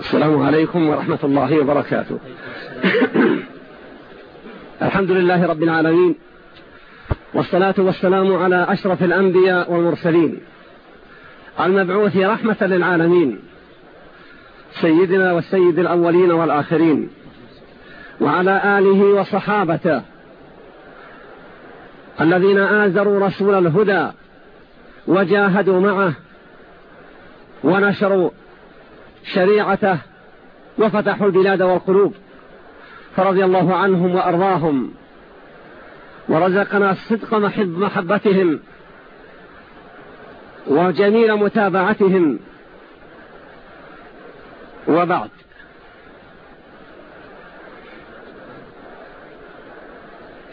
السلام عليكم ورحمة الله وبركاته. الحمد لله رب العالمين والصلاة والسلام على أشرف الأنبياء والمرسلين. المبعوث رحمة للعالمين سيدنا والسيد الأولين والآخرين وعلى آله وصحابته الذين آزروا رسول الهدى وجاهدوا معه ونشروا شريعته وفتحوا البلاد والقلوب فرضي الله عنهم وأرضاهم ورزقنا صدق محب محبتهم وجميل متابعتهم وبعد.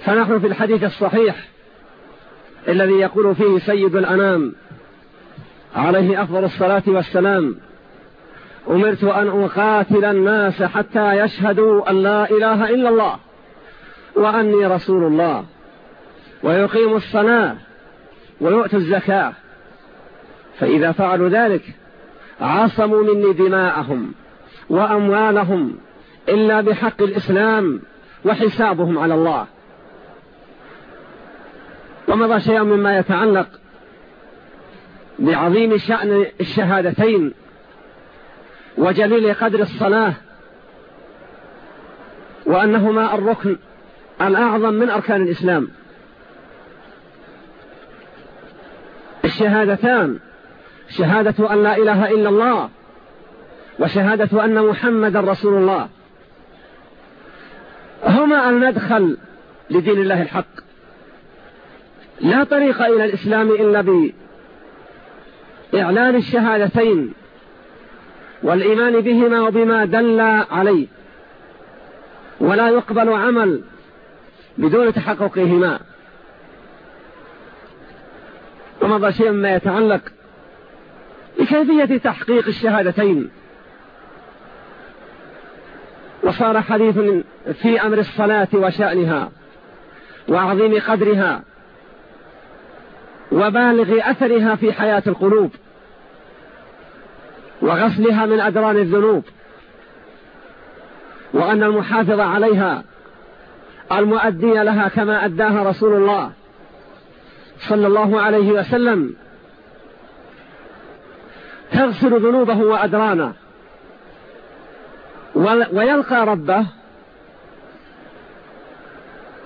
فنحن في الحديث الصحيح الذي يقول فيه سيد الأنام عليه أفضل الصلاة والسلام أمرت أن أقاتل الناس حتى يشهدوا أن لا إله إلا الله وأني رسول الله. ويقيموا الصلاة ويؤتوا الزكاة. فإذا فعلوا ذلك عصموا مني دماءهم وأموالهم إلا بحق الإسلام وحسابهم على الله. ومضى شيء مما يتعلق بعظيم شأن الشهادتين وجليل قدر الصلاة وأنهما الركن الأعظم من أركان الإسلام. الشهادتان شهادة أن لا إله إلا الله وشهادة أن محمد رسول الله. هما المدخل لدين الله الحق. لا طريق إلى الإسلام إلا بإعلان الشهادتين والإيمان بهما وبما دل عليه. ولا يقبل عمل بدون تحققهما. ومضى شيء ما يتعلق بكيفية تحقيق الشهادتين. وصار حديث في أمر الصلاة وشأنها وعظيم قدرها وبالغ أثرها في حياة القلوب. وغسلها من أدران الذنوب. وأن المحافظ عليها المؤدي لها كما أداها رسول الله صلى الله عليه وسلم. تغسل ذنوبه وأدرانه. ويلقى ربه.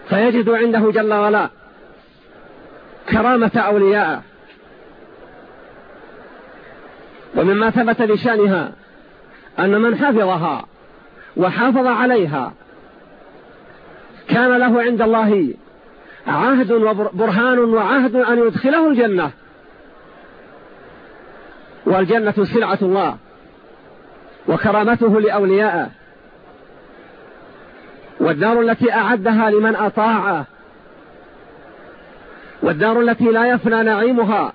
فيجد عنده جل وعلا كرامة أوليائه ومما ثبت بشأنها أن من حفظها وحافظ عليها كان له عند الله عهد وبرهان وعهد أن يدخله الجنة. والجنة سلعة الله وكرامته لأوليائه والدار التي أعدها لمن أطاعه. والدار التي لا يفنى نعيمها.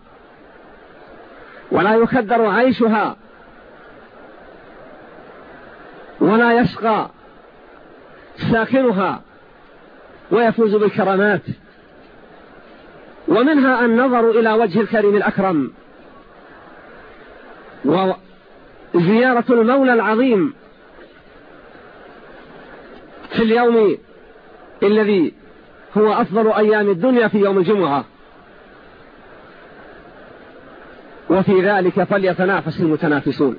ولا يكدر عيشها ولا يشقى ساكنها ويفوز بالكرامات. ومنها النظر إلى وجه الكريم الأكرم وزيارة المولى العظيم في اليوم الذي هو أفضل أيام الدنيا في يوم الجمعة. وفي ذلك فليتنافس المتنافسون.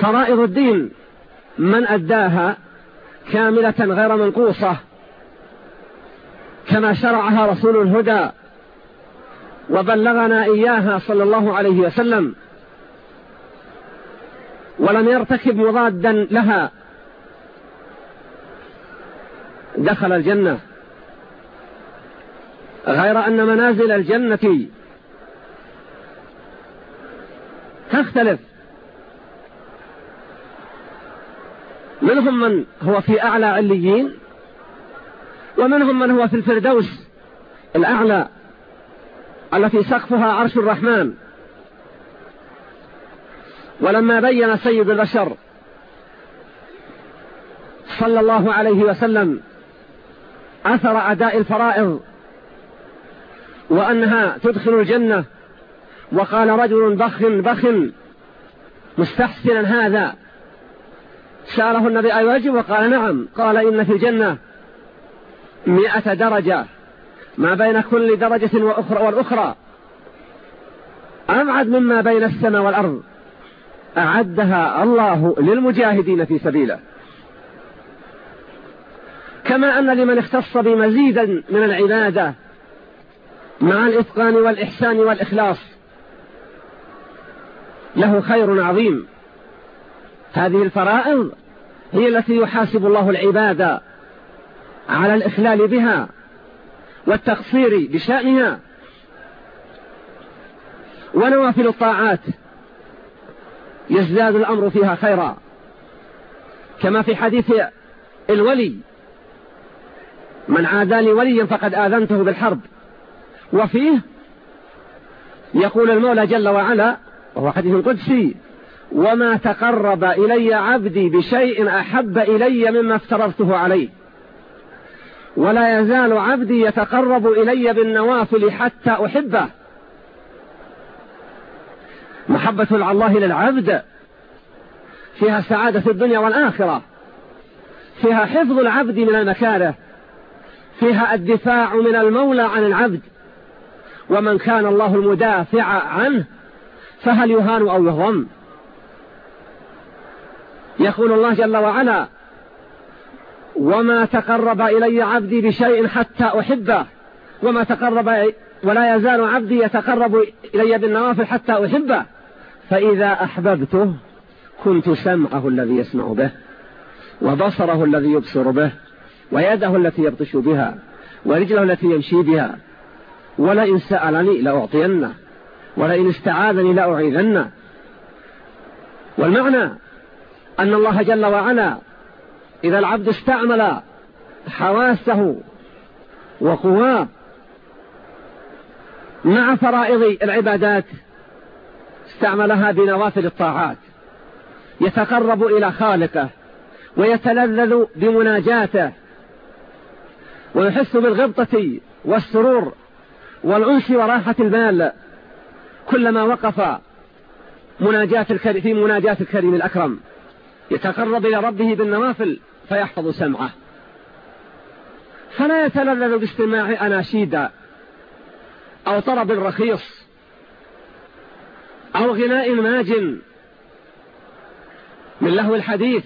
فرائض الدين من أداها كاملة غير منقوصة كما شرعها رسول الهدى وبلغنا إياها صلى الله عليه وسلم ولم يرتكب مضادا لها. دخل الجنة. غير أن منازل الجنة تختلف. منهم من هو في أعلى عليين ومنهم من هو في الفردوس الأعلى التي سقفها عرش الرحمن. ولما بين سيد البشر صلى الله عليه وسلم أثر أداء الفرائض وأنها تدخل الجنة. وقال رجل بخ بخ مستحسنا هذا. سأله النبي أي واجب وقال نعم. قال إن في الجنة مئة درجة. ما بين كل درجة وأخرى والأخرى. أبعد مما بين السماء والأرض. أعدها الله للمجاهدين في سبيله. كما أن لمن اختص بمزيدا من العبادة مع الإتقان والإحسان والإخلاص. له خير عظيم. هذه الفرائض هي التي يحاسب الله العباد على الإخلال بها والتقصير بشأنها. ونوافل الطاعات. يزداد الأمر فيها خيرا. كما في حديث الولي من عاداني وليا فقد آذنته بالحرب. وفيه يقول المولى جل وعلا وهو حديث قدسي وما تقرب إلي عبدي بشيء أحب إلي مما افترضته عليه. ولا يزال عبدي يتقرب إلي بالنوافل حتى أحبه. محبة الله للعبد. فيها سعادة الدنيا والآخرة. فيها حفظ العبد من المكاره. فيها الدفاع من المولى عن العبد. ومن كان الله المدافع عنه فهل يهان أو يهضم؟ يقول الله جل وعلا وما تقرب إلي عبدي بشيء حتى أحبه وما تقرب ولا يزال عبدي يتقرب إلي بالنوافل حتى أحبه فإذا أحببته كنت سمعه الذي يسمع به وبصره الذي يبصر به ويده التي يبطش بها ورجله التي يمشي بها ولئن سألني لأعطينه ولئن استعاذني لأعيذنه. والمعنى أن الله جل وعلا إذا العبد استعمل حواسه وقواه مع فرائض العبادات استعملها بنوافل الطاعات. يتقرب إلى خالقه ويتلذذ بمناجاته ويحس بالغبطة والسرور والأنس وراحة المال كلما وقف مناجاة في مناجاة الكريم الأكرم يتقرب إلى ربه بالنوافل فيحفظ سمعه. فلا يتلذذ باستماع أناشيد أو طرب رخيص أو غناء ماج من لهو الحديث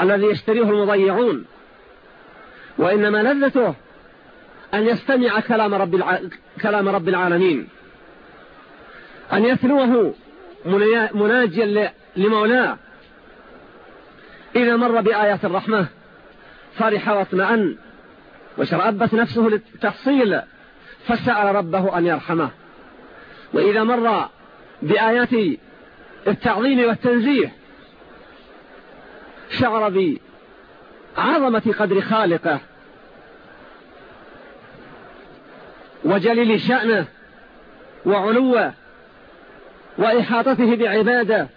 الذي يشتريه المضيعون وإنما لذته أن يستمع كلام رب, الع... كلام رب العالمين. أن يتلوه مناجيا لمولاه. إذا مر بآيات الرحمة فرح واطمأن وشرأبت نفسه للتفصيل فسأل ربه أن يرحمه. وإذا مر بآيات التعظيم والتنزيه شعر بعظمة قدر خالقه. وجليل شأنه وعلوه وإحاطته بعباده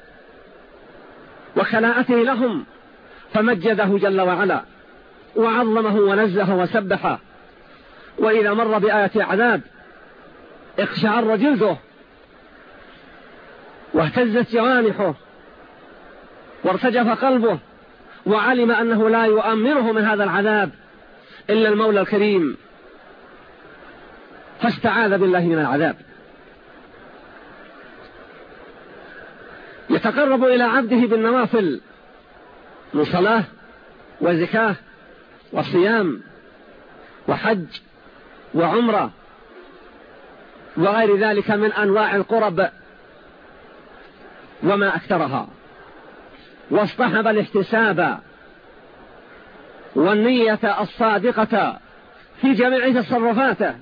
وخلاءته لهم فمجده جل وعلا وعظمه ونزه وسبحه. وإذا مر بآية عذاب اقشعر جلده واهتزت جوانحه وارتجف قلبه وعلم أنه لا يؤمره من هذا العذاب إلا المولى الكريم. فاستعاذ بالله من العذاب. يتقرب إلى عبده بالنوافل من صلاة وزكاة وصيام وحج وعمرة وغير ذلك من أنواع القرب وما أكثرها. واصطحب الاحتساب والنية الصادقة في جميع تصرفاته.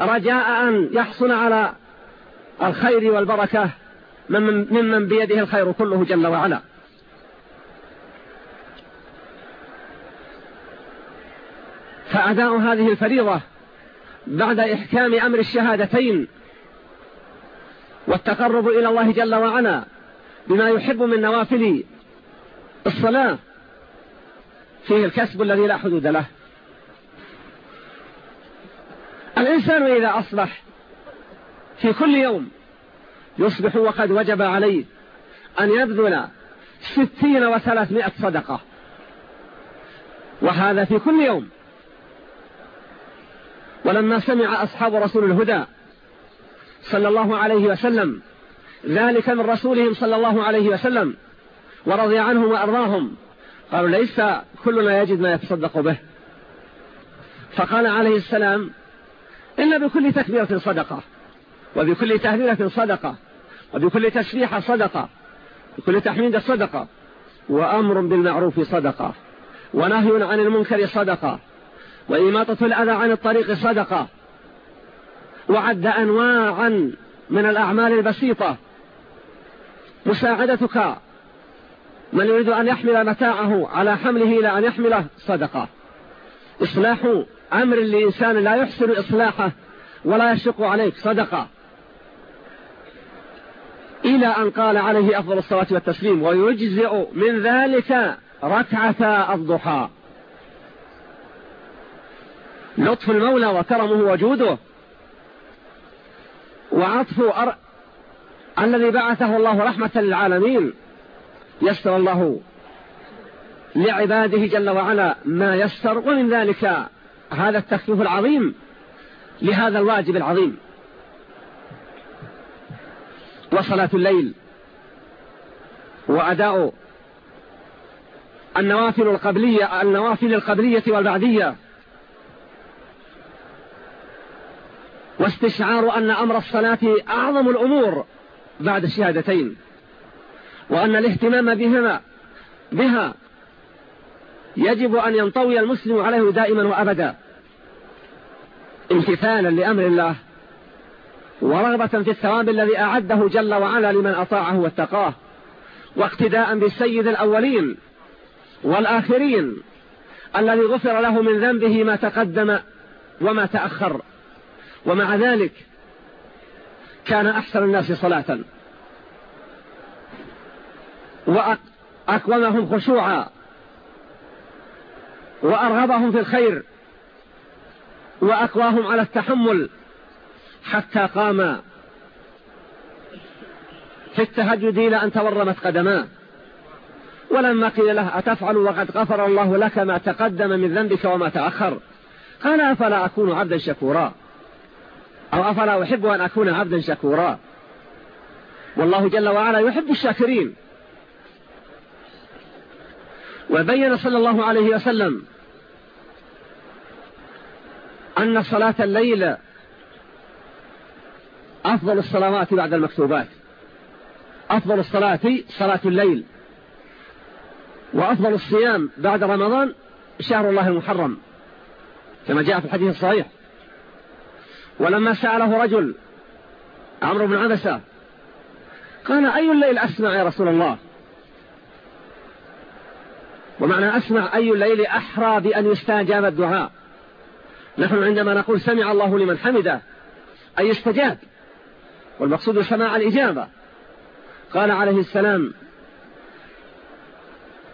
رجاء أن يحصل على الخير والبركة ممن بيده الخير كله جل وعلا. فأداء هذه الفريضة بعد إحكام أمر الشهادتين والتقرب إلى الله جل وعلا بما يحب من نوافل الصلاة فيه الكسب الذي لا حدود له. الإنسان إذا أصبح في كل يوم يصبح وقد وجب عليه أن يبذل ستين وثلاثمائة صدقة. وهذا في كل يوم. ولما سمع أصحاب رسول الهدى صلى الله عليه وسلم ذلك من رسولهم صلى الله عليه وسلم ورضي عنهم وأرضاهم قالوا ليس كلنا يجد ما يتصدق به. فقال عليه السلام إن بكل تكبيرة صدقة وبكل تهليلة صدقة وبكل تسبيحة صدقة بكل تحميد صدقة وأمر بالمعروف صدقة ونهي عن المنكر صدقة وإماطة الأذى عن الطريق صدقة وعد أنواعا من الأعمال البسيطة. مساعدتك من يريد أن يحمل متاعه على حمله إلى أن يحمله صدقة. إصلاح أمر لإنسان لا يحسن إصلاحه ولا يشق عليك صدقة. إلى أن قال عليه أفضل الصلاة والتسليم ويجزئ من ذلك ركعة الضحى. لطف المولى وكرمه وجوده. وعطف أر... الذي بعثه الله رحمة للعالمين. يسر الله لعباده جل وعلا ما يسر ومن ذلك هذا التخفيف العظيم لهذا الواجب العظيم. وصلاة الليل وأداء النوافل القبلية النوافل القبلية والبعدية. واستشعار أن أمر الصلاة أعظم الأمور بعد الشهادتين. وأن الاهتمام بهما بها يجب أن ينطوي المسلم عليه دائما وأبدا. امتثالا لأمر الله ورغبة في الثواب الذي أعده جل وعلا لمن أطاعه واتقاه واقتداء بالسيد الأولين والآخرين الذي غفر له من ذنبه ما تقدم وما تأخر. ومع ذلك كان أحسن الناس صلاة وأقومهم خشوعا. وأرغبهم في الخير وأقواهم على التحمل حتى قام في التهجد إلى أن تورمت قدماه. ولما قيل له أتفعل وقد غفر الله لك ما تقدم من ذنبك وما تأخر؟ قال أفلا أكون عبدا شكورا؟ أو أفلا أحب أن أكون عبدا شكورا؟ والله جل وعلا يحب الشاكرين. وبين صلى الله عليه وسلم أن صلاة الليل أفضل الصلوات بعد المكتوبات. أفضل الصلاة صلاة الليل. وأفضل الصيام بعد رمضان شهر الله المحرم كما جاء في الحديث الصحيح. ولما سأله رجل عمرو بن عبسة قال أي الليل أسمع يا رسول الله؟ ومعنى أسمع أي الليل أحرى بأن يستجاب الدعاء. نحن عندما نقول سمع الله لمن حمده أي استجاب. والمقصود سماع الإجابة. قال عليه السلام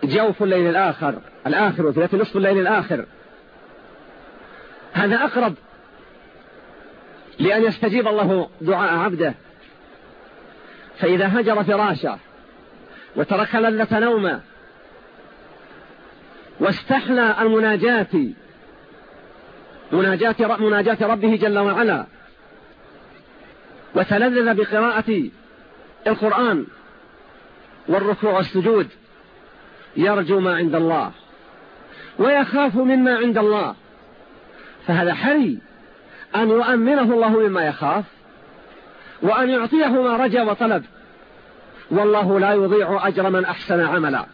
جوف الليل الآخر الآخر وثلاث نصف الليل الآخر. هذا أقرب لأن يستجيب الله دعاء عبده. فإذا هجر فراشه وترك لذة نومه واستحلى المناجاة. مناجاة, مناجاة ربه جل وعلا. وتلذذ بقراءة القرآن والركوع والسجود. يرجو ما عند الله. ويخاف مما عند الله. فهذا حري. أن يؤمنه الله مما يخاف. وأن يعطيه ما رجى وطلب. والله لا يضيع أجر من أحسن عملا.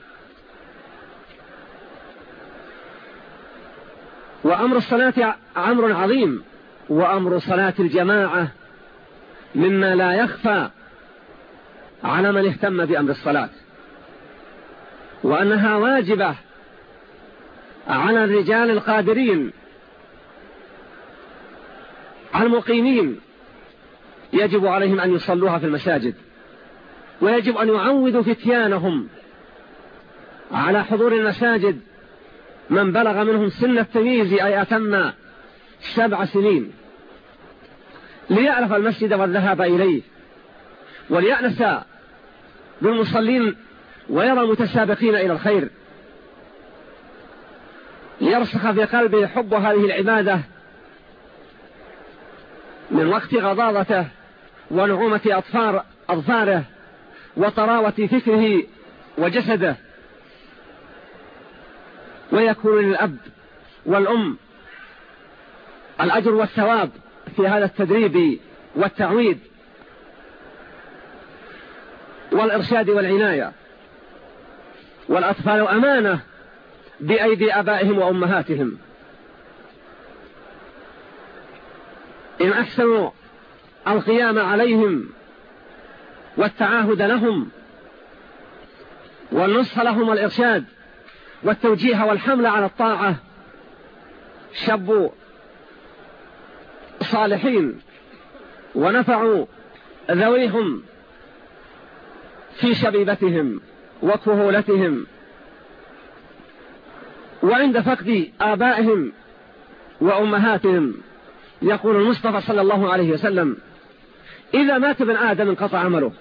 وأمر الصلاة أمر عظيم وأمر صلاة الجماعة مما لا يخفى على من اهتم بأمر الصلاة. وأنها واجبة على الرجال القادرين المقيمين يجب عليهم أن يصلوها في المساجد ويجب أن يعودوا فتيانهم على حضور المساجد من بلغ منهم سن التمييز أي أتم سبع سنين ليعرف المسجد والذهاب إليه وليأنس بالمصلين ويرى المتسابقين إلى الخير. ليرسخ في قلبه حب هذه العبادة من وقت غضاضته ونعومة أطفار أظفاره وطراوة فكره وجسده. ويكون للأب والأم الأجر والثواب في هذا التدريب والتعويد والإرشاد والعناية. والأطفال أمانة بأيدي أبائهم وأمهاتهم. إن أحسنوا القيام عليهم والتعاهد لهم والنصح لهم والإرشاد والتوجيه والحمل على الطاعة. شبوا صالحين ونفعوا ذويهم في شبيبتهم وكهولتهم. وعند فقد آبائهم وأمهاتهم يقول المصطفى صلى الله عليه وسلم إذا مات ابن آدم انقطع عمله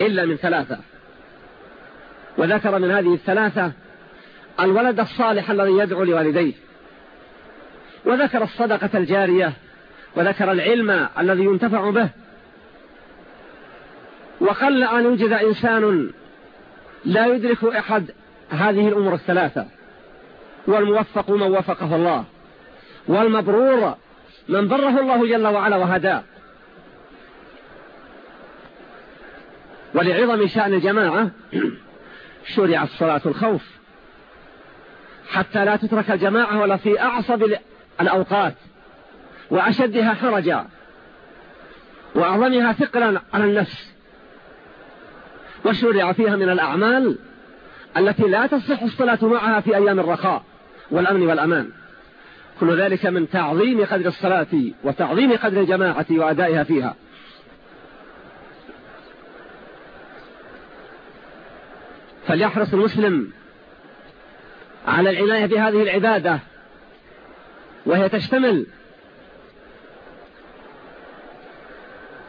إلا من ثلاثة. وذكر من هذه الثلاثة الولد الصالح الذي يدعو لوالديه. وذكر الصدقة الجارية وذكر العلم الذي ينتفع به. وقل أن يوجد إنسان لا يدرك أحد هذه الأمور الثلاثة. والموفق من وفقه الله والمبرور من بره الله جل وعلا وهداه. ولعظم شأن الجماعة شرع الصلاة الخوف. حتى لا تترك الجماعة ولا في أعصب الأوقات وأشدها حرجا وأعظمها ثقلا على النفس. وشرع فيها من الأعمال التي لا تصح الصلاة معها في أيام الرخاء والأمن والأمان. كل ذلك من تعظيم قدر الصلاة وتعظيم قدر الجماعة وأدائها فيها. فليحرص المسلم على العناية بهذه العبادة وهي تشتمل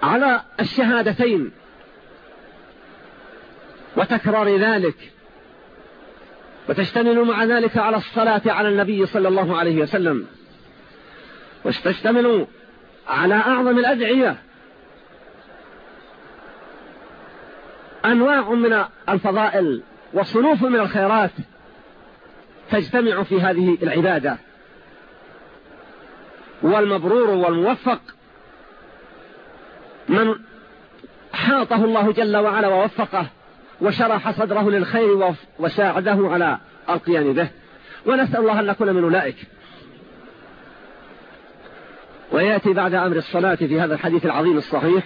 على الشهادتين وتكرار ذلك وتشتمل مع ذلك على الصلاة على النبي صلى الله عليه وسلم وتشتمل على أعظم الأدعية. أنواع من الفضائل وصنوف من الخيرات. تجتمع في هذه العبادة. والمبرور والموفق من حاطه الله جل وعلا ووفقه وشرح صدره للخير وساعده على القيام به. ونسأل الله أن نكون من أولئك. ويأتي بعد أمر الصلاة في هذا الحديث العظيم الصحيح.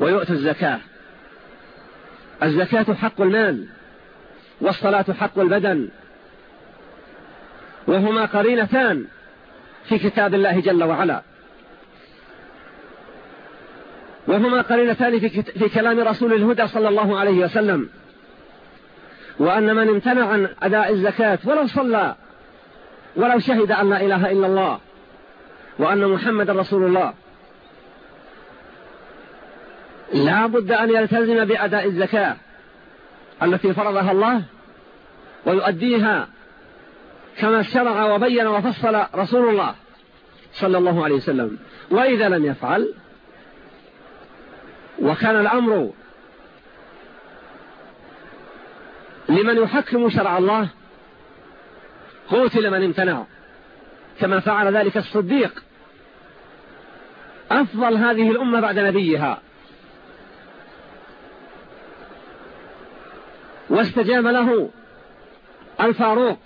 ويؤتي الزكاة. الزكاة حق المال والصلاة حق البدن وهما قرينتان في كتاب الله جل وعلا. وهما قرينتان في, في كلام رسول الهدى صلى الله عليه وسلم. وأن من امتنع عن أداء الزكاة ولو صلى ولو شهد أن لا إله إلا الله وأن محمد رسول الله لا بد أن يلتزم بأداء الزكاة التي فرضها الله ويؤديها كما شرع وبين وفصل رسول الله صلى الله عليه وسلم. وإذا لم يفعل وكان الأمر لمن يحكم شرع الله قتل من امتنع كما فعل ذلك الصديق. أفضل هذه الأمة بعد نبيها. واستجاب له الفاروق.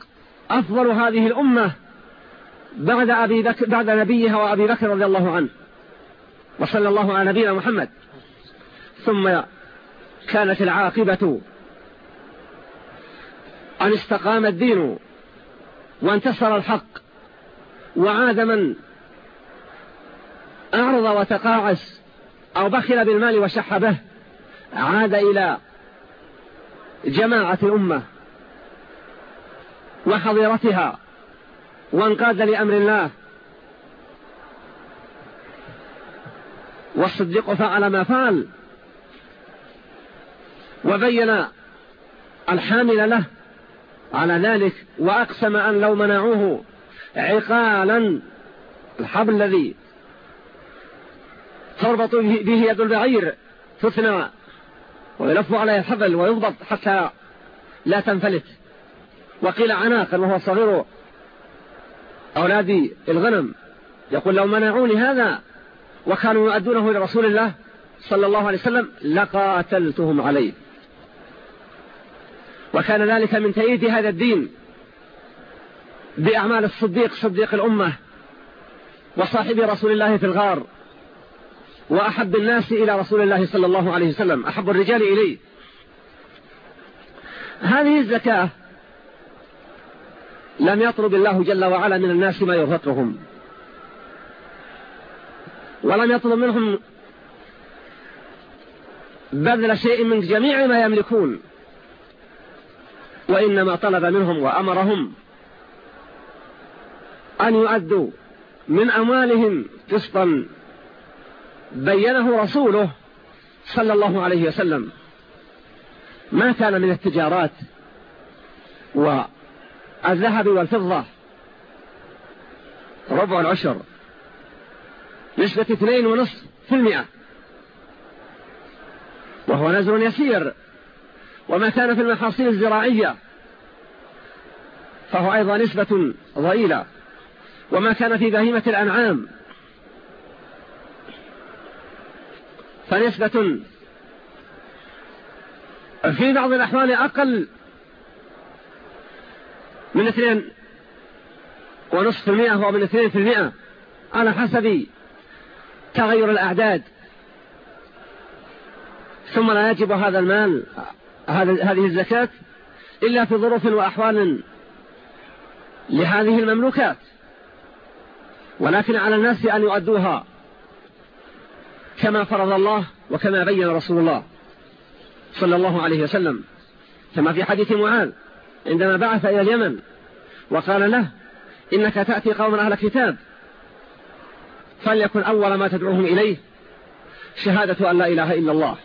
أفضل هذه الأمة بعد, أبي بكر بعد نبيها وأبي بكر رضي الله عنه. وصلى الله على نبينا محمد. ثم كانت العاقبة أن استقام الدين وانتصر الحق. وعاد من أعرض وتقاعس أو بخل بالمال وشح به عاد إلى جماعة الأمة وحضيرتها وانقاد لأمر الله. والصديق فعل ما فعل. وبين الحامل له على ذلك وأقسم أن لو منعوه عقالا الحبل الذي تربط به يد البعير تثنى ويلف عليه الحبل ويضبط حتى لا تنفلت. وقيل عناقا وهو صغير. أولاد الغنم. يقول لو منعوني هذا وكانوا يؤدونه إلى رسول الله صلى الله عليه وسلم لقاتلتهم عليه. وكان ذلك من تأييد هذا الدين بأعمال الصديق صديق الأمة وصاحب رسول الله في الغار. وأحب الناس إلى رسول الله صلى الله عليه وسلم. أحب الرجال إليه هذه الزكاة لم يطلب الله جل وعلا من الناس ما يرهقهم. ولم يطلب منهم بذل شيء من جميع ما يملكون. وإنما طلب منهم وأمرهم أن يؤدوا من أموالهم قسطا بينه رسوله صلى الله عليه وسلم. ما كان من التجارات والذهب والفضة. ربع العشر. نسبة اثنين ونصف في المئة. وهو نزل يسير. وما كان في المحاصيل الزراعية. فهو أيضا نسبة ضئيلة. وما كان في بهيمة الأنعام. فنسبة في بعض الأحوال أقل من اثنين ونصف المئة ومن اثنين في المئة على حسب تغير الأعداد. ثم لا يجب هذا المال هذه الزكاة إلا في ظروف وأحوال لهذه المملوكات. ولكن على الناس أن يؤدوها. كما فرض الله وكما بين رسول الله صلى الله عليه وسلم كما في حديث معاذ عندما بعث إلى اليمن وقال له إنك تأتي قوما أهل كتاب فليكن أول ما تدعوهم إليه شهادة أن لا إله إلا الله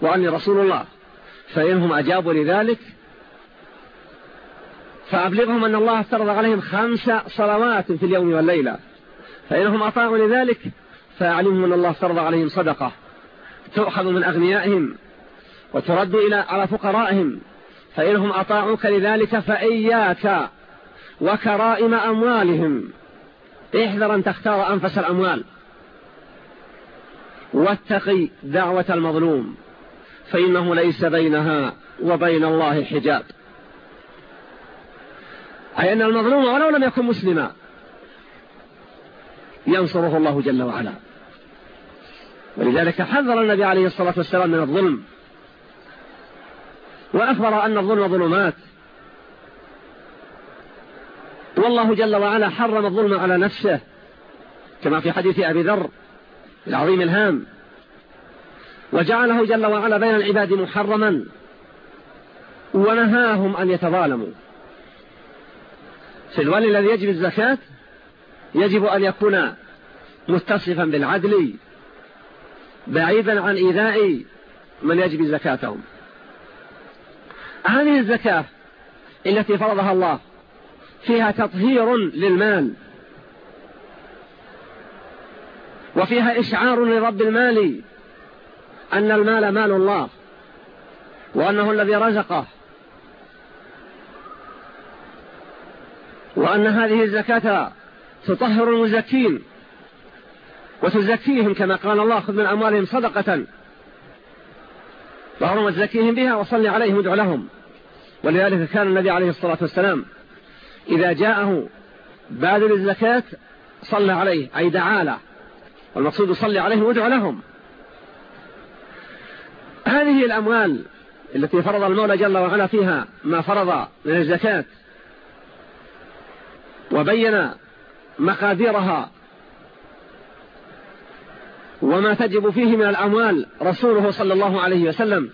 وأني رسول الله فإنهم أجابوا لذلك فأبلغهم أن الله افترض عليهم خمس صلوات في اليوم والليلة فإنهم أطاعوا لذلك فأعلمهم أن الله افترض عليهم صدقة. تؤخذ من أغنيائهم وترد إلى على فقرائهم. فإنهم أطاعوك لذلك فإياك وكرائم أموالهم. احذر أن تختار أنفس الأموال. واتقي دعوة المظلوم. فإنه ليس بينها وبين الله حجاب. أي أن المظلوم ولو لم يكن مسلما ينصره الله جل وعلا. ولذلك حذر النبي عليه الصلاة والسلام من الظلم. وأخبر أن الظلم ظلمات. والله جل وعلا حرم الظلم على نفسه كما في حديث أبي ذر العظيم الهام. وجعله جل وعلا بين العباد محرما ونهاهم أن يتظالموا. في الولي الذي يجب الزكاة يجب أن يكون متصفا بالعدل بعيدا عن إيذاء من يجب زكاتهم. هذه الزكاة التي فرضها الله فيها تطهير للمال وفيها إشعار لرب المال أن المال مال الله وأنه الذي رزقه وأن هذه الزكاة تطهر المزكين. وتزكيهم كما قال الله خذ من أموالهم صدقة. وهرم تزكيهم بها وصلي عليهم ادع لهم. ولذلك كان النبي عليه الصلاة والسلام إذا جاءه بادل الزكاة صلى عليه أي دعا له. والمقصود صلي عليهم وادع لهم. هذه الأموال التي فرض المولى جل وعلا فيها ما فرض من الزكاة وبين مقاديرها وما تجب فيه من الأموال رسوله صلى الله عليه وسلم.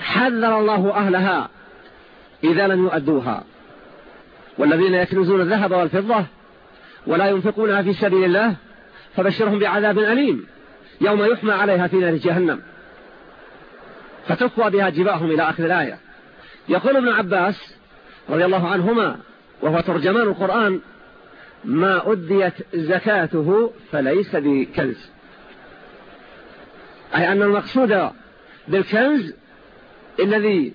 حذر الله أهلها إذا لم يؤدوها. والذين يكنزون الذهب والفضة ولا ينفقونها في سبيل الله فبشرهم بعذاب أليم يوم يحمى عليها في نار جهنم. فتقوى بها جباههم إلى آخر الآية. يقول ابن عباس رضي الله عنهما وهو ترجمان القرآن ما أديت زكاته فليس بكنز. أي أن المقصود بالكنز الذي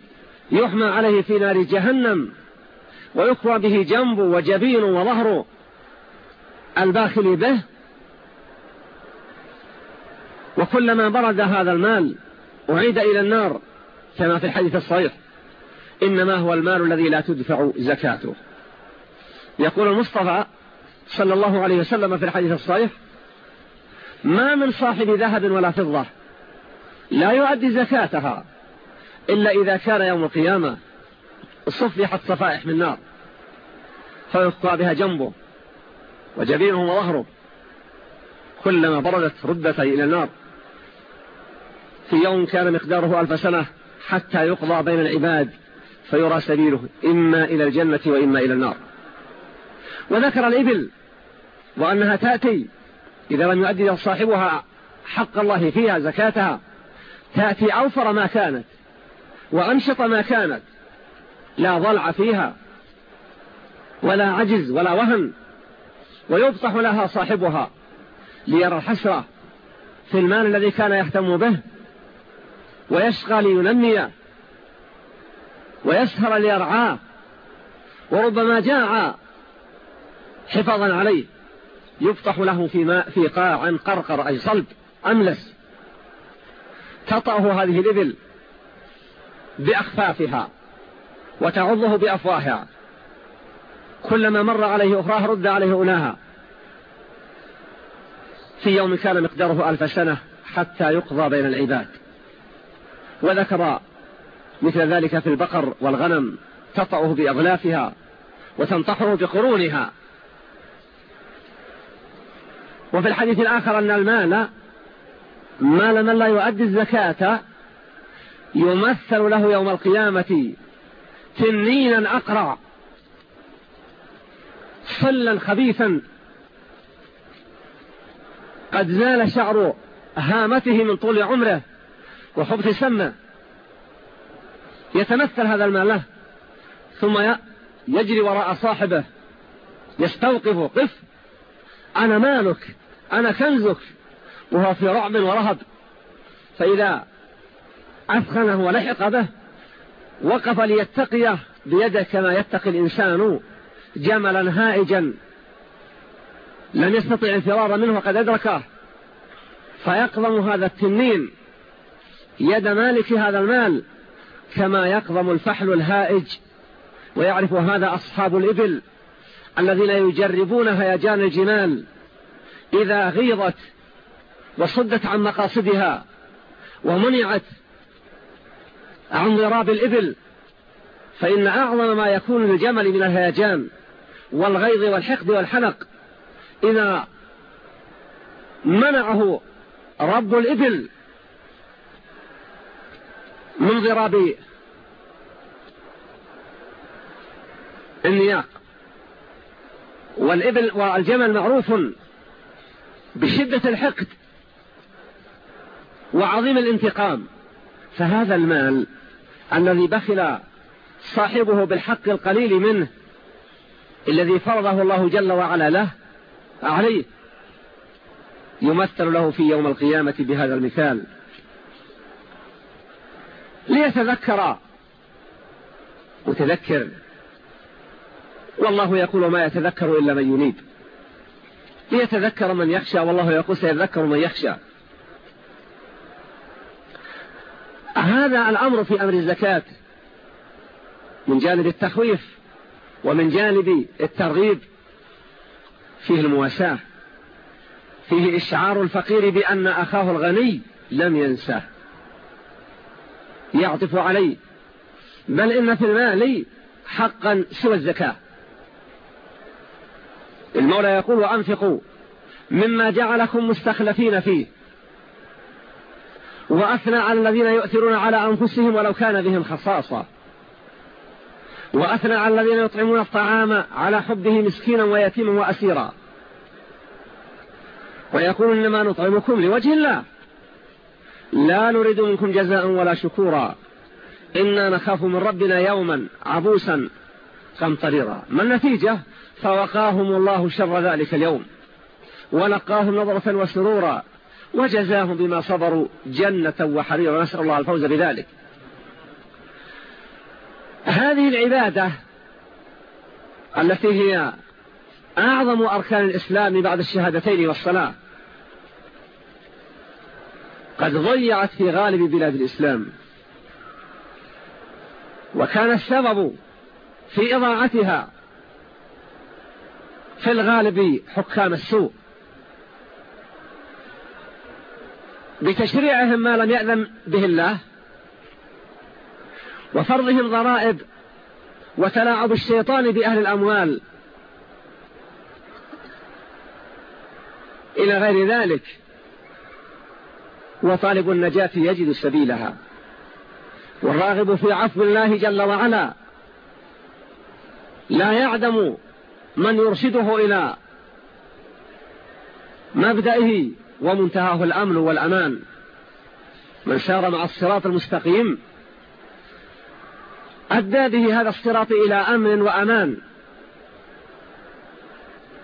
يحمى عليه في نار جهنم ويقوى به جنب وجبين وظهر الباخل به. وكلما برد هذا المال أعيد إلى النار كما في الحديث الصحيح. إنما هو المال الذي لا تدفع زكاته. يقول المصطفى صلى الله عليه وسلم في الحديث الصحيح ما من صاحب ذهب ولا فضة لا يؤدي زكاتها إلا إذا كان يوم القيامة صفحت صفائح من نار فيقطع بها جنبه وجبينه وظهره كلما بردت ردت إلى النار. في يوم كان مقداره ألف سنة حتى يقضى بين العباد فيرى سبيله إما إلى الجنة وإما إلى النار. وذكر الإبل وأنها تأتي إذا لم يؤدي صاحبها حق الله فيها زكاتها تأتي أوفر ما كانت وأنشط ما كانت لا ضلع فيها ولا عجز ولا وهن ويبطح لها صاحبها ليرى الحسرة في المال الذي كان يهتم به ويشقى لينمي ويسهر ليرعاه وربما جاع حفاظا عليه. يفتح له في ماء في قاع قرقر أي صلب أملس. تطأه هذه الإبل بأخفافها وتعضه بأفواهها. كلما مر عليه أخراه رد عليه أناها. في يوم كان مقداره ألف سنة حتى يقضى بين العباد. وذكر مثل ذلك في البقر والغنم تطعه بأغلافها وتنطحه بقرونها. وفي الحديث الآخر أن المال مال من لا يؤدي الزكاة يمثل له يوم القيامة تنينا أقرع صلا خبيثا. قد زال شعر هامته من طول عمره وحبث سمه. يتمثل هذا المال له. ثم يجري وراء صاحبه يستوقف قف أنا مالك. أنا كنزك وهو في رعب ورهب. فإذا أثخنه ولحق به وقف ليتقيه بيده كما يتقي الإنسان جملا هائجا. لم يستطع الفرار منه وقد أدركه. فيقضم هذا التنين يد مالك هذا المال كما يقضم الفحل الهائج. ويعرف هذا أصحاب الإبل الذين يجربون هيجان الجمال. إذا غيضت وصدت عن مقاصدها ومنعت عن ضراب الإبل فإن أعظم ما يكون للجمل من الهيجان والغيظ والحقد والحنق إذا منعه رب الإبل من ضراب النياق. والإبل والجمل معروف بشدة الحقد وعظيم الانتقام. فهذا المال الذي بخل صاحبه بالحق القليل منه الذي فرضه الله جل وعلا له عليه يمثل له في يوم القيامة بهذا المثال. ليتذكر متذكر والله يقول ما يتذكر إلا من ينيب. ليتذكر من يخشى والله يقول سيذكر من يخشى. هذا الأمر في أمر الزكاة. من جانب التخويف ومن جانب الترغيب فيه المواساة. فيه إشعار الفقير بأن أخاه الغني لم ينساه. يعطف عليه. بل إن في المال حقا سوى الزكاة. المولى يقول وأنفقوا مما جعلكم مستخلفين فيه. وأثنى على الذين يؤثرون على أنفسهم ولو كان بهم خصاصة. وأثنى على الذين يطعمون الطعام على حبه مسكينا ويتيما وأسيرا. ويقول إنما نطعمكم لوجه الله. لا نريد منكم جزاء ولا شكورا. إنا نخاف من ربنا يوما عبوسا قمطريرا. ما النتيجة؟ فوقاهم الله شر ذلك اليوم. ولقاهم نظرة وسرورا. وجزاهم بما صبروا جنة وحريرا. ونسأل الله الفوز بذلك. هذه العبادة التي هي أعظم أركان الإسلام بعد الشهادتين والصلاة قد ضيعت في غالب بلاد الإسلام. وكان السبب في إضاعتها في الغالب حكام السوء. بتشريعهم ما لم يأذن به الله وفرضهم ضرائب وتلاعب الشيطان بأهل الأموال إلى غير ذلك وطالب النجاة يجد سبيلها. والراغب في عفو الله جل وعلا لا يعدم من يرشده إلى مبدئه ومنتهاه الأمن والأمان. من سار مع الصراط المستقيم أدى به هذا الصراط إلى أمن وأمان.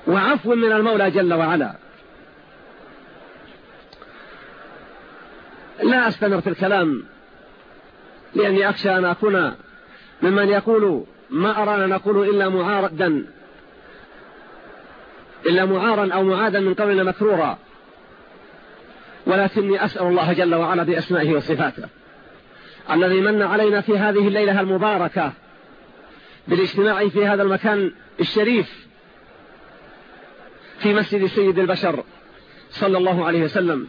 وعفو من المولى جل وعلا. لا أستمر في الكلام لأني أخشى أن أكون ممن يقول ما أرانا نقول إلا معارضا. إلا معارا أو معادا من قولنا مكرورا. ولكني أسأل الله جل وعلا بأسمائه وصفاته. الذي من علينا في هذه الليلة المباركة بالاجتماع في هذا المكان الشريف في مسجد سيد البشر صلى الله عليه وسلم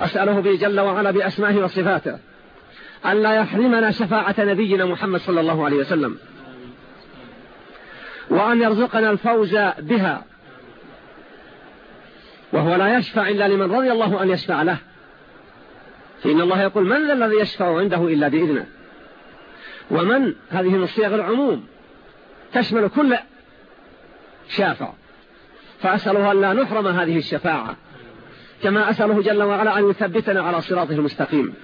أسأله به جل وعلا بأسمائه وصفاته أن لا يحرمنا شفاعة نبينا محمد صلى الله عليه وسلم وأن يرزقنا الفوز بها. وهو لا يشفع إلا لمن رضي الله أن يشفع له. فإن الله يقول من ذا الذي يشفع عنده إلا بإذنه؟ ومن هذه من صيغ العموم تشمل كل شافع. فأسأله أن لا نحرم هذه الشفاعة كما أسأله جل وعلا أن يثبتنا على صراطه المستقيم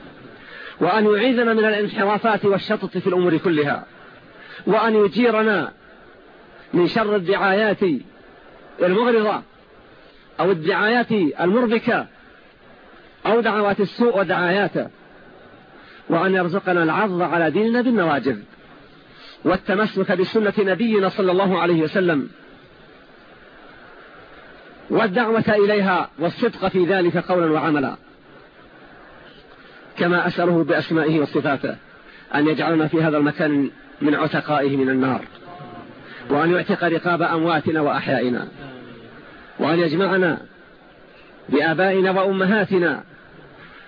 وأن يعيذنا من الانحرافات والشطط في الأمور كلها وأن يجيرنا من شر الدعايات المغرضة أو الدعايات المربكة أو دعوات السوء ودعاياته. وأن يرزقنا العض على ديننا بالنواجذ. والتمسك بسنة نبينا صلى الله عليه وسلم. والدعوة إليها والصدق في ذلك قولا وعملا. كما أسأله بأسمائه وصفاته أن يجعلنا في هذا المكان من عتقائه من النار. وأن يعتق رقاب أمواتنا وأحيائنا. وأن يجمعنا بآبائنا وأمهاتنا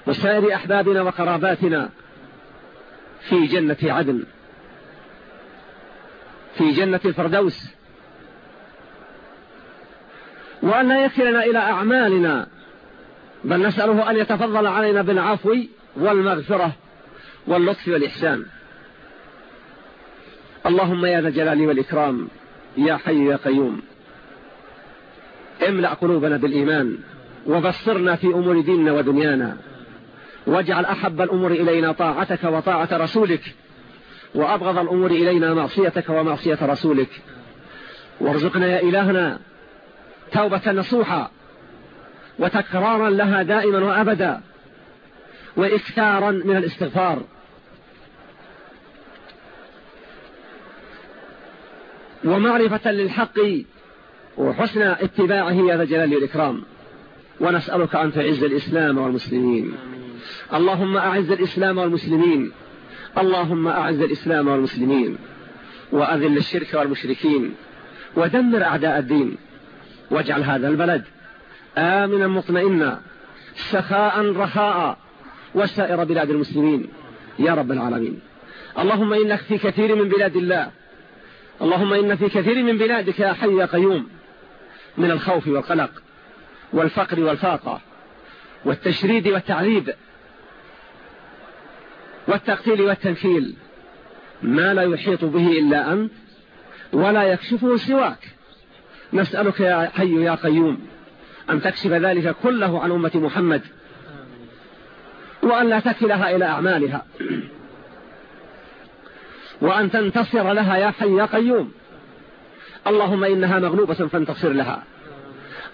وسائر أحبابنا وقراباتنا في جنة عدن في جنة الفردوس. وأن لا يكلنا إلى أعمالنا بل نسأله أن يتفضل علينا بالعفو والمغفرة واللطف والإحسان. اللهم يا ذا الجلال والإكرام يا حي يا قيوم. املأ قلوبنا بالإيمان وبصرنا في أمور ديننا ودنيانا. واجعل أحب الأمور إلينا طاعتك وطاعة رسولك وأبغض الأمور إلينا معصيتك ومعصية رسولك. وارزقنا يا إلهنا توبة نصوحا وتكرارا لها دائما وأبدا وإكثارا من الاستغفار. ومعرفة للحق وحسن اتباعه يا ذا الجلال والإكرام. ونسألك أن تعز الإسلام والمسلمين. اللهم أعز الإسلام والمسلمين. اللهم أعز الإسلام والمسلمين. وأذل الشرك والمشركين. ودمر أعداء الدين. واجعل هذا البلد آمنا مطمئنا سخاء رخاء وسائر بلاد المسلمين. يا رب العالمين. اللهم إنك في كثير من بلاد الله. اللهم إن في كثير من بلادك يا حي يا قيوم. من الخوف والقلق والفقر والفاقة والتشريد والتعذيب والتقتيل والتنكيل ما لا يحيط به إلا أنت ولا يكشفه سواك. نسألك يا حي يا قيوم أن تكشف ذلك كله عن أمة محمد وأن لا تكلها إلى أعمالها وأن تنتصر لها يا حي يا قيوم. اللهم إنها مغلوبة فانتصر لها.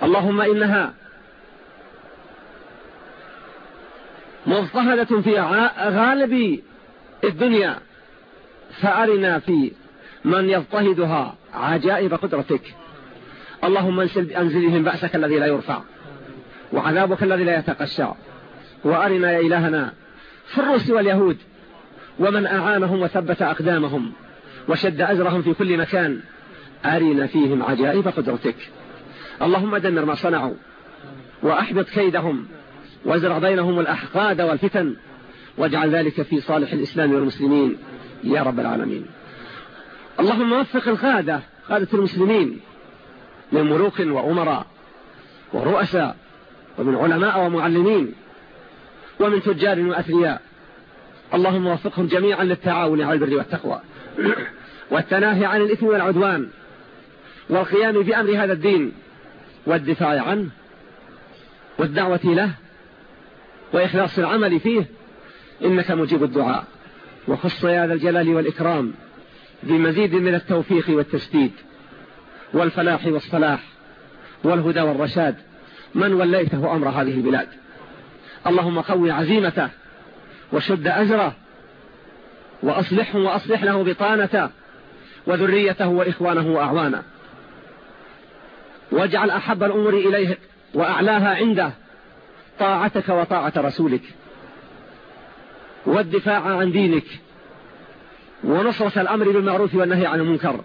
اللهم إنها مضطهدة في غالب الدنيا. فأرنا في من يضطهدها عجائب قدرتك. اللهم أنزلهم بأسك الذي لا يرفع. وعذابك الذي لا يتقشع. وأرنا يا إلهنا في الروس واليهود ومن أعانهم وثبت أقدامهم وشد أزرهم في كل مكان. أرنا فيهم عجائب قدرتك. اللهم دمر ما صنعوا وأحبط كيدهم وازرع بينهم الأحقاد والفتن واجعل ذلك في صالح الإسلام والمسلمين. يا رب العالمين. اللهم وفق القادة قادة المسلمين من ملوك وأمراء ورؤساء ومن علماء ومعلمين ومن تجار وأثرياء. اللهم وفقهم جميعا للتعاون على البر والتقوى. والتناهي عن الإثم والعدوان. والقيام بأمر هذا الدين والدفاع عنه والدعوة له وإخلاص العمل فيه إنك مجيب الدعاء. وخص يا ذا الجلال والإكرام بمزيد من التوفيق والتسديد والفلاح والصلاح والهدى والرشاد. من وليته أمر هذه البلاد. اللهم قوي عزيمته وشد أجره وأصلحه وأصلح له بطانته وذريته وإخوانه وأعوانه. واجعل أحب الأمور إليه وأعلاها عنده. طاعتك وطاعة رسولك. والدفاع عن دينك. ونصرة الأمر بالمعروف والنهي عن المنكر.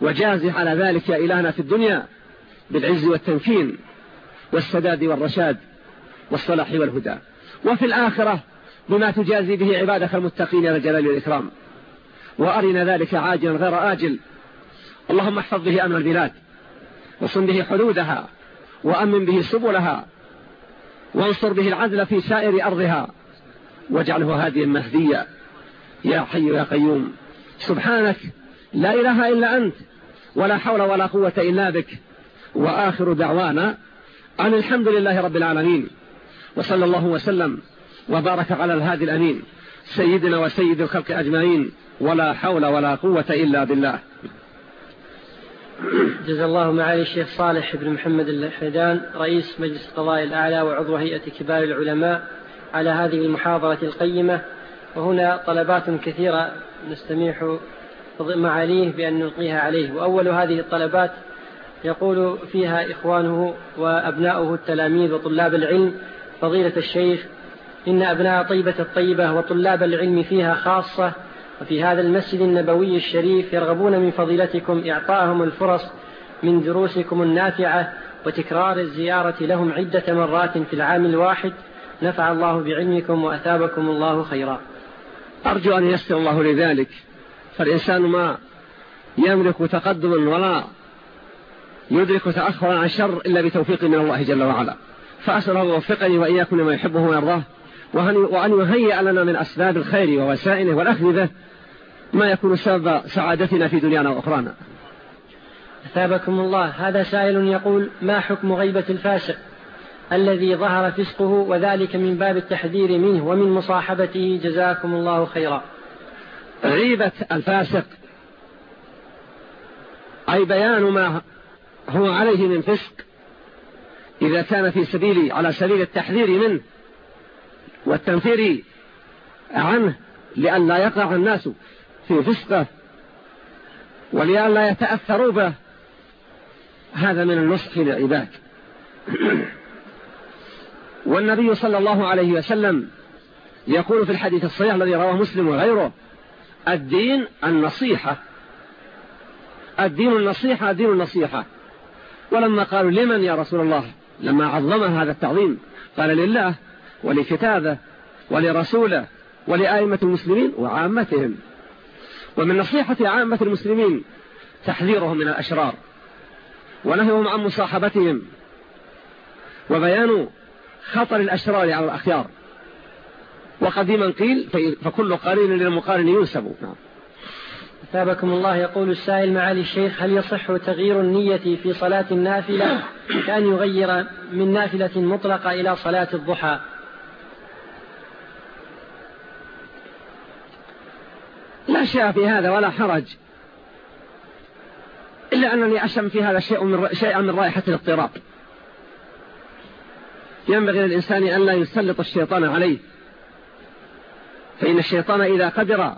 وجازه على ذلك يا إلهنا في الدنيا بالعز والتمكين والسداد والرشاد والصلاح والهدى. وفي الآخرة بما تجازي به عبادك المتقين يا الجلال والإكرام. وأرنا ذلك عاجلا غير آجل. اللهم احفظ به أمن البلاد. وصن به حدودها وأمن به سبلها وانصر به العدل في سائر أرضها. واجعله هاديا مهديا. يا حي يا قيوم سبحانك لا إله إلا أنت ولا حول ولا قوة إلا بك. وآخر دعوانا أن الحمد لله رب العالمين وصلى الله وسلم وبارك على الهادي الأمين سيدنا وسيد الخلق أجمعين ولا حول ولا قوة إلا بالله. جزا الله معالي الشيخ صالح بن محمد الحيدان رئيس مجلس القضاء الأعلى وعضو هيئة كبار العلماء على هذه المحاضرة القيمة. وهنا طلبات كثيرة نستميح معاليه بأن نلقيها عليه. وأول هذه الطلبات يقول فيها إخوانه وأبناؤه التلاميذ وطلاب العلم فضيلة الشيخ إن أبناء طيبة الطيبة وطلاب العلم فيها خاصة وفي هذا المسجد النبوي الشريف يرغبون من فضيلتكم إعطاهم الفرص من دروسكم النافعة وتكرار الزيارة لهم عدة مرات في العام الواحد. نفع الله بعلمكم وأثابكم الله خيرا. أرجو أن يسر الله لذلك. فالإنسان ما يملك تقدما ولا يدرك تأخرا عن شر إلا بتوفيق من الله جل وعلا. فأسأل الله يوفقني وإياكم لما يحبه ويرضاه. وأن يهيئ لنا من أسباب الخير ووسائله والأخذ به. ما يكون سبب سعادتنا في دنيانا وأخرانا. أثابكم الله. هذا سائل يقول ما حكم غيبة الفاسق الذي ظهر فسقه وذلك من باب التحذير منه ومن مصاحبته؟ جزاكم الله خيرا. غيبة الفاسق أي بيان ما هو عليه من فسق إذا كان في سبيل على سبيل التحذير منه والتنفير عنه لأن لا يقع الناس. في فسقه ولأن لا يتأثروا به. هذا من النصح للعباد. والنبي صلى الله عليه وسلم يقول في الحديث الصحيح الذي رواه مسلم وغيره الدين النصيحة. الدين النصيحة الدين النصيحة. ولما قالوا لمن يا رسول الله؟ لما عظم هذا التعظيم. قال لله ولكتابه ولرسوله ولآئمة المسلمين وعامتهم. ومن نصيحة عامة المسلمين تحذيرهم من الأشرار ونهيهم عن مصاحبتهم وبيان خطر الأشرار على الأخيار. وقديما قيل فكل قرين للمقارن ينسب. نعم. الله يقول السائل معالي الشيخ هل يصح تغيير النية في صلاة النافلة كأن يغير من نافلة مطلقة إلى صلاة الضحى؟ لا شيء في هذا ولا حرج. إلا أنني أشم في هذا شيء من, شيئا من رائحة الاضطراب. ينبغي للإنسان أن لا يسلط الشيطان عليه. فإن الشيطان إذا قدر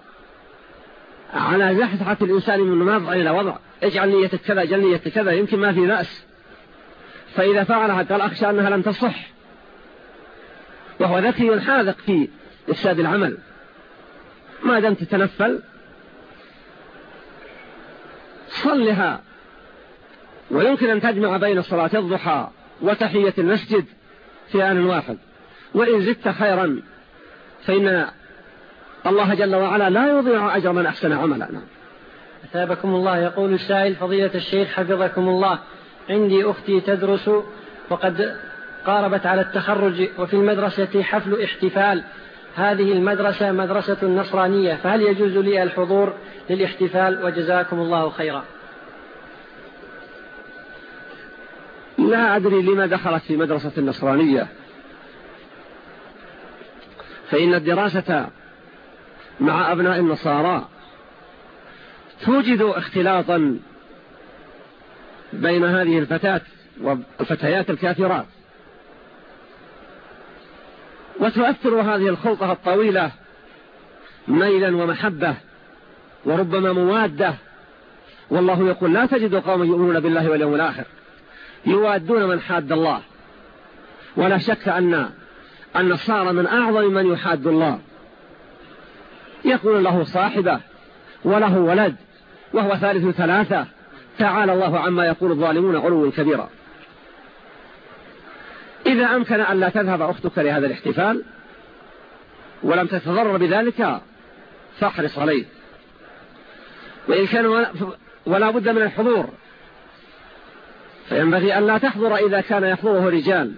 على زحزحة الإنسان من وضع إلى وضع اجعل نيتك كذا اجعل نيتك كذا يمكن ما في بأس. فإذا فعلها قال أخشى أنها لم تصح. وهو ذكي حاذق في إفساد العمل. ما دام تتنفل؟ صلها. ويمكن أن تجمع بين صلاة الضحى وتحية المسجد في آن واحد. وإن زدت خيرا فإن الله جل وعلا لا يضيع أجر من أحسن عملا. أثابكم الله يقول السائل فضيلة الشيخ حفظكم الله. عندي أختي تدرس وقد قاربت على التخرج وفي المدرسة حفل احتفال. هذه المدرسة مدرسة نصرانية فهل يجوز لي الحضور للاحتفال وجزاكم الله خيرا؟ لا أدري لما دخلت في مدرسة النصرانية فإن الدراسة مع أبناء النصارى توجد اختلاطا بين هذه الفتاة والفتيات الكافرات. وتؤثر هذه الخلطة الطويلة ميلا ومحبة وربما موادة. والله يقول لا تجد قوما يؤمنون بالله واليوم الآخر يوادون من حاد الله. ولا شك أن النصارى من أعظم من يحاد الله. يكون له صاحبة وله ولد وهو ثالث ثلاثة تعالى الله عما يقول الظالمون علوا كبيرا. إذا أمكن أن لا تذهب أختك لهذا الاحتفال ولم تتضرر بذلك فاحرص عليه. وإن كان ولا بد من الحضور. فينبغي أن لا تحضر إذا كان يحضره رجال.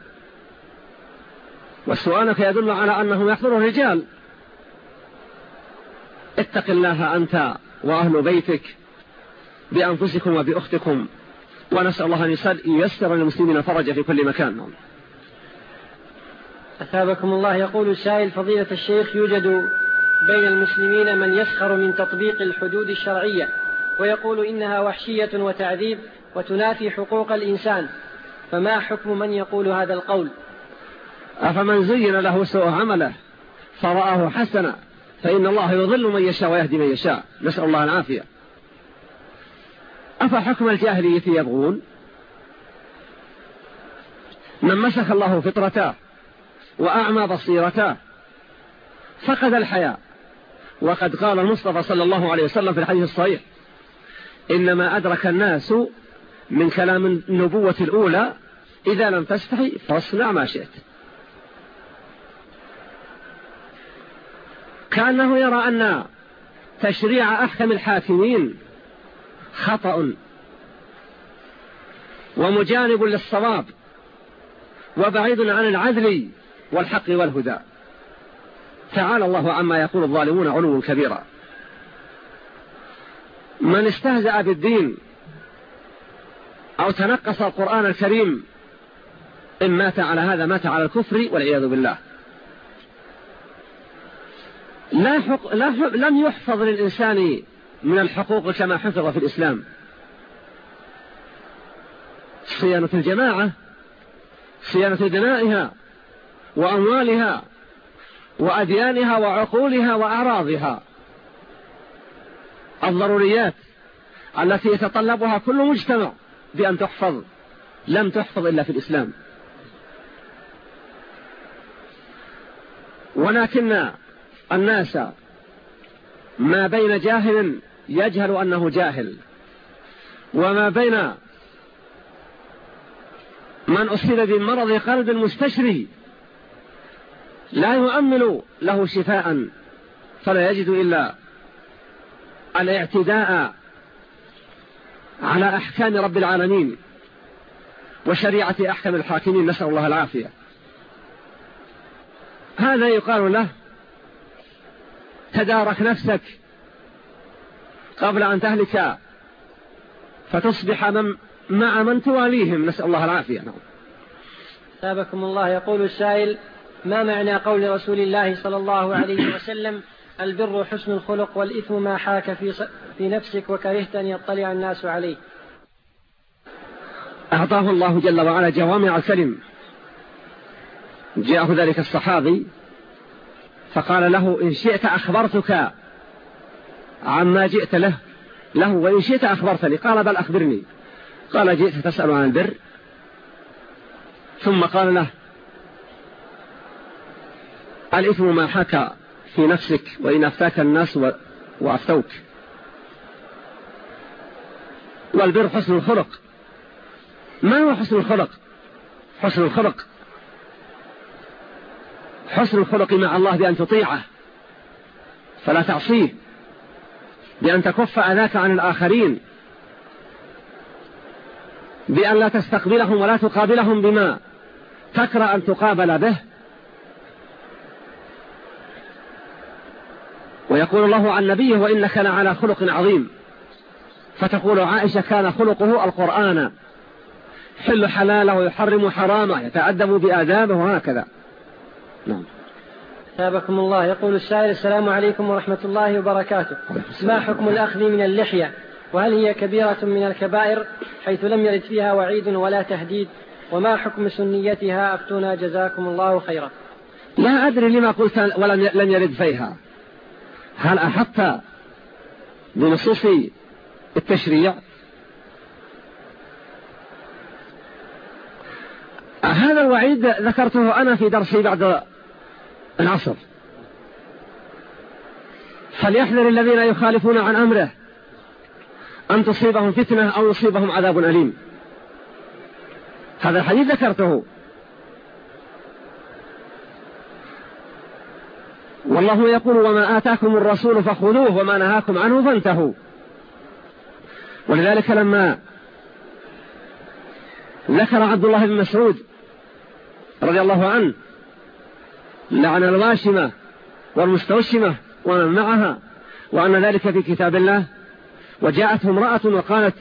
وسؤالك يدل على أنه يحضره رجال. اتق الله أنت وأهل بيتك بأنفسكم وبأختكم. ونسأل الله أن ييسر للمسلمين فرج في كل مكان. أثابكم الله يقول السائل فضيلة الشيخ يوجد بين المسلمين من يسخر من تطبيق الحدود الشرعية ويقول إنها وحشية وتعذيب وتنافي حقوق الإنسان فما حكم من يقول هذا القول؟ أفمن زين له سوء عمله فرآه حسنا فإن الله يضل من يشاء ويهدي من يشاء. نسأل الله العافية. أفحكم الجاهلية يبغون؟ من مسخ الله فطرته وأعمى بصيرته فقد الحياء. وقد قال المصطفى صلى الله عليه وسلم في الحديث الصحيح إنما أدرك الناس من كلام النبوة الأولى إذا لم تستحي فاصنع ما شئت. كأنه يرى أن تشريع أحكم الحاكمين خطأ ومجانب للصواب وبعيد عن العدل والحق والهدى. تعالى الله عما يقول الظالمون علوا كبيرا. من استهزأ بالدين أو تنقص القرآن الكريم إن مات على هذا مات على الكفر والعياذ بالله. لا حق لا حق لم يحفظ للإنسان من الحقوق كما حفظ في الإسلام. صيانة الجماعة صيانة دمائها وأموالها وأديانها وعقولها وأعراضها. الضروريات التي يتطلبها كل مجتمع بأن تحفظ لم تحفظ إلا في الإسلام. ولكن الناس ما بين جاهل يجهل أنه جاهل وما بين من أصيب بمرض قلب المستشري لا يؤمل له شفاء فلا يجد إلا الاعتداء على أحكام رب العالمين وشريعة أحكام الحاكمين. نسأل الله العافية. هذا يقال له تدارك نفسك قبل أن تهلك فتصبح من مع من تواليهم. نسأل الله العافية. نعم. ثابكم الله. يقول السائل ما معنى قول رسول الله صلى الله عليه وسلم البر حسن الخلق والإثم ما حاك في, في نفسك وكرهت أن يطلع الناس عليه أعطاه الله جل وعلا جوامع الكلم. جاءه ذلك الصحابي فقال له إن شئت أخبرتك عما جئت له له وإن شئت أخبرتني. قال بل أخبرني. قال جئت تسأل عن البر. ثم قال له الإثم ما حكى في نفسك وإن أفتاك الناس وأفتوك. والبر حسن الخلق. ما هو حسن الخلق؟ حسن الخلق. حسن الخلق مع الله بأن تطيعه فلا تعصيه. بأن تكف أذاك عن الآخرين. بأن لا تستقبلهم ولا تقابلهم بما تكره أن تقابل به. ويقول الله عن نبيه وإنك لعلى خلق عظيم. فتقول عائشة كان خلقه القرآن. حل حلاله ويحرم حرامه يتأدب بآدابه وهكذا. نعم. ثابكم الله. يقول السائل السلام عليكم ورحمة الله وبركاته. ما حكم الأخذ من اللحية؟ وهل هي كبيرة من الكبائر حيث لم يرد فيها وعيد ولا تهديد؟ وما حكم سنيتها؟ أفتونا جزاكم الله خيرا. لا أدري لما قلت ولم لم يرد فيها. هل أحط بنصوص التشريع؟ هذا الوعيد ذكرته أنا في درسي بعد العصر. فليحذر الذين يخالفون عن أمره أن تصيبهم فتنة أو يصيبهم عذاب أليم. هذا الحديث ذكرته. والله يقول وما آتاكم الرسول فخذوه وما نهاكم عنه فانتهوا. ولذلك لما ذكر عبد الله بن مسعود رضي الله عنه لعن الواشمة والمستوشمة ومن معها وأن ذلك في كتاب الله وجاءته امرأة وقالت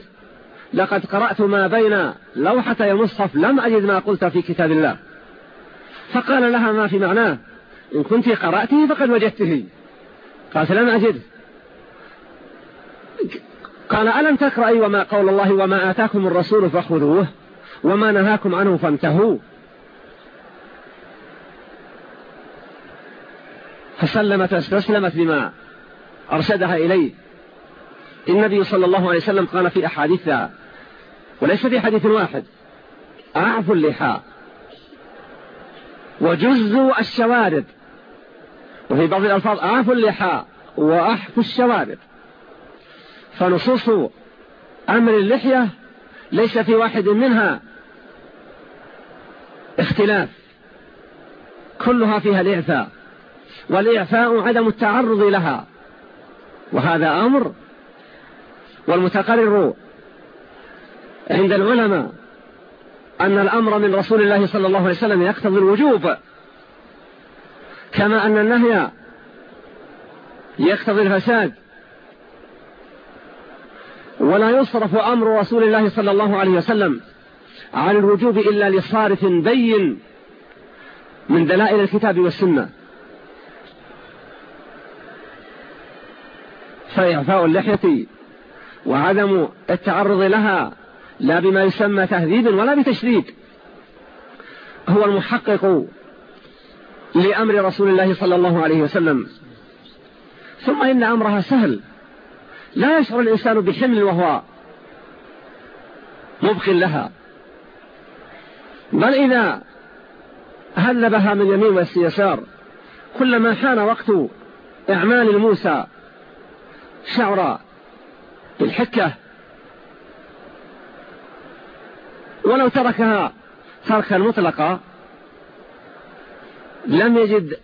لقد قرأت ما بين لوحة المصحف لم أجد ما قلت في كتاب الله. فقال لها ما في معناه إن كنت قرأته فقد وجدته. قالت لم أجد قال ألم تقرأي وما قول الله وما آتاكم الرسول فخذوه وما نهاكم عنه فانتهوا؟ فسلمت واستسلمت بما أرشدها إليه. النبي صلى الله عليه وسلم قال في أحاديثها وليس في حديث واحد أعفوا اللحى وجزوا الشوارب وفي بعض الألفاظ أعفوا اللحى وأحفوا الشوارب. فنصوص أمر اللحية ليس في واحد منها اختلاف. كلها فيها الإعفاء. والإعفاء عدم التعرض لها. وهذا أمر والمتقرر عند العلماء أن الأمر من رسول الله صلى الله عليه وسلم يقتضي الوجوب. كما أن النهي يقتضي الفساد. ولا يصرف أمر رسول الله صلى الله عليه وسلم عن الوجوب إلا لصارف بين من دلائل الكتاب والسنة. فإعفاء اللحية وعدم التعرض لها لا بما يسمى تهذيب ولا بتشديد هو المحقق لأمر رسول الله صلى الله عليه وسلم. ثم إن أمرها سهل. لا يشعر الإنسان بحمل وهو مبق لها. بل إذا هلبها من يمين واليسار كلما حان وقت إعمال الموسى شعر بالحكة. ولو تركها تركا مطلقا لم يجد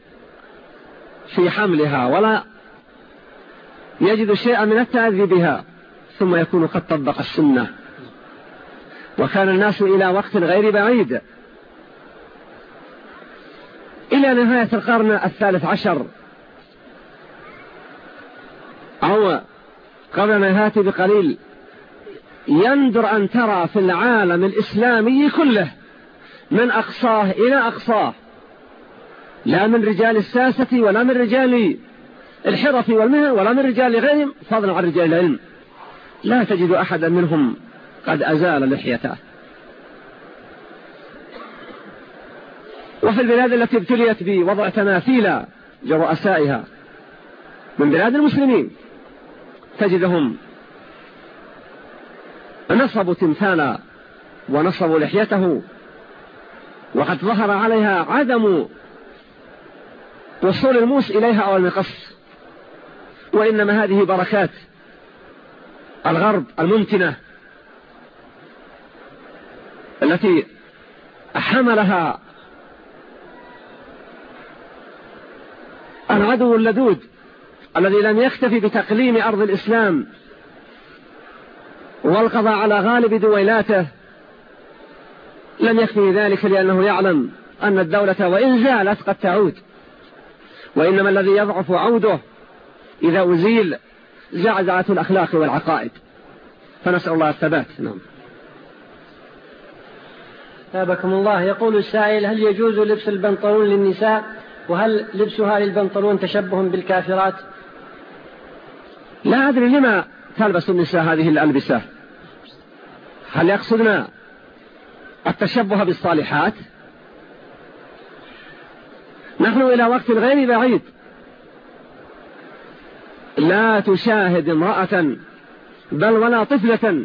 في حملها ولا يجد شيئا من التأذي بها ثم يكون قد طبق السنة. وكان الناس إلى وقت غير بعيد. إلى نهاية القرن الثالث عشر. أو قبل يهاتي بقليل. يندر أن ترى في العالم الإسلامي كله من أقصاه إلى أقصاه. لا من رجال الساسة ولا من رجال الحرف والمهن ولا من رجال غيرهم فضلا عن رجال العلم. لا تجد أحدا منهم قد أزال لحيته. وفي البلاد التي ابتليت بوضع تماثيل لرؤسائها من بلاد المسلمين تجدهم نصبوا تمثالا ونصبوا لحيته وقد ظهر عليها عدم وصول الموس إليها أو المقص وإنما هذه بركات. الغرب الممتنة. التي حملها العدو اللدود الذي لم يكتفي بتقليم أرض الإسلام. والقضاء على غالب دويلاته. لم يكفي ذلك لأنه يعلم أن الدولة وإن زالت قد تعود. وإنما الذي يضعف عوده إذا أزيل زعزعة الأخلاق والعقائد. فنسأل الله الثبات. نعم. ثابكم الله. يقول السائل هل يجوز لبس البنطلون للنساء؟ وهل لبسها للبنطلون تشبه بالكافرات؟ لا أدري لما تلبس النساء هذه الألبسة. هل يقصدنا التشبه بالصالحات؟ نحن إلى وقت غير بعيد. لا تشاهد امرأة بل ولا طفلة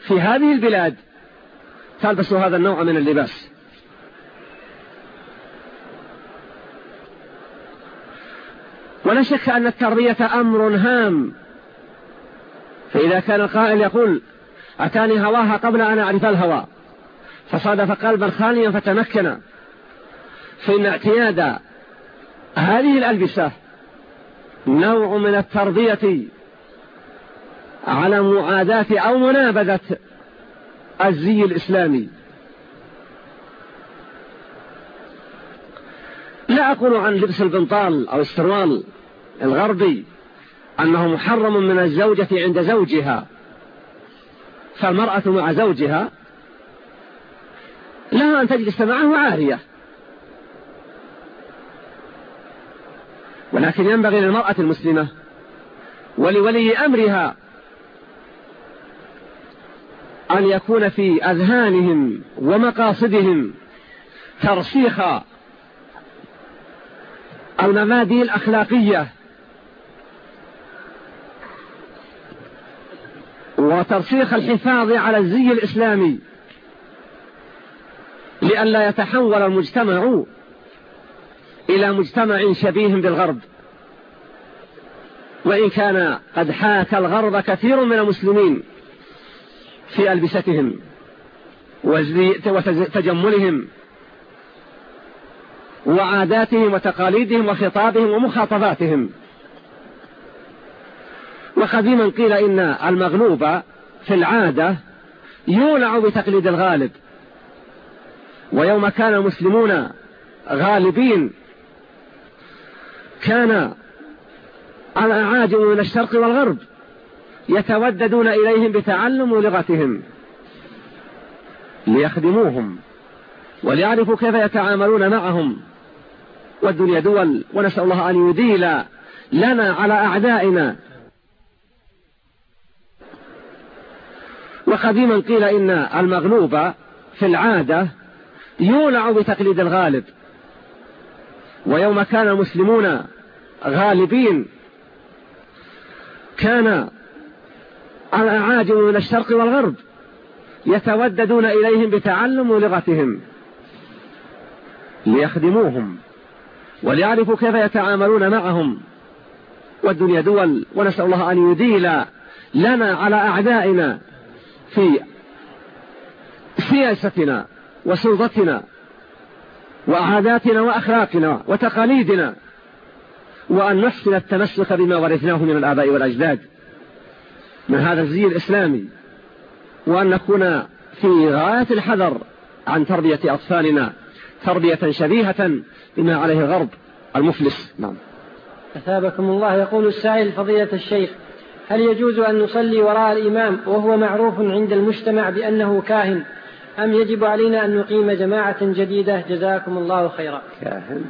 في هذه البلاد تلبس هذا النوع من اللباس. ولا شك أن التربية أمر هام. فإذا كان القائل يقول أتاني هواها قبل أن أعرف الهوى؟ فصادف قلبا خاليا فتمكن. فإن اعتياد هذه الألبسة نوع من التربية على معاداة أو منابذة الزي الإسلامي. لا أقول عن لبس البنطال أو السروال الغربي أنه محرم من الزوجة عند زوجها فالمرأة مع زوجها لها أن تجلس معه عارية. ولكن ينبغي للمرأة المسلمة ولولي أمرها أن يكون في أذهانهم ومقاصدهم ترسيخ المبادئ الأخلاقية وترسيخ الحفاظ على الزي الإسلامي لئلا يتحول المجتمع إلى مجتمع شبيه بالغرب. وإن كان قد حاك الغرب كثير من المسلمين في ألبستهم وتجملهم وعاداتهم وتقاليدهم وخطابهم ومخاطباتهم. وقديما قيل إن المغلوب في العادة يولع بتقليد الغالب. ويوم كان المسلمون غالبين كان الأعاجم من الشرق والغرب يتوددون إليهم بتعلم لغتهم ليخدموهم وليعرفوا كيف يتعاملون معهم. والدنيا دول ونسأل الله أن يديل لنا على أعدائنا. وقديما قيل إن المغلوب في العادة يولع بتقليد الغالب. ويوم كان المسلمون غالبين كان الأعاجم من الشرق والغرب يتوددون إليهم بتعلم لغتهم ليخدموهم وليعرفوا كيف يتعاملون معهم. والدنيا دول ونسأل الله أن يديل لنا على أعدائنا في سياستنا وسلطتنا وعاداتنا وأخلاقنا وتقاليدنا وأن نحسن التمسك بما ورثناه من الآباء والأجداد. من هذا الزي الإسلامي. وأن نكون في غاية الحذر عن تربية أطفالنا تربية شبيهة بما عليه الغرب المفلس. نعم. أثابكم الله يقول السائل فضيلة الشيخ هل يجوز أن نصلي وراء الإمام وهو معروف عند المجتمع بأنه كاهن أم يجب علينا أن نقيم جماعة جديدة؟ جزاكم الله خيرا. كاهن.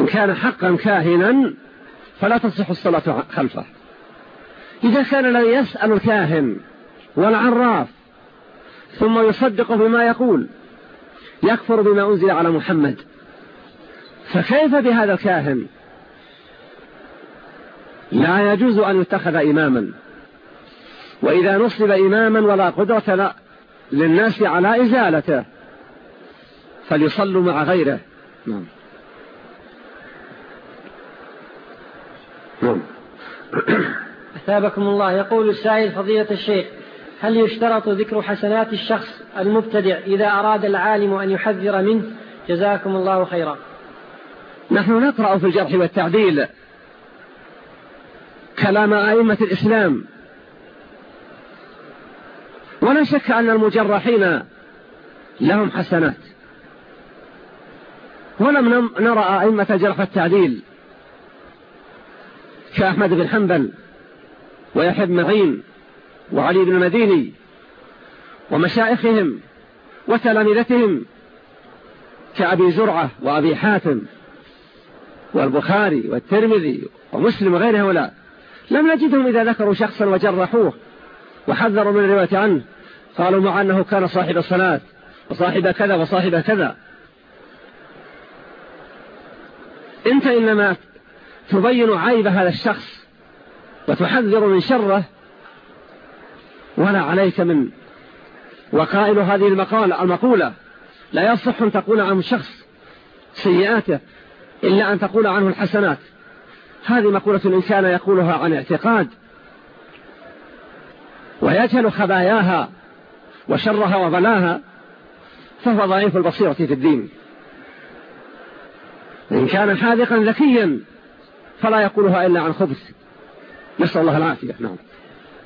إن كان حقا كاهنا فلا تصح الصلاة خلفه. إذا كان الذي يسأل الكاهن والعراف ثم يصدق بما يقول يكفر بما أنزل على محمد فكيف بهذا الكاهن؟ لا يجوز أن يتخذ إماما. وإذا نصب إماما ولا قدرة للناس على إزالته فليصلوا مع غيره. نعم. نعم. أثابكم الله. يقول السائل فضيلة الشيخ هل يشترط ذكر حسنات الشخص المبتدع إذا أراد العالم أن يحذر منه؟ جزاكم الله خيرا. نحن نقرأ في الجرح والتعديل كلام أئمة الإسلام. ولا شك أن المجرحين لهم حسنات. ولم نرى أئمة الجرح والتعديل كأحمد بن حنبل ويحيى بن معين وعلي بن المديني ومشائخهم وتلامذتهم كأبي زرعة وأبي حاتم والبخاري والترمذي ومسلم وغير هؤلاء. لم نجدهم إذا ذكروا شخصا وجرحوه. وحذروا من الرواية عنه. قالوا مع أنه كان صاحب الصلاة وصاحب كذا وصاحب كذا. أنت إنما تبين عيب هذا الشخص وتحذر من شره ولا عليك من وقائل هذه المقالة المقولة. لا يصح أن تقول عن شخص سيئاته إلا أن تقول عنه الحسنات. هذه مقولة إن كان يقولها عن اعتقاد ويجهل خباياها وشرها وبلاها فهو ضعيف البصيرة في الدين. إن كان حاذقا ذكيا فلا يقولها إلا عن خبث. نسأل الله العافية. نعم.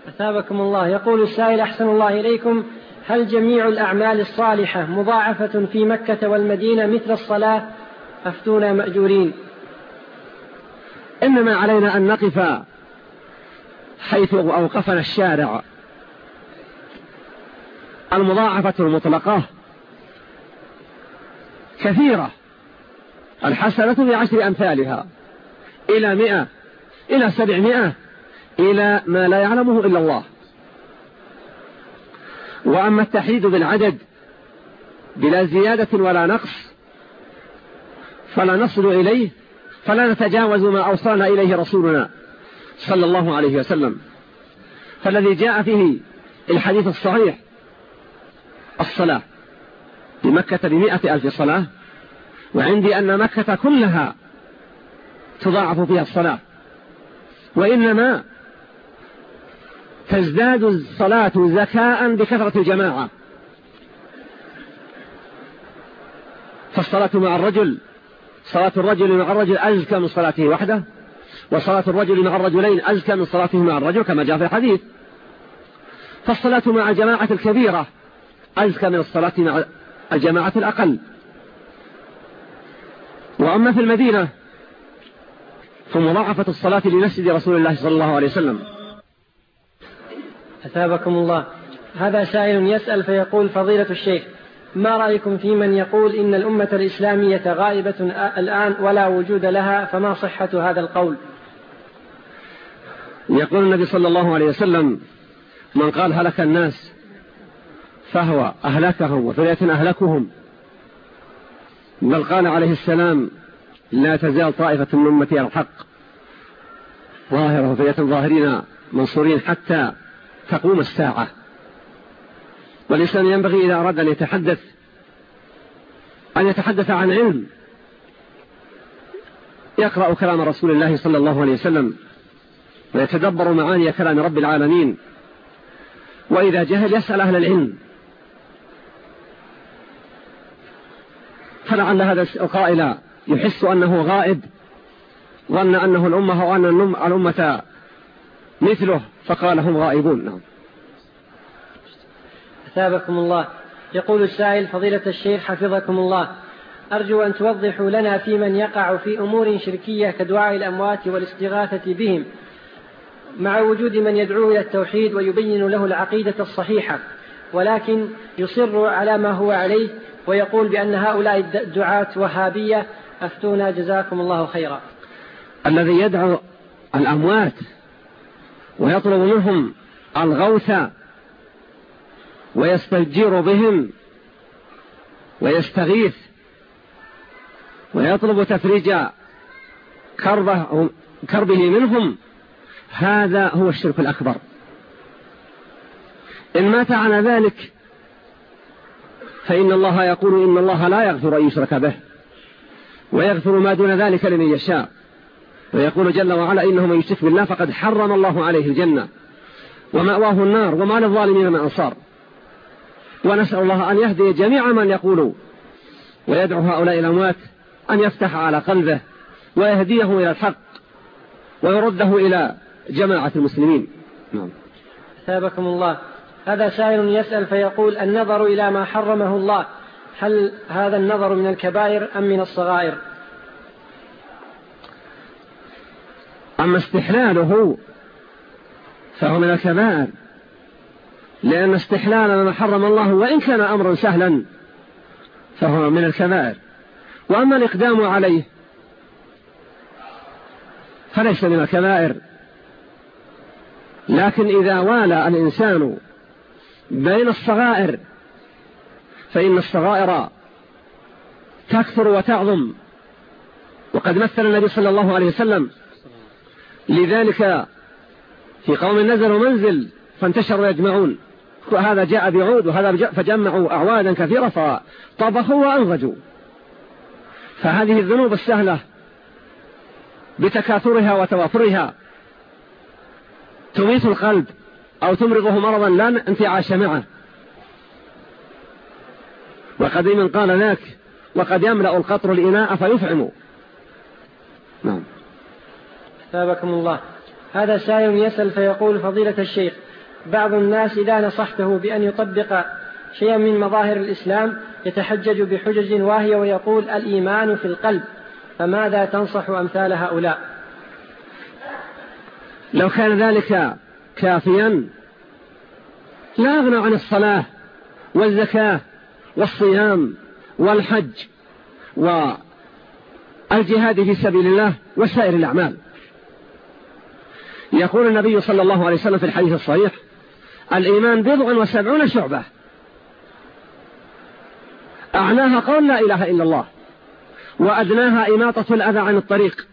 أثابكم الله. يقول السائل أحسن الله إليكم. هل جميع الأعمال الصالحة مضاعفة في مكة والمدينة مثل الصلاة؟ أفتونا مأجورين. إنما علينا أن نقف حيث أوقفنا الشارع. المضاعفة المطلقة كثيرة الحسنة بعشر أمثالها إلى مئة إلى سبعمائة إلى ما لا يعلمه إلا الله. وأما التحديد بالعدد بلا زيادة ولا نقص فلا نصل إليه فلا نتجاوز ما أوصانا إليه رسولنا صلى الله عليه وسلم. فالذي جاء فيه الحديث الصحيح الصلاة. بمكة بمئة ألف صلاة. وعندي أن مكة كلها تضاعف فيها الصلاة. وإنما تزداد الصلاة زكاء بكثرة الجماعة. فالصلاة مع الرجل صلاة الرجل مع الرجل أزكى من صلاته وحده وصلاة الرجل مع الرجلين أزكى من صلاته مع الرجل كما جاء في الحديث. فالصلاة مع الجماعة الكبيرة أزكى من الصلاة مع الجماعة الأقل. وأما في المدينة فمضاعفة الصلاة لمسجد رسول الله صلى الله عليه وسلم. أثابكم الله. هذا سائل يسأل فيقول فضيلة الشيخ ما رأيكم في من يقول إن الأمة الإسلامية غائبة الآن ولا وجود لها فما صحة هذا القول؟ يقول النبي صلى الله عليه وسلم من قال هلك الناس فهو أهلكهم وفرية أهلكهم. بل قال عليه السلام لا تزال طائفة من أمتي الحق. ظاهرة وفرية ظاهرين منصورين حتى تقوم الساعة. والإنسان ينبغي إذا أراد أن يتحدث أن يتحدث عن علم. يقرأ كلام رسول الله صلى الله عليه وسلم ويتدبر معاني كلام رب العالمين. وإذا جهل يسأل أهل العلم. فلعل هذا القائل يحس أنه غائب؟ ظن أنه الأمة وأن الأمة مثله فقال هم غائبون. نعم. أثابكم الله. يقول السائل فضيلة الشيخ حفظكم الله. أرجو أن توضحوا لنا في من يقع في أمور شركية كدعاء الأموات والاستغاثة بهم مع وجود من يدعو إلى التوحيد ويبين له العقيدة الصحيحة. ولكن يصر على ما هو عليه ويقول بأن هؤلاء الدعاة وهابية أفتونا جزاكم الله خيرا. الذي يدعو الأموات ويطلب منهم الغوث ويستجير بهم ويستغيث ويطلب تفريج كربه كربه منهم هذا هو الشرك الأكبر. إن مات على ذلك فإن الله يقول إن الله لا يغفر أن يشرك به ويغفر ما دون ذلك لمن يشاء. ويقول جل وعلا إنه من يشرك بالله فقد حرم الله عليه الجنة ومأواه النار وما للظالمين من أنصار. ونسأل الله أن يهدي جميع من يقول ويدعو هؤلاء الأموات أن يفتح على قلبه ويهديه إلى الحق ويرده إلى جماعة المسلمين. نعم. ثابكم الله. هذا سائل يسأل فيقول النظر إلى ما حرمه الله هل هذا النظر من الكبائر أم من الصغائر؟ أما استحلاله فهو من الكبائر لأن استحلال ما حرم الله وإن كان أمرا سهلا فهو من الكبائر. وأما الإقدام عليه فليس من الكبائر لكن إذا والى الإنسان بين الصغائر فإن الصغائر تكثر وتعظم. وقد مثل النبي صلى الله عليه وسلم لذلك في قوم نزلوا منزل فانتشروا يجمعون. وهذا جاء بعود وهذا فجمعوا أعوادا كثيرة فطبخوا وأنضجوا. فهذه الذنوب السهلة بتكاثرها وتوافرها. تميت القلب. أو تمرضه مرضا لا انتعاش معه وقديما قال ذاك وقد يملأ القطر الإناء فيفعم. نعم. ثابكم الله. هذا سائل يسأل فيقول فضيلة الشيخ بعض الناس إذا نصحته بأن يطبق شيئا من مظاهر الإسلام يتحجج بحجج واهية ويقول الإيمان في القلب فماذا تنصح أمثال هؤلاء؟ لو كان ذلك كافيا. لا أغنى عن الصلاة والزكاة والصيام والحج والجهاد في سبيل الله وسائر الأعمال. يقول النبي صلى الله عليه وسلم في الحديث الصحيح الإيمان بضع وسبعون شعبة. أعلاها قول لا إله إلا الله وأدناها إماطة الأذى عن الطريق.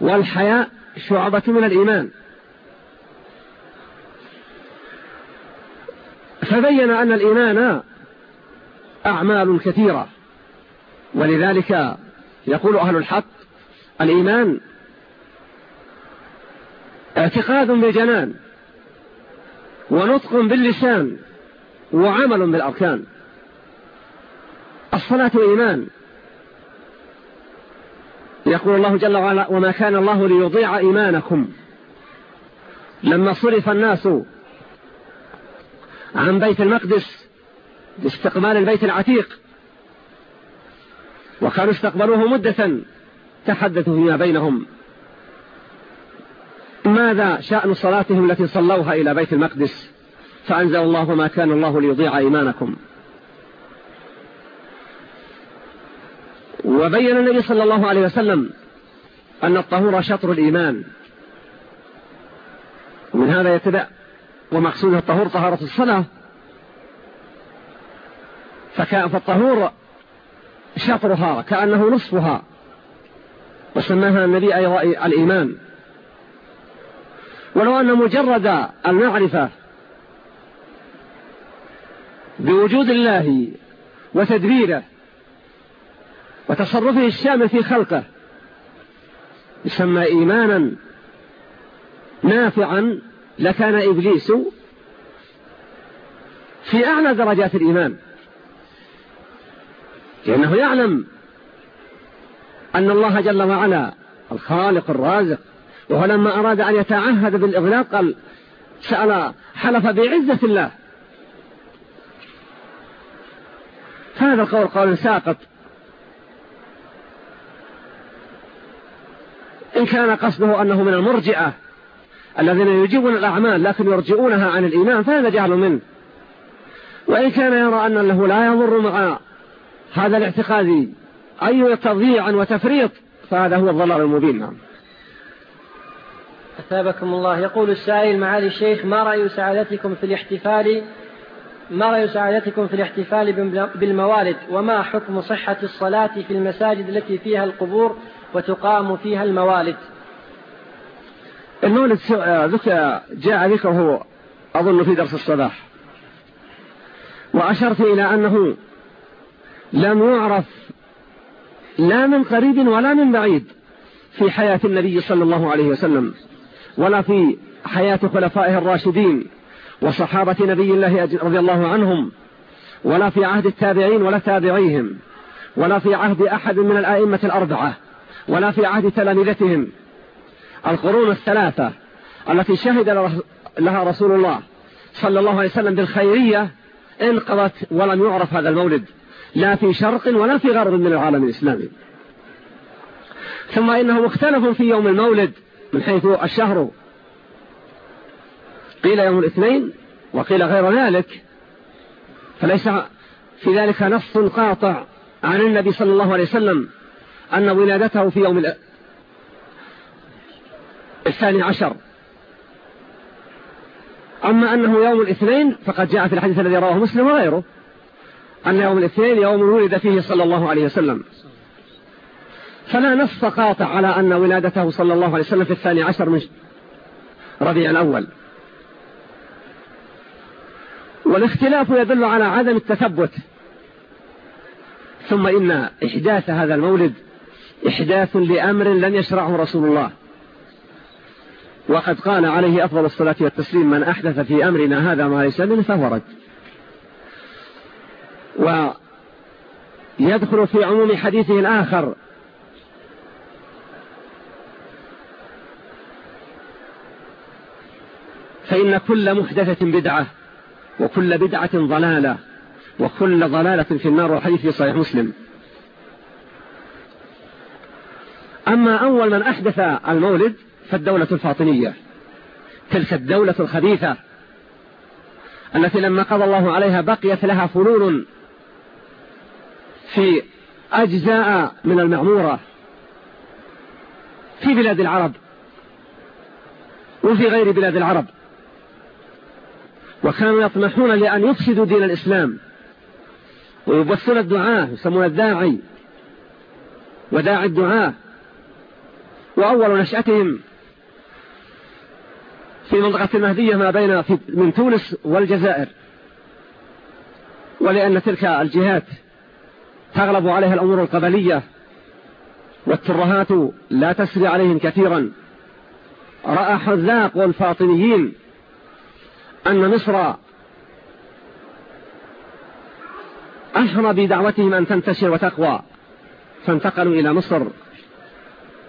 والحياء شعبة من الإيمان. فبين أن الإيمان أعمال كثيرة. ولذلك يقول أهل الحق الإيمان اعتقاد بالجنان ونطق باللسان وعمل بالأركان. الصلاة إيمان يقول الله جل وعلا وما كان الله ليضيع إيمانكم. لما صرف الناس عن بيت المقدس لاستقبال البيت العتيق. وكانوا استقبلوه مدة تحدثوا فيما بينهم. ماذا شأن صلاتهم التي صلوها إلى بيت المقدس؟ فأنزل الله ما كان الله ليضيع إيمانكم. وبين النبي صلى الله عليه وسلم أن الطهور شطر الإيمان. ومن هذا يتبع ومقصود الطهور طهارة الصلاة. فكان فالطهور شطرها كأنه نصفها. وسماها النبي أيضا الإيمان. ولو أن مجرد المعرفة بوجود الله وتدبيره وتصرفه الشامل في خلقه يسمى إيمانا نافعا لكان إبليس في أعلى درجات الإيمان. لأنه يعلم أن الله جل وعلا الخالق الرازق وهو لما أراد أن يتعهد بالإغلاق قال سأل حلف بعزة الله. فهذا القول قول ساقط. إن كان قصده أنه من المرجئة. الذين يجيبون الأعمال لكن يرجئونها عن الإيمان فهذا جهل منه. وإن كان يرى أن له لا يضر مع هذا الاعتقاد أي تضييع وتفريط فهذا هو الضلال المبين. نعم. أثابكم الله. يقول السائل معالي الشيخ ما رأي سعادتكم في الاحتفال؟ ما رأي سعادتكم في الاحتفال بالموالد؟ وما حكم صحة الصلاة في المساجد التي فيها القبور وتقام فيها الموالد؟ المولد جاء ذكره أظن في درس الصباح. وأشرت إلى أنه لم يعرف لا من قريب ولا من بعيد في حياة النبي صلى الله عليه وسلم ولا في حياة خلفائه الراشدين وصحابة نبي الله رضي الله عنهم ولا في عهد التابعين ولا تابعيهم ولا في عهد أحد من الآئمة الأربعة ولا في عهد تلامذتهم. القرون الثلاثة التي شهد لها رسول الله صلى الله عليه وسلم بالخيرية انقضت ولم يعرف هذا المولد. لا في شرق ولا في غرب من العالم الإسلامي. ثم إنه مختلف في يوم المولد من حيث الشهر. قيل يوم الاثنين وقيل غير ذلك. فليس في ذلك نص قاطع عن النبي صلى الله عليه وسلم أن ولادته في يوم الثاني عشر. أما أنه يوم الاثنين فقد جاء في الحديث الذي رواه مسلم وغيره أن يوم الاثنين يوم ولد فيه صلى الله عليه وسلم. فلا نص قاطع على أن ولادته صلى الله عليه وسلم في الثاني عشر من ربيع الأول. والاختلاف يدل على عدم التثبت. ثم إن إحداث هذا المولد إحداث لأمر لم يشرعه رسول الله. وقد قال عليه أفضل الصلاة والتسليم من أحدث في أمرنا هذا ما ليس منه فهو رد. ويدخل في عموم حديثه الآخر. فإن كل محدثة بدعة وكل بدعة ضلالة وكل ضلالة في النار والحديث في صحيح مسلم. أما أول من أحدث المولد فالدولة الفاطمية. تلك الدولة الخبيثة التي لما قضى الله عليها بقيت لها فلول في أجزاء من المعمورة في بلاد العرب وفي غير بلاد العرب. وكانوا يطمحون لأن يفسدوا دين الإسلام ويبثون الدعاة يسمون الداعي وداعي الدعاة وأول نشأتهم في منطقة المهدية ما بين من تونس والجزائر. ولأن تلك الجهات تغلب عليها الأمور القبلية والترهات لا تسري عليهم كثيرا. رأى حذاق والفاطميين أن مصر أحرى بدعوتهم أن تنتشر وتقوى فانتقلوا إلى مصر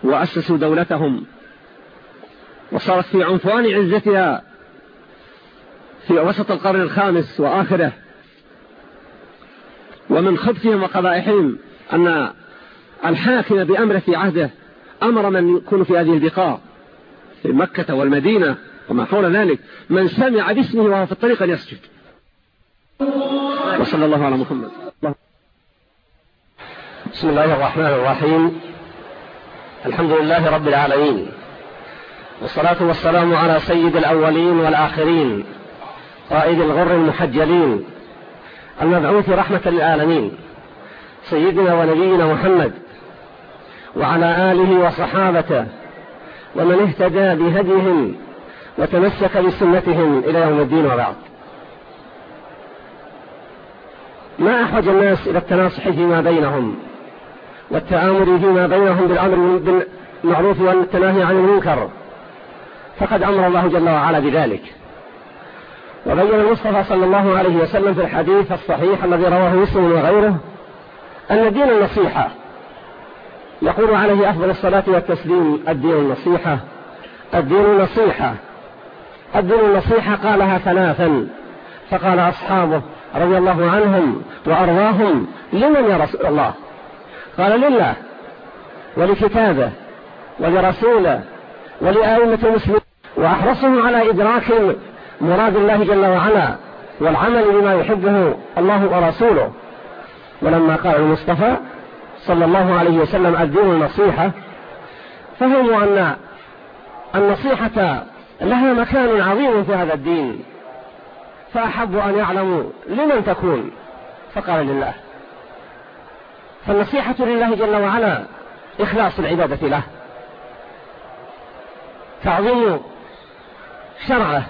وأسسوا دولتهم. وصارت في عنفوان عزتها في وسط القرن الخامس وآخره. ومن خبثهم وقبائحهم أن الحاكم بأمره في عهده أمر من يكون في هذه البقاع في مكة والمدينة وما حول ذلك من سمع باسمه وهو في الطريق أن يسجد وصلى الله على محمد. بسم الله الرحمن الرحيم. الحمد لله رب العالمين. والصلاة والسلام على سيد الأولين والآخرين قائد الغر المحجلين المبعوث رحمة للعالمين سيدنا ونبينا محمد وعلى آله وصحابته ومن اهتدى بهديهم وتمسك بسنتهم إلى يوم الدين وبعد. ما أحوج الناس إلى التناصح فيما بينهم والتآمر فيما بينهم بالأمر بالمعروف والتناهي عن المنكر؟ فقد أمر الله جل وعلا بذلك. وبين المصطفى صلى الله عليه وسلم في الحديث الصحيح الذي رواه مسلم وغيره أن دين النصيحة يقول عليه أفضل الصلاة والتسليم الدين النصيحة. الدين النصيحة. الدين النصيحة قالها ثلاثا. فقال أصحابه رضي الله عنهم وأرضاهم لمن يا رسول الله؟ قال لله ولكتابه ولرسوله ولآئمة المسلمين وأحرصهم على إدراك مراد الله جل وعلا والعمل بما يحبه الله ورسوله. ولما قال المصطفى صلى الله عليه وسلم الدين النصيحة فهموا أن النصيحة لها مكان عظيم في هذا الدين فأحبوا أن يعلموا لمن تكون فقال لله. فالنصيحة لله جل وعلا إخلاص العبادة له. تعظيم شرعه.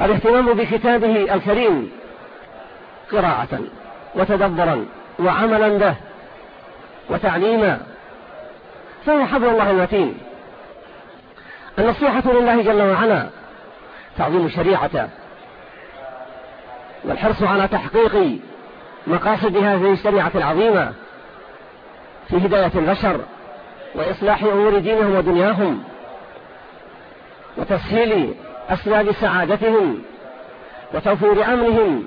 الاهتمام بكتابه الكريم قراءة وتدبرا وعملا به وتعليما. فهو حبل الله المتين النصيحة لله جل وعلا تعظيم شريعته والحرص على تحقيق مقاصد هذه الشريعة العظيمة في هداية البشر وإصلاح أمور دينهم ودنياهم وتسهيل أسباب سعادتهم وتوفير أمنهم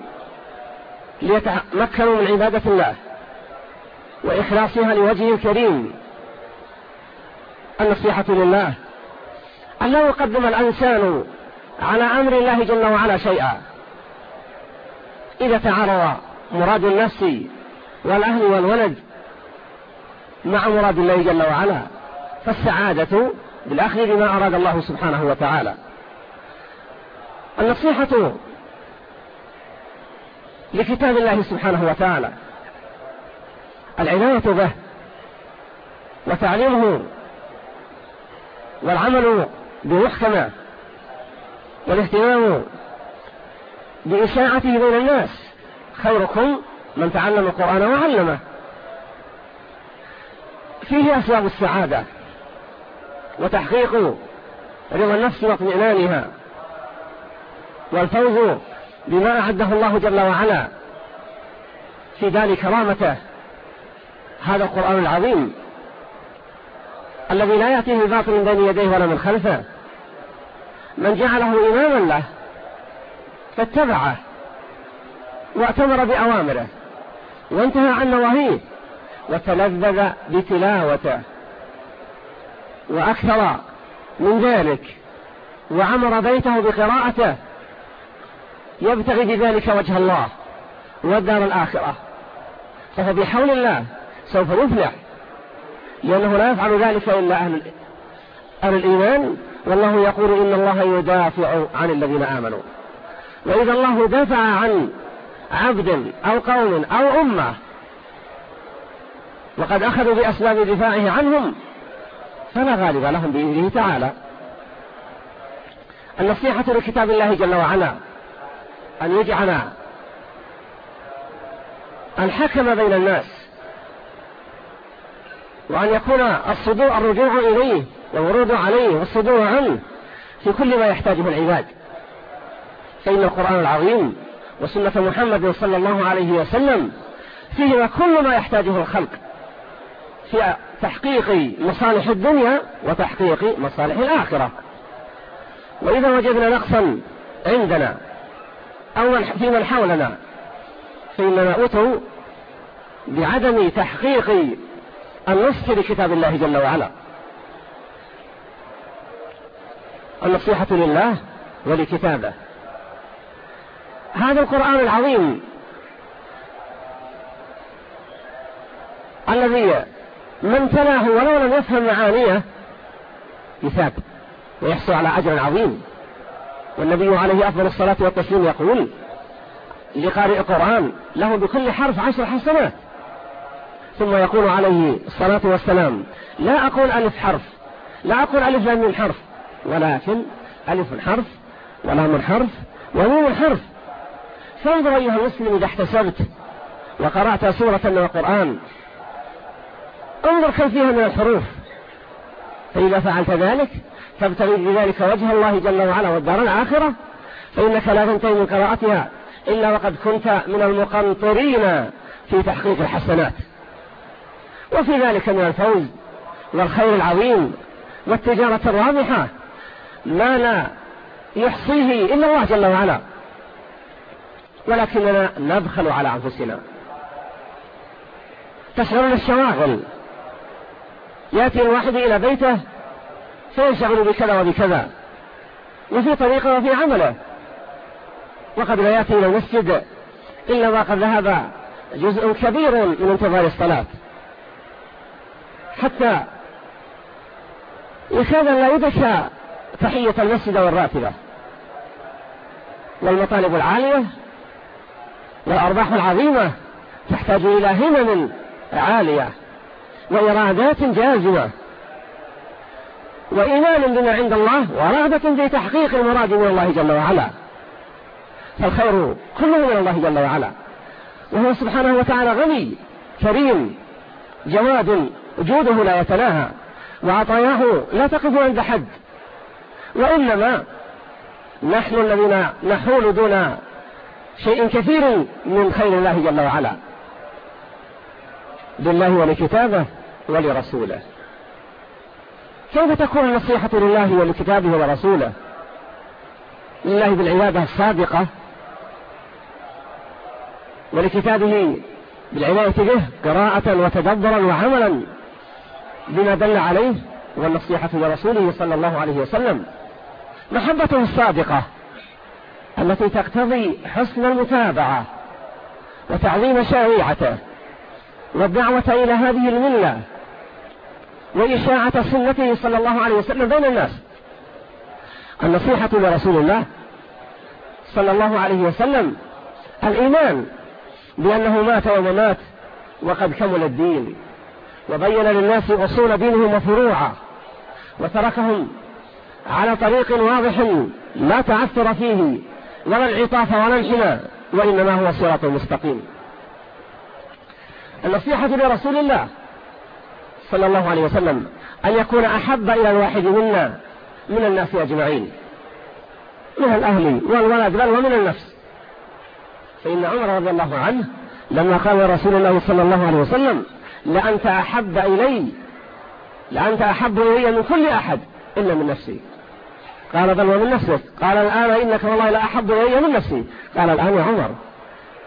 ليتمكنوا من عبادة الله وإخلاصها لوجهه الكريم. النصيحة لله أن لا يقدم الإنسان على أمر الله جل وعلا شيئا. إذا تعارض مراد النفس والأهل والولد مع مراد الله جل وعلا فالسعادة بالأخذ بما أراد الله سبحانه وتعالى. النصيحة لكتاب الله سبحانه وتعالى العناية به وتعليمه والعمل بمحكمة والاهتمام بإشاعته بين الناس خيركم من تعلم القرآن وعلمه. فيه أسباب السعادة وتحقيق رضا النفس واطمئنانها والفوز بما أعده الله جل وعلا في دار كرامته. هذا القرآن العظيم الذي لا يأتيه الباطل من بين يديه ولا من خلفه. من جعله إماما له فاتبعه واعتمر بأوامره وانتهى عن نواهيه. وتلذذ بتلاوته. وأكثر من ذلك وعمر بيته بقراءته. يبتغي بذلك وجه الله والدار الآخرة. فهو بحول الله سوف يفلح. لأنه لا يفعل ذلك إلا أهل, أهل الإيمان. والله يقول إن الله يدافع عن الذين آمنوا. وإذا الله دافع عن عبد أو قوم أو أمة وقد أخذوا بأسباب دفاعه عنهم فلا غالب لهم بإذنه تعالى. النصيحة لكتاب الله جل وعلا أن يجعل الحكم بين الناس وأن يكون الصدوع الرجوع إليه والورود عليه والصدوع عنه في كل ما يحتاجه العباد. فإن القرآن العظيم وسنة محمد صلى الله عليه وسلم فيهما كل ما يحتاجه الخلق. في تحقيق مصالح الدنيا وتحقيق مصالح الآخرة. وإذا وجدنا نقصا عندنا أو في من حولنا فإننا أتوا بعدم تحقيق النص لكتاب الله جل وعلا. النصيحة لله ولكتابه. هذا القرآن العظيم الذي من تلاه ولو لم يفهم معانيه يثاب ويحصل على أجر عظيم. والنبي عليه أفضل الصلاة والتسليم يقول لقارئ القرآن له بكل حرف عشر حسنات. ثم يقول عليه الصلاة والسلام لا أقول ألف حرف لا أقول ألف لام حرف ولكن ألف حرف ولام حرف وميم حرف. فانظر أيها المسلم إذا احتسبت وقرأت سورة القرآن انظر كم فيها من الحروف. فإذا فعلت ذلك تبتغي بذلك وجه الله جل وعلا والدار الآخرة. فإنك لا تنتهي من قراءتها إلا وقد كنت من المقنطرين في تحقيق الحسنات. وفي ذلك من الفوز والخير العظيم والتجارة الرابحة ما لا يحصيه إلا الله جل وعلا. ولكننا نبخل على أنفسنا. تشعرون الشواغل. يأتي الواحد إلى بيته فينشغل بكذا وبكذا. وفي طريقة وفي عمله. وقد لا يأتي إلى المسجد إلا وقد ذهب جزء كبير من انتظار الصلاة. حتى يكاد لا يدك تحية المسجد والراتبة. والمطالب العالية والأرباح العظيمة تحتاج إلى همم عالية. وإرادات جازمة. وإيمان بما عند الله ورغبة في تحقيق المراد من الله جل وعلا. فالخير كله من الله جل وعلا. وهو سبحانه وتعالى غني كريم جواد وجوده لا يتناهى. وعطاياه لا تقف عند حد. وإنما نحن الذين نحول دون شيء كثير من خير الله جل وعلا. لله ولكتابه. ولرسوله. كيف تكون النصيحة لله ولكتابه ولرسوله لله بالعبادة الصادقة ولكتابه بالعناية به قراءة وتدبرا وعملا بما دل عليه والنصيحة لرسوله صلى الله عليه وسلم. محبته الصادقة التي تقتضي حسن المتابعة وتعظيم شريعته والدعوة إلى هذه الملة وإشاعة سنته صلى الله عليه وسلم بين الناس. النصيحة لرسول الله صلى الله عليه وسلم الإيمان بأنه مات وممات وقد كمل الدين وبين للناس أصول دينهم وفروعه وتركهم على طريق واضح لا تعثر فيه ولا انعطاف ولا انحناء وإنما هو صراط مستقيم. النصيحة لرسول الله صلى الله عليه وسلم أن يكون أحب إلى الواحد منا من الناس أجمعين. من الأهل والولد بل ومن النفس. فإن عمر رضي الله عنه لما قال رسول الله صلى الله عليه وسلم لأنت أحب إلي لأنت أحب إلي من كل أحد إلا من نفسي. قال بل ومن نفسك. قال الآن إنك والله لا أحب إلي من نفسي. قال الآن يا عمر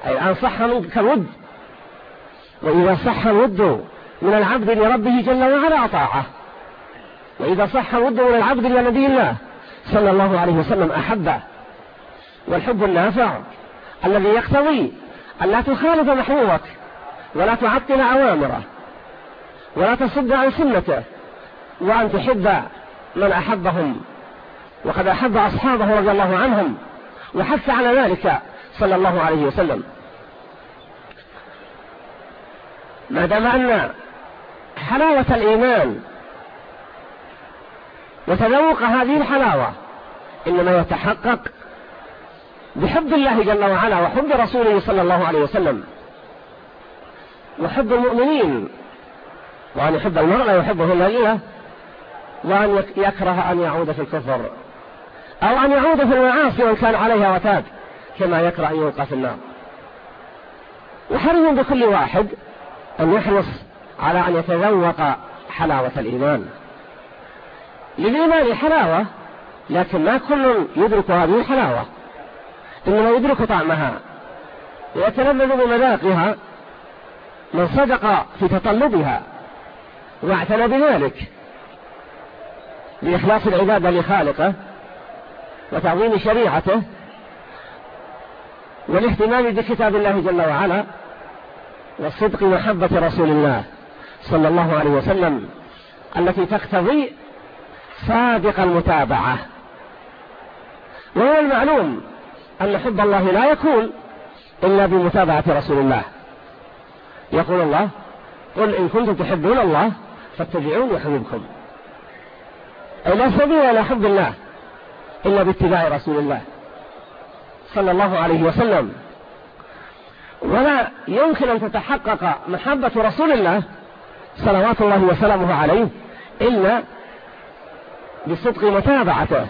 أي الآن صح منك الود. وإذا صح الود من العبد لربه جل وعلا أطاعه وإذا صح الود من العبد لنبي الله صلى الله عليه وسلم أحبه والحب النافع الذي يقتضي أن لا تخالف محبوبك ولا تعطل أوامره ولا تصد عن سنته وأن تحب من أحبهم. وقد أحب أصحابه رضي الله عنهم وحث على ذلك صلى الله عليه وسلم. ما دام أن حلاوة الإيمان. وتذوق هذه الحلاوة إنما يتحقق بحب الله جل وعلا وحب رسوله صلى الله عليه وسلم. وحب المؤمنين وأن يحب المرء لا يحبه إلا وأن يكره أن يعود في الكفر أو أن يعود في المعاصي وإن كان عليها وتاب كما يكره أن يلقى في النار. وحري بكل واحد أن يحرص على أن يتذوق حلاوة الإيمان. للإيمان حلاوة لكن ما كل يدرك هذه الحلاوة إنما يدرك طعمها ويتلذذ بمذاقها من صدق في تطلبها واعتنى بذلك. بإخلاص العبادة لخالقه وتعظيم شريعته والاهتمام بكتاب الله جل وعلا والصدق محبة رسول الله صلى الله عليه وسلم التي تقتضي صادق المتابعة. وهو المعلوم أن حب الله لا يكون إلا بمتابعة رسول الله. يقول الله قل إن كنتم تحبون الله فاتبعوني يحببكم. أي لا سبيل إلى حب الله إلا باتباع رسول الله صلى الله عليه وسلم. ولا يمكن أن تتحقق محبة رسول الله صلوات الله وسلامه عليه إلا بصدق متابعته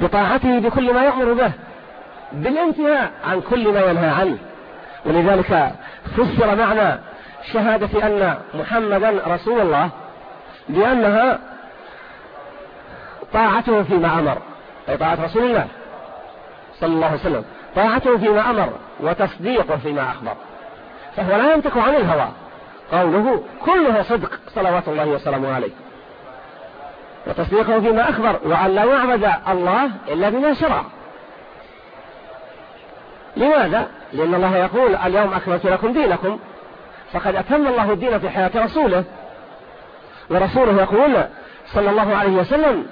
بطاعته بكل ما يأمر به بالانتهاء عن كل ما ينهى عنه. ولذلك فسر معنى شهادة أن محمدا رسول الله بأنها طاعته فيما أمر أي طاعة رسول الله صلى الله عليه وسلم. طاعته فيما أمر وتصديقه فيما أخبر. فهو لا ينطق عن الهوى. قوله كله صدق صلوات الله وسلامه عليه. وتصديقه فيما أخبر وأن لا يعبد الله إلا بما شرع. لماذا؟ لأن الله يقول اليوم أكملت لكم دينكم. فقد أتم الله الدين في حياة رسوله. ورسوله يقول صلى الله عليه وسلم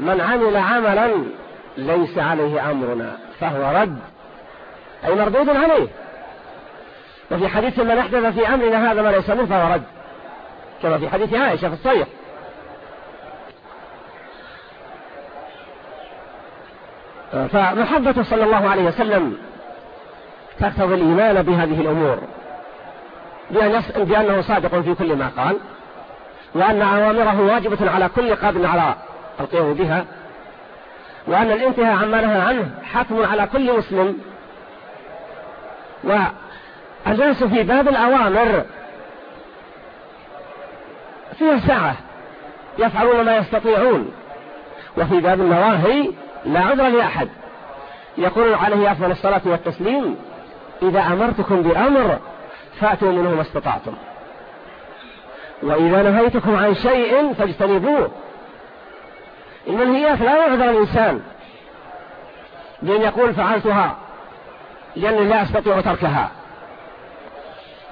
من عمل عملا ليس عليه أمرنا فهو رد. أي مردود عليه وفي حديث من أحدث في أمرنا هذا ما ليس منه فهو رد. كما في حديث عائشة في الصيح فمحبة صلى الله عليه وسلم تقتضي الإيمان بهذه الأمور. بأنه صادق في كل ما قال وأن أوامره واجبة على كل قادر على القيام بها وأن الانتهاء عما نهى عنه حتم على كل مسلم. والناس في باب الأوامر. فيها سعة يفعلون ما يستطيعون وفي باب النواهي لا عذر لأحد. يقول عليه أفضل الصلاة والتسليم إذا أمرتكم بأمر فأتوا منه ما استطعتم. وإذا نهيتكم عن شيء فاجتنبوه. المنهيات لا يعذر الإنسان بأن يقول فعلتها. لأني لا أستطيع تركها.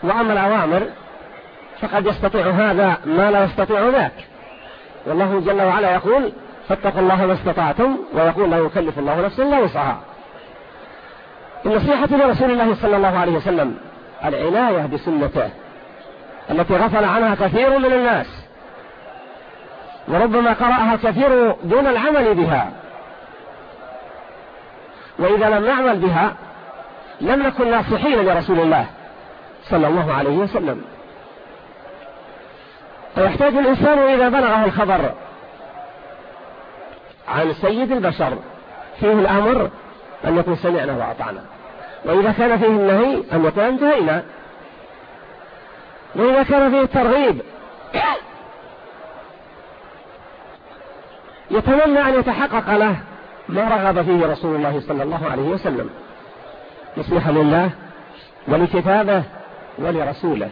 وأما الأوامر فقد يستطيع هذا ما لا يستطيع ذاك. والله جل وعلا يقول فاتقوا الله ما استطعتم ويقول لا يكلف الله نفسا لا وسعها. النصيحة لرسول الله صلى الله عليه وسلم العناية بسنته التي غفل عنها كثير من الناس وربما قرأها كثير دون العمل بها. وإذا لم نعمل بها لم نكن ناصحين لرسول الله صلى الله عليه وسلم. ويحتاج الإنسان إذا بلغه الخبر عن سيد البشر فيه الأمر أن يكون سمعنا وأطعنا. وإذا كان فيه النهي أن يكون انتهينا. وإذا كان فيه الترغيب يتمنى أن يتحقق له ما رغب فيه رسول الله صلى الله عليه وسلم. نصيحة لله ولكتابه ولرسوله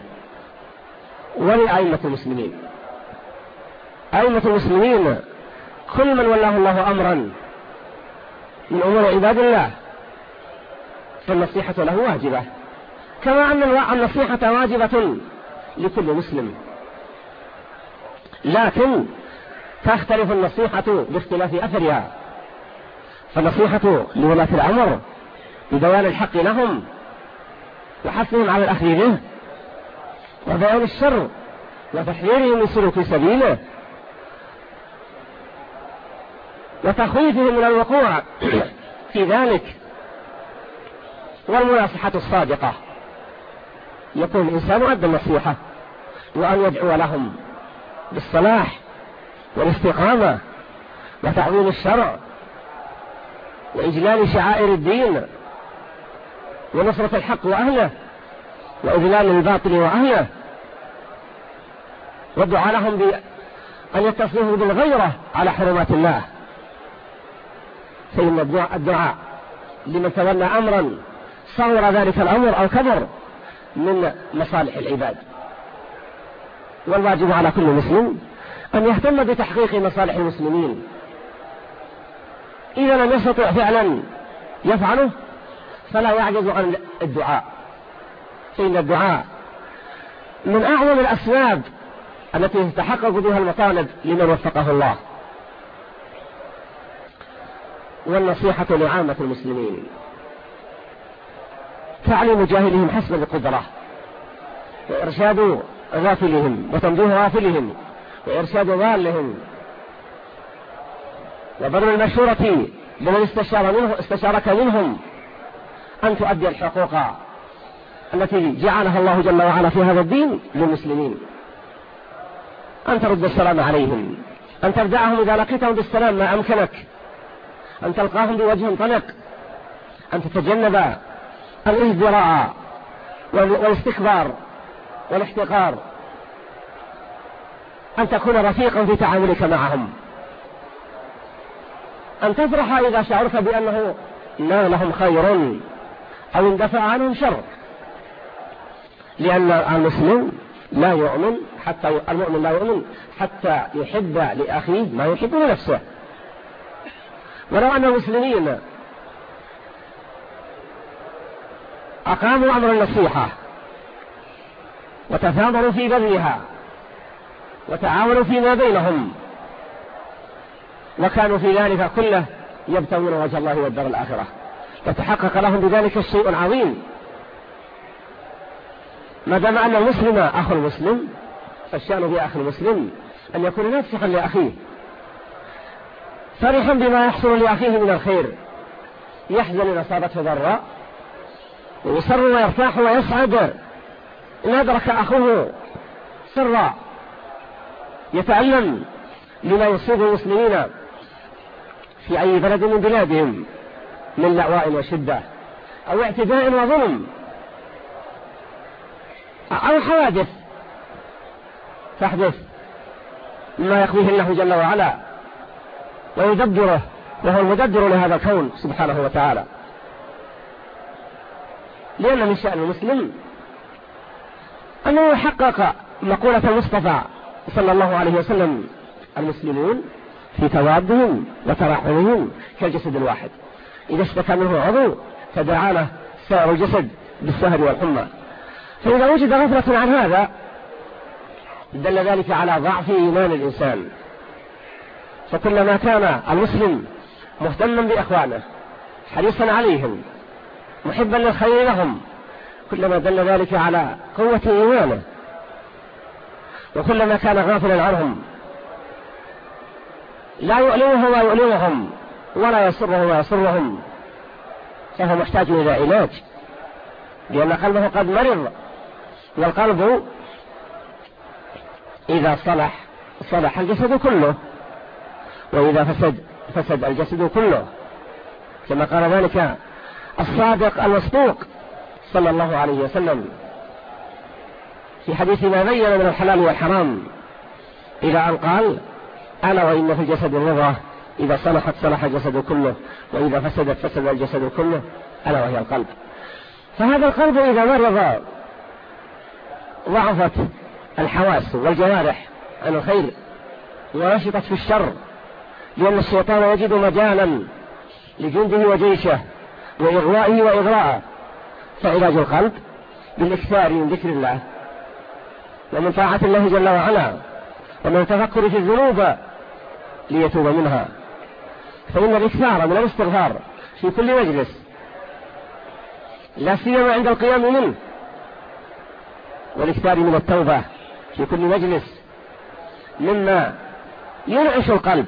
ولأئمة المسلمين. أئمة المسلمين كل من ولاه الله أمرا من أمور عباد الله فالنصيحة له واجبة. كما أن النصيحة واجبة لكل مسلم. لكن تختلف النصيحة باختلاف أثرها. فالنصيحة لولاة الأمر ببيان الحق لهم وحثهم على الأخذ به وبيان الشر وتحذيرهم من سلوك سبيله وتخويفهم من الوقوع في ذلك والمناصحة الصادقة. يكون الإنسان أدى النصيحة وأن يدعو لهم بالصلاح والاستقامة وتعظيم الشرع وإجلال شعائر الدين ونصرة الحق وأهله وإذلال الباطل وأهله. والدعاء لهم بأن يتصفوا بالغيرة على حرمات الله. فإن الدعاء لمن تولى أمرا صور ذلك الأمر أو كبر من مصالح العباد. والواجب على كل مسلم أن يهتم بتحقيق مصالح المسلمين. إذا لم يستطع فعلا يفعله فلا يعجز عن الدعاء. فإن الدعاء من أعظم الأسباب التي تتحقق بها المطالب لمن وفقه الله. والنصيحة لعامة المسلمين. تعليم جاهلهم حسب القدرة. وإرشاد غافلهم وتنبيه غافلهم. وإرشاد ضالهم. وبر المشورة بمن استشار منه استشارك منهم. أن تؤدي الحقوق التي جعلها الله جل وعلا في هذا الدين للمسلمين. أن ترد السلام عليهم. أن تبدأهم إذا لقيتهم بالسلام ما أمكنك. أن تلقاهم بوجه طلق. أن تتجنب الازدراء والاستكبار والاحتقار. أن تكون رفيقا في تعاملك معهم. أن تفرح إذا شعرت بأنه نالهم خير. أو اندفع عنهم شر. لأن المسلم لا يؤمن حتى المؤمن لا يؤمن حتى يحب لأخيه ما يحب لنفسه. ولو أن المسلمين أقاموا أمر النصيحة وتثامروا في بذلها وتعاونوا فيما بينهم وكانوا في ذلك كله يبتغون وجه الله والدار الآخرة. وتحقق لهم بذلك الشيء العظيم. ما دام أن المسلم أخو المسلم فالشأن بأخ المسلم أن يكون نافحا لأخيه. فرحا بما يحصل لأخيه من الخير. يحزن إن أصابته ضراء ويسر ويرتاح ويسعد. إن أدرك أخوه سرا يتألم لما يصيب المسلمين في أي بلد من بلادهم. من لأواء وشدة أو اعتداء وظلم. أو حوادث. تحدث مما يقضيه الله جل وعلا ويدبره وهو المدبر لهذا الكون سبحانه وتعالى. لأن من شأن المسلم أنه يحقق مقولة المصطفى صلى الله عليه وسلم المسلمون في توادهم وتراحمهم كالجسد الواحد. إذا اشتكى منه عضو تداعى له سائر الجسد بالسهر والحمى. فإذا وجد غفلة عن هذا دل ذلك على ضعف إيمان الإنسان. فكلما كان المسلم مهتما بإخوانه حريصا عليهم محبا للخير لهم كلما دل ذلك على قوة إيمانه. وكلما كان غافلا عنهم لا يؤلمه ما يؤلمهم. ولا يسره ما يسرهم فهو محتاج إلى علاج. لأن قلبه قد مرض. والقلب إذا صلح صلح الجسد كله. وإذا فسد فسد الجسد كله. كما قال ذلك الصادق المصدوق صلى الله عليه وسلم. في حديث ما بين من الحلال والحرام. إلى أن قال ألا وإن في الجسد الرضا. إذا صلحت صلح الجسد كله وإذا فسدت فسد الجسد كله ألا وهي القلب. فهذا القلب إذا مرض ضعفت الحواس والجوارح عن الخير ونشطت في الشر لأن الشيطان يجد مجالا لجنده وجيشه وإغوائه وإغراءه. فعلاج القلب بالإكثار من ذكر الله ومن طاعة الله جل وعلا ومن تفكر في الذنوب ليتوب منها. فإن الإكثار من الاستغفار في كل مجلس لا سيما عند القيام منه والإكثار من التوبة في كل مجلس مما ينعش القلب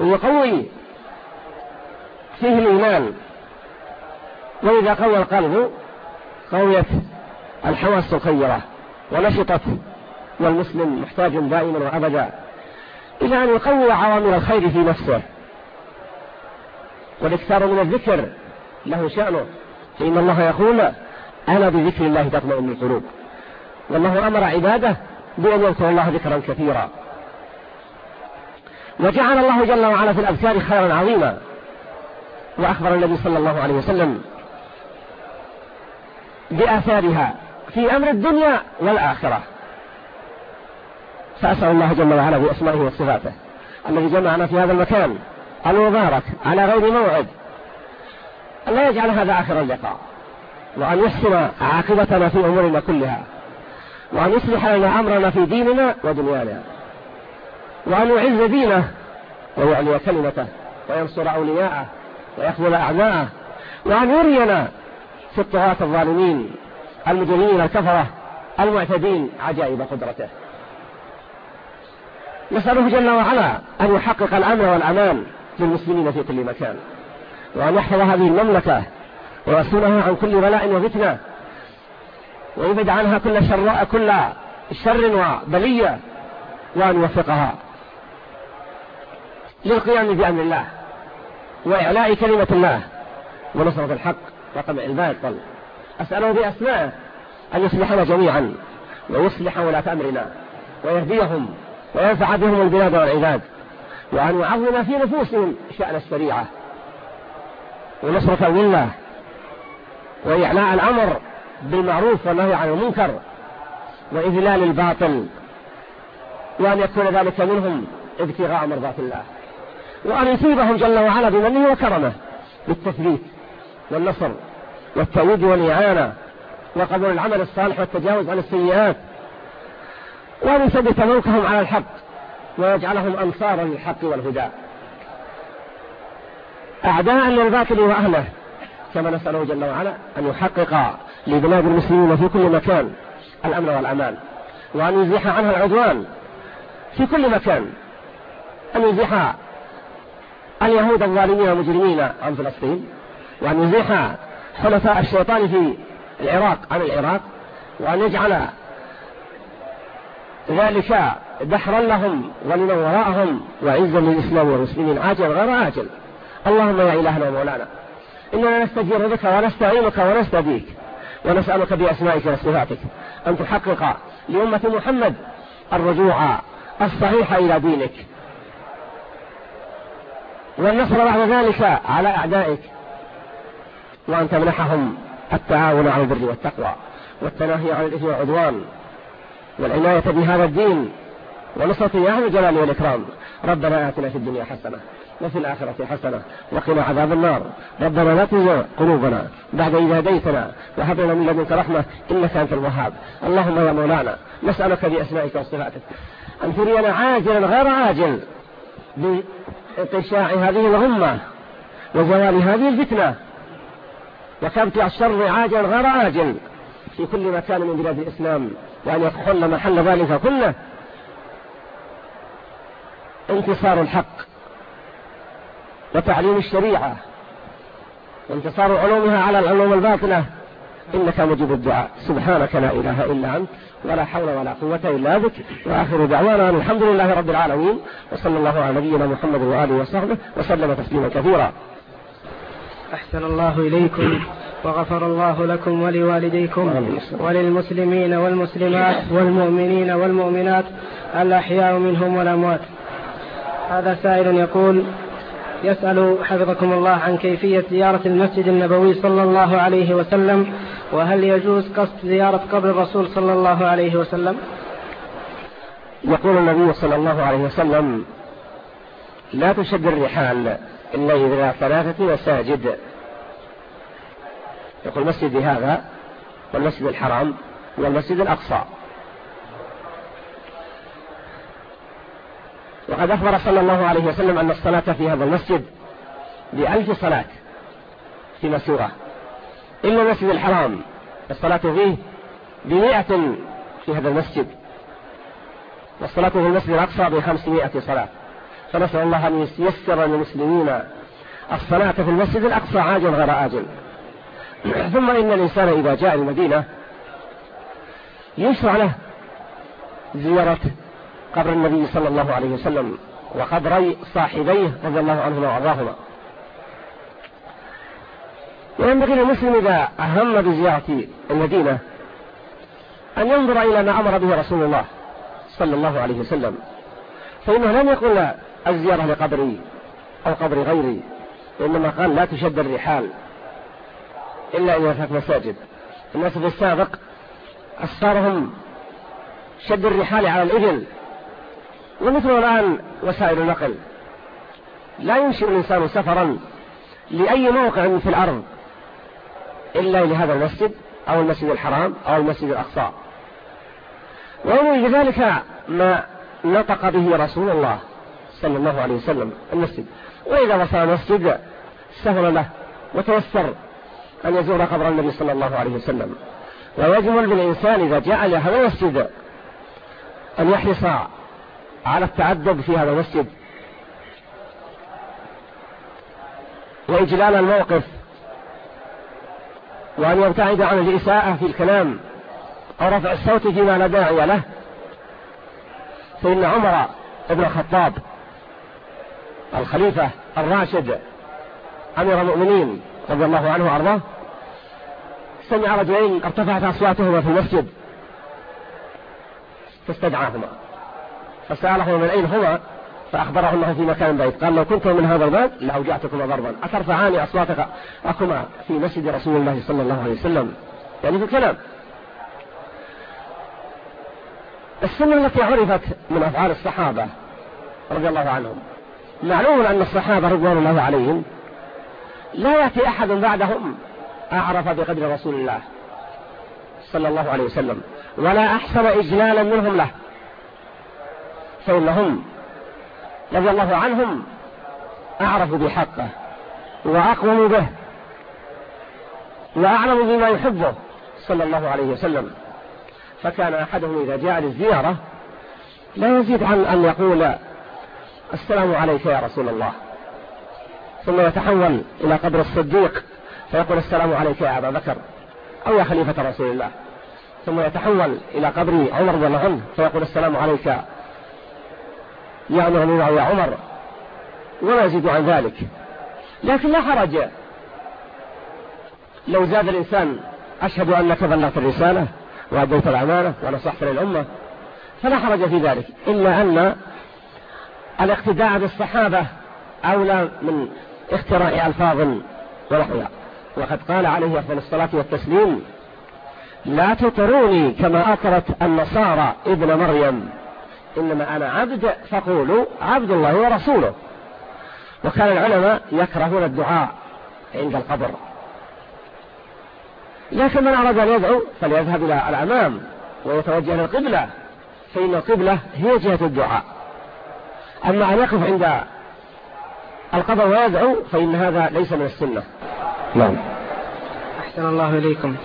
ويقوي فيه الإيمان. وإذا قوى القلب قويت الحواس الخيرة ونشطت والمسلم محتاج دائما وأبدا. إلى أن يقوي عوامل الخير في نفسه. والاكثار من الذكر له شأنه. فإن الله يقول أنا بذكر الله تطمئن القلوب. والله أمر عباده بأن يذكر الله ذكرا كثيرا. وجعل الله جل وعلا في الأذكار خيرا عظيما. وأخبر النبي صلى الله عليه وسلم بآثارها في أمر الدنيا والآخرة. فأسأل الله جل وعلا بأسمائه وصفاته الذي جمعنا في هذا المكان المبارك على غير موعد أن لا يجعل هذا آخر اللقاء وأن يحسن عاقبتنا في أمورنا كلها وأن يصلح لنا أمرنا في ديننا ودنيانا وأن يعز دينه ويعلي كلمته وينصر أولياءه ويخذل أعداءه وأن يرينا في الطغاة الظالمين المجرمين الكفرة المعتدين عجائب قدرته. نسأله جل وعلا أن يحقق الأمن والأمان للمسلمين في كل مكان وأن يحفظ هذه المملكة ويصونها عن كل بلاء وفتنة ويبعد عنها كل شر كل شر وبلية وأن يوفقها للقيام بأمر الله وإعلاء كلمة الله ونصرة الحق وطبع الباطل. أسأله بأسمائه أن يصلحنا جميعا ويصلح ولاة أمرنا ويهديهم وينفع بهم البلاد والعباد. وأن يعظم في نفوسهم شأن الشريعة. ونصرة الملة وإعلاء الأمر بالمعروف والنهي عن المنكر. وإذلال الباطل. وأن يكون ذلك منهم ابتغاء مرضات الله. وأن يثيبهم جل وعلا بمنه وكرمه بالتثبيت والنصر والتأييد والإعانة. وقبول العمل الصالح والتجاوز عن السيئات. وأن يثبت ملكهم على الحق ويجعلهم أنصارا للحق والهدى. أعداء للباطل وأهله كما نسأله جل وعلا أن يحقق لبلاد المسلمين في كل مكان الأمن والأمان وأن يزيح عنها العدوان في كل مكان. أن يزيح اليهود الظالمين المجرمين عن فلسطين وأن يزيح حلفاء الشيطان في العراق عن العراق وأن يجعل ذلك دحرا لهم ولمن وراءهم وعزا للإسلام والمسلمين عاجل غير عاجل. اللهم يا إلهنا ومولانا إننا نستجير بك ونستعينك ونستديك ونسألك بأسمائك وصفاتك أن تحقق لأمة محمد الرجوع الصحيح إلى دينك. والنصر بعد ذلك على أعدائك وأن تمنحهم التعاون على البر والتقوى والتناهي عن الإثم والعدوان. والعناية بهذا الدين ونصرة يا الجلال والإكرام. ربنا آتنا في الدنيا حسنة وفي الآخرة حسنة وقنا عذاب النار. ربنا لا تزغ قلوبنا بعد إذا هديتنا وهب لنا من لدنك رحمة إنك أنت الوهاب. اللهم يا مولانا نسألك بأسمائك وصفاتك أن ترينا عاجلا غير عاجل بانقشاع هذه الغمة وزوال هذه الفتنة. وكبت الشر عاجلا غير عاجل. في كل مكان من بلاد الإسلام وأن يحل محل ذلك كله. انتصار الحق وتعليم الشريعة. وانتصار علومها على العلوم الباطنة. إنك مجيب الدعاء. سبحانك لا إله إلا أنت ولا حول ولا قوة إلا بك. وآخر دعوانا الحمد لله رب العالمين وصلى الله على نبينا محمد وآله وصحبه وسلم تسليما كثيرا. أحسن الله إليكم. وغفر الله لكم ولوالديكم وللمسلمين والمسلمات والمؤمنين والمؤمنات الأحياء منهم والأموات. هذا سائل يقول يسأل حفظكم الله عن كيفية زيارة المسجد النبوي صلى الله عليه وسلم وهل يجوز قصد زيارة قبر الرسول صلى الله عليه وسلم؟ يقول النبي صلى الله عليه وسلم لا تشد الرحال إلا إلى ثلاثة مساجد. يقول مسجد هذا والمسجد الحرام والمسجد الأقصى. وقد أخبر صلى الله عليه وسلم أن الصلاة في هذا المسجد بألف صلاة في مسورة إلا المسجد الحرام الصلاة فيه بمئة في هذا المسجد والصلاة في المسجد الأقصى بخمسمائة صلاة. فنسأل الله أن ييسر للمسلمين الصلاة في المسجد الأقصى عاجل غير آجل ثم إن الإنسان إذا جاء المدينة يشرع له زيارة قبر النبي صلى الله عليه وسلم وقبري صاحبيه رضي الله عنهما وأرضاهما. وينبغي للمسلم إذا أهم بزيارة المدينة أن ينظر إلى ما أمر به رسول الله صلى الله عليه وسلم. فإنه لم يقل الزيارة لقبري أو قبر غيري وإنما قال لا تشد الرحال. إلا إذا كانت مساجد. الناس في السابق أسفارهم شد الرحال على الإبل. ومثل الآن وسائل النقل. لا ينشئ الإنسان سفرا لأي موقع في الأرض إلا لهذا المسجد أو المسجد الحرام أو المسجد الأقصى. ويروي بذلك ما نطق به رسول الله صلى الله عليه وسلم المسجد. وإذا وصل المسجد سهل له وتيسر. أن يزور قبر النبي صلى الله عليه وسلم. ويجمل بالإنسان إذا جاء إلى هذا المسجد أن يحرص على التعدد في هذا المسجد. وإجلال الموقف. وأن يبتعد عن الإساءة في الكلام. أو رفع الصوت فيما لا داعي له. فإن عمر بن الخطاب الخليفة الراشد أمير المؤمنين رضي الله عنه وأرضاه سمع رجلين ارتفعت أصواتهما في المسجد فاستدعاهما فسأله من أين هو فأخبره أنه في مكان بعيد قال لو كنت من هذا الباب لأوجعتكما ضربا أترفعان أصواتك أكما في مسجد رسول الله صلى الله عليه وسلم. يعني في الكلام. السنة التي عرفت من أفعال الصحابة رضي الله عنهم معلوم أن الصحابة رضوان الله عليهم لا يأتي أحد بعدهم أعرف بقدر رسول الله صلى الله عليه وسلم ولا أحسن إجلالا منهم له. فإنهم رضي الله عنهم أعرفوا بحقه وأقوموا به وأعلموا بما يحبه صلى الله عليه وسلم. فكان أحدهم إذا جاء للزيارة لا يزيد عن أن يقول السلام عليك يا رسول الله. ثم يتحول إلى قبر الصديق فيقول السلام عليك يا أبا بكر أو يا خليفة رسول الله. ثم يتحول إلى قبر عمر الله عنه فيقول السلام عليك يا أمير يا عمر ولا يزيد عن ذلك. لكن لا حرج. لو زاد الإنسان أشهد أنك بلغت الرسالة وأديت الأمانة ونصحت للأمة فلا حرج في ذلك. إلا أن الاقتداء بالصحابة أولى من اختراع ألفاظ ونحوها وقد قال عليه أفضل الصلاة والتسليم لا تطروني كما أطرت النصارى ابن مريم. إنما أنا عبد فقولوا عبد الله ورسوله. وكان العلماء يكرهون الدعاء عند القبر. لكن من أراد أن يدعو فليذهب إلى الأمام ويتوجه للقبلة فإن القبلة هي جهة الدعاء. أما أن يقف عند القبر ويدعو فإن هذا ليس من السنة. نعم. أحسن الله إليكم.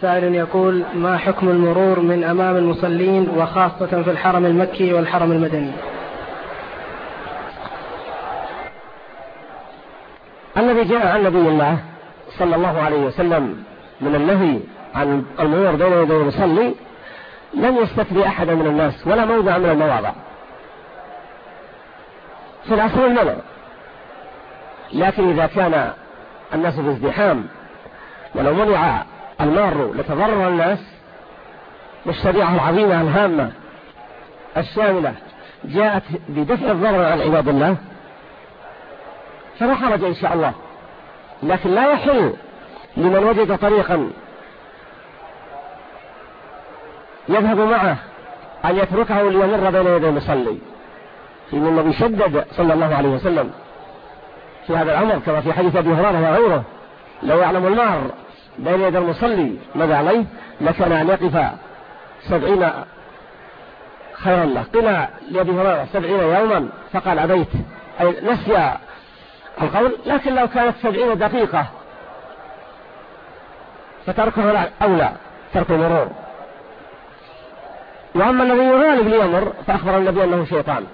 سائل يقول ما حكم المرور من أمام المصلين وخاصة في الحرم المكي والحرم المدني؟ الذي جاء عن نبي الله صلى الله عليه وسلم من النهي عن المرور بين يدي المصلي لم يستثني أحدا من الناس ولا موضع من المواضع. في الأصل المنع لكن إذا كان الناس في ازدحام ولو منع المار لتضرر الناس والشريعة العظيمة الهامة الشاملة جاءت بدفع الضرر عن عباد الله فلا حرج إن شاء الله. لكن لا يحل لمن وجد طريقا يذهب معه أن يتركه ليمر بين يدي المصلي إن النبي شدد صلى الله عليه وسلم. في هذا الأمر كما في حديث أبي هريرة وغيره. لو يعلم المار بين يدي المصلي ماذا عليه؟ لكان أن يقف سبعين خيرا له. قيل لأبي هريرة سبعين يوما فقال أبيت. أي نسي القول لكن لو كانت سبعين دقيقة فتركه أولى ترك المرور وأما الذي يغالب ليمر فأخبر النبي أنه شيطان.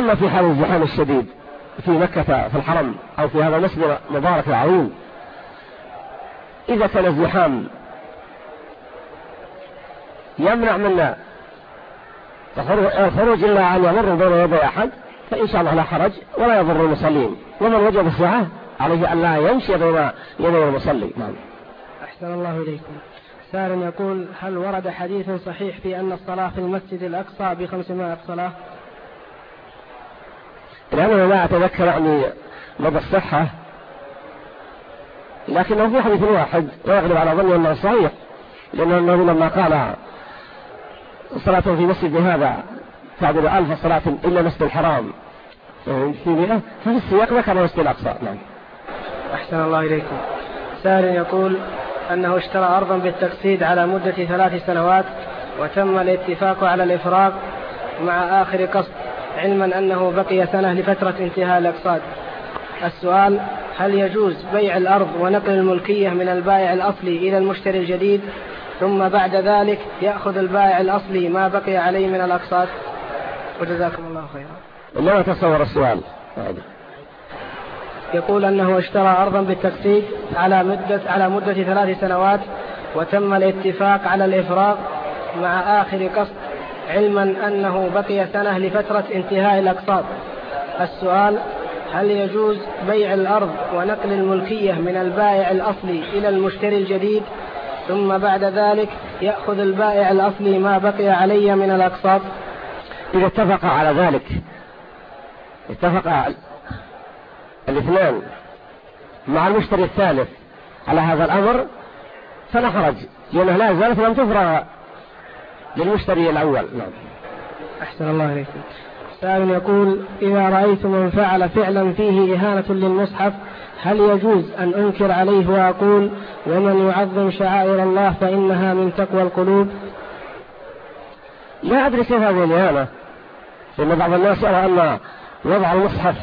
أما في حال الزحام الشديد في مكة في الحرم أو في هذا المسجد المبارك العظيم إذا كان الزحام يمنع منا الخروج إلا أن يمر بين يدي أحد فإن شاء الله لا حرج ولا يضر المصلين. ومن وجد الساعة عليه أن لا يمشي بين يدي المصلي. نعم. أحسن الله إليكم. سائل يقول هل ورد حديث صحيح في أن الصلاة في المسجد الأقصى بخمسمائة صلاة؟ لأنه لا أتذكر يعني مدى الصحة لكنه في حديث واحد ويغلب على ظني أنه صحيح لأن النبي لما قال صلاة في مسجد هذا تعدل ألف صلاة إلا مسجد الحرام. في مئة؟ ففي السياق ذكر مسجد الأقصى. نعم. أحسن الله إليكم. سائل يقول أنه اشترى أرضا بالتقسيد على مدة ثلاث سنوات وتم الاتفاق على الإفراغ مع آخر قسط علما أنه بقي سنة لفترة انتهاء الأقساط السؤال هل يجوز بيع الأرض ونقل الملكية من البائع الأصلي إلى المشتري الجديد ثم بعد ذلك يأخذ البائع الأصلي ما بقي عليه من الأقساط وجزاكم الله خيرا. لا أتصور السؤال. يقول أنه اشترى أرضا بالتقسيط على مدة على مدة ثلاث سنوات وتم الاتفاق على الإفراغ مع آخر قسط علما أنه بقي سنة لفترة انتهاء الأقساط. السؤال هل يجوز بيع الأرض ونقل الملكية من البائع الأصلي إلى المشتري الجديد؟ ثم بعد ذلك يأخذ البائع الأصلي ما بقي علي من الأقساط. إذا اتفق على ذلك اتفق الاثنان مع المشتري الثالث على هذا الأمر فلا حرج لأنها لا زالت لم تفرغ للمشتري الأول. نعم. أحسن الله إليكم سائل يقول إذا رأيت من فعل فعلا فيه إهانة للمصحف هل يجوز أن أنكر عليه وأقول ومن يعظم شعائر الله فإنها من تقوى القلوب لا أدري كيف هذه الإهانة. لأن بعض الناس يرى أن وضع المصحف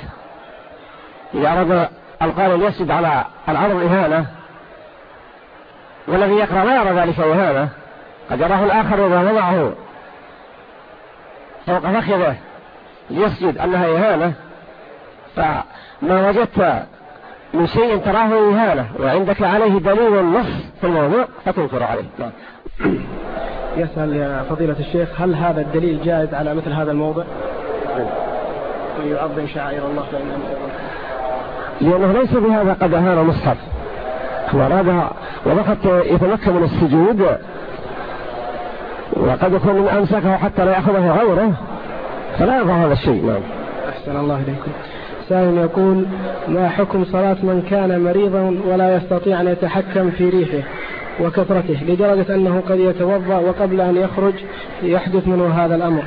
إذا أراد القارئ يسجد على العرض إهانة والذي يقرأ لا يرى ذلك إهانة. قد يراه الآخر إذا وضعه فوق فخذه ليسجد. أنها إهانة. فما وجدت من شيء تراه إهانة وعندك عليه دليل نص في الموضوع فتنكر عليه. نعم. يسأل يا فضيلة الشيخ هل هذا الدليل جائز على مثل هذا الموضع؟ ويعظم شعائر الله فإنه لأنه ليس بهذا قد أهان مصحف. هو أراد وضغط يتمكن من السجود وقد يكون من أمسكه حتى لا يأخذه غيره فلا يضع هذا الشيء نعم. أحسن الله إليكم. سائل يقول ما حكم صلاة من كان مريضا ولا يستطيع أن يتحكم في ريحه وكثرته لدرجة أنه قد يتوضأ وقبل أن يخرج يحدث منه هذا الأمر؟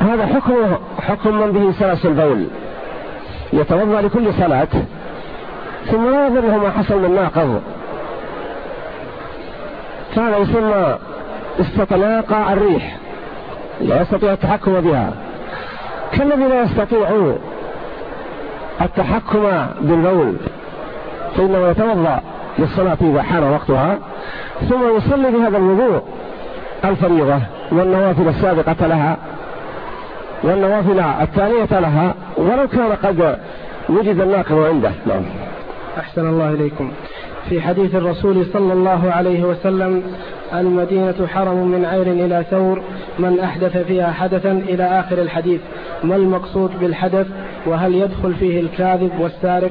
هذا حكم حكم من به سلس البول. يتوضأ لكل صلاة ثم يضره ما حصل من ناقض. كان يسمى استطلاق الريح لا يستطيع التحكم بها. كالذي لا يستطيع التحكم بالبول فإنه يتوضأ للصلاة إذا حان وقتها ثم يصلي بهذا الوضوء الفريضة والنوافل السابقة لها والنوافل التالية لها ولو كان قد وجد الناقض عنده. نعم. أحسن الله إليكم. في حديث الرسول صلى الله عليه وسلم المدينة حرم من عير إلى ثور من أحدث فيها حدثا إلى آخر الحديث. ما المقصود بالحدث؟ وهل يدخل فيه الكاذب والسارق؟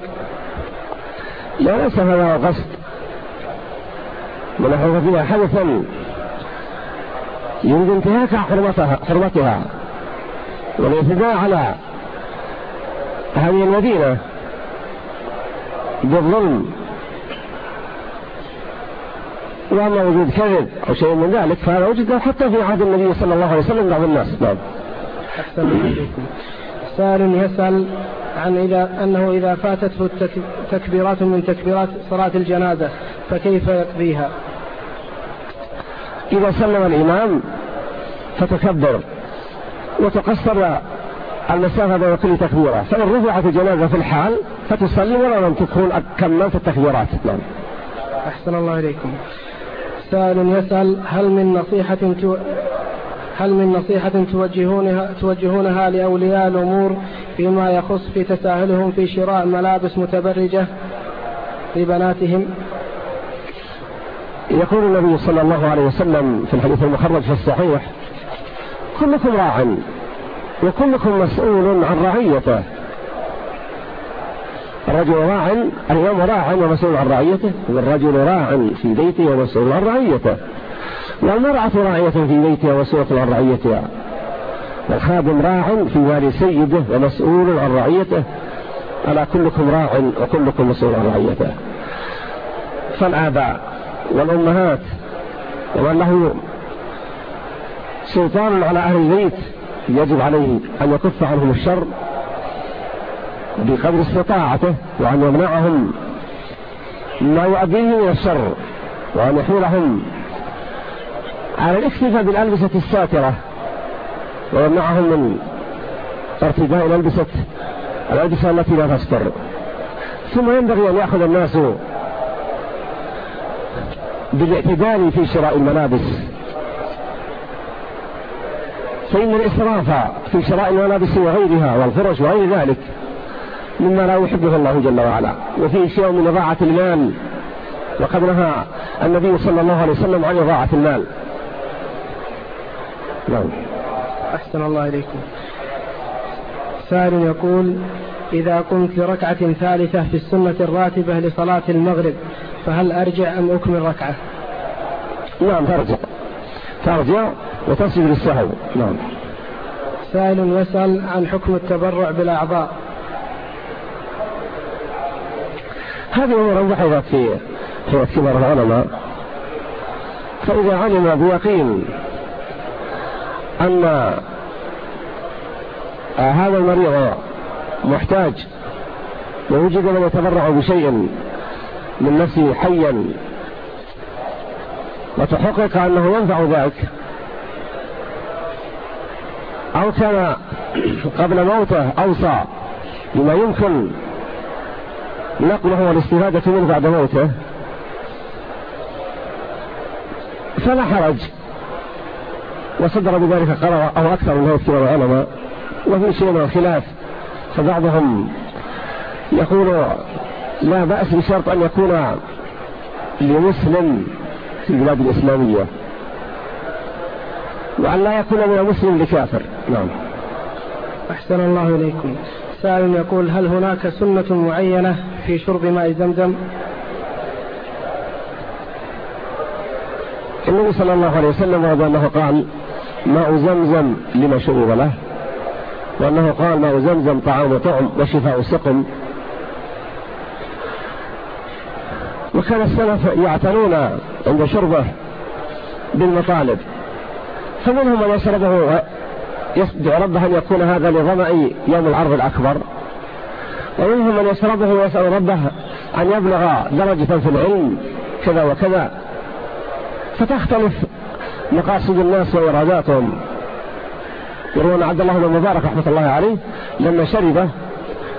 لا ليس هذا قصد من أحدث فيها حدثا يريد انتهاك حرمتها, حرمتها. والاعتداء على هذه المدينة بالظلم وأما وجود كذب أو شيء من ذلك فهذا وجد حتى في عهد النبي صلى الله عليه وسلم بعض الناس. نعم. سائل يسأل عن إذا أنه إذا فاتته تكبيرات من تكبيرات صلاة الجنازة فكيف يقضيها؟ إذا سلم الإمام فتكبر وتقصر المسافة بين كل تكبيرة فإن رفعت الجنازة في الحال فتصلي ولا لم تكون كملت التكبيرات. نعم. أحسن الله إليكم. سائل يسأل هل من نصيحة تو... هل من نصيحة توجهونها, توجهونها لأولياء الأمور فيما يخص في تساهلهم في شراء ملابس متبرجة لبناتهم؟ يقول النبي صلى الله عليه وسلم في الحديث المخرج في الصحيح كلكم راع وكلكم مسؤول عن رعيته. الرجل راع اليوم راع ومسؤول عن رعيته والرجل راع في بيته ومسؤول عن رعيته. والمرأة راعية في بيتها ومسؤولة عن رعيتها. والخادم راع في مال سيده ومسؤول عن رعيته. ألا كلكم راع وكلكم مسؤول عن رعيته. فالآباء والأمهات ومن له سلطان على أهل البيت يجب عليه أن يكف عنهم الشر. بقدر استطاعته وأن يمنعهم ما يؤديه من الشر وأن يحملهم على الاكتفاء بالألبسة الساترة ويمنعهم من ارتداء الألبسة الألبسة التي لا تستر. ثم ينبغي أن يأخذ الناس بالاعتدال في شراء الملابس. فإن الإسراف في شراء الملابس وغيرها والفرش وغير ذلك مما لا يحبه الله جل وعلا. وفيه شيء من إضاعة المال. وقد نهى النبي صلى الله عليه وسلم عن إضاعة المال. نعم. أحسن الله إليكم. سائل يقول إذا قمت لركعة ثالثة في السنة الراتبة لصلاة المغرب فهل أرجع أم أكمل ركعة؟ نعم ترجع. ترجع وتسجد للسهو. نعم. سائل يسأل عن حكم التبرع بالأعضاء. هذه أمور وضحت في هو كبر العلماء. فإذا علم بيقين أن هذا المريض محتاج ووجد من يتبرع بشيء من نفسه حيا وتحقق أنه ينفع ذلك أو كان قبل موته أوصى بما يمكن نقله والاستفادة منه بعد موته. فلا حرج. وصدر بذلك قرار أو أكثر من كبار العلماء وفي شيء من الخلاف فبعضهم يقول لا بأس بشرط أن يكون لمسلم في البلاد الإسلامية. وأن لا يكون من المسلم لكافر. نعم. أحسن الله إليكم. سائل يقول هل هناك سنة معينة في شرب ماء زمزم؟ النبي صلى الله عليه وسلم ورد أنه قال ماء زمزم لما شرب له؟ وأنه قال ماء زمزم طعام طعم وشفاء سقم وكان السلف يعتنون عند شربه بالمطالب. فمنهم من يشربه يدعو ربه أن يكون هذا لظمأ يوم العرض الأكبر. ومنهم من يشربه ويسأل ربه أن يبلغ درجة في العلم كذا وكذا. فتختلف مقاصد الناس وإراداتهم. يروون عبد الله بن المبارك رحمة الله عليه لما شربه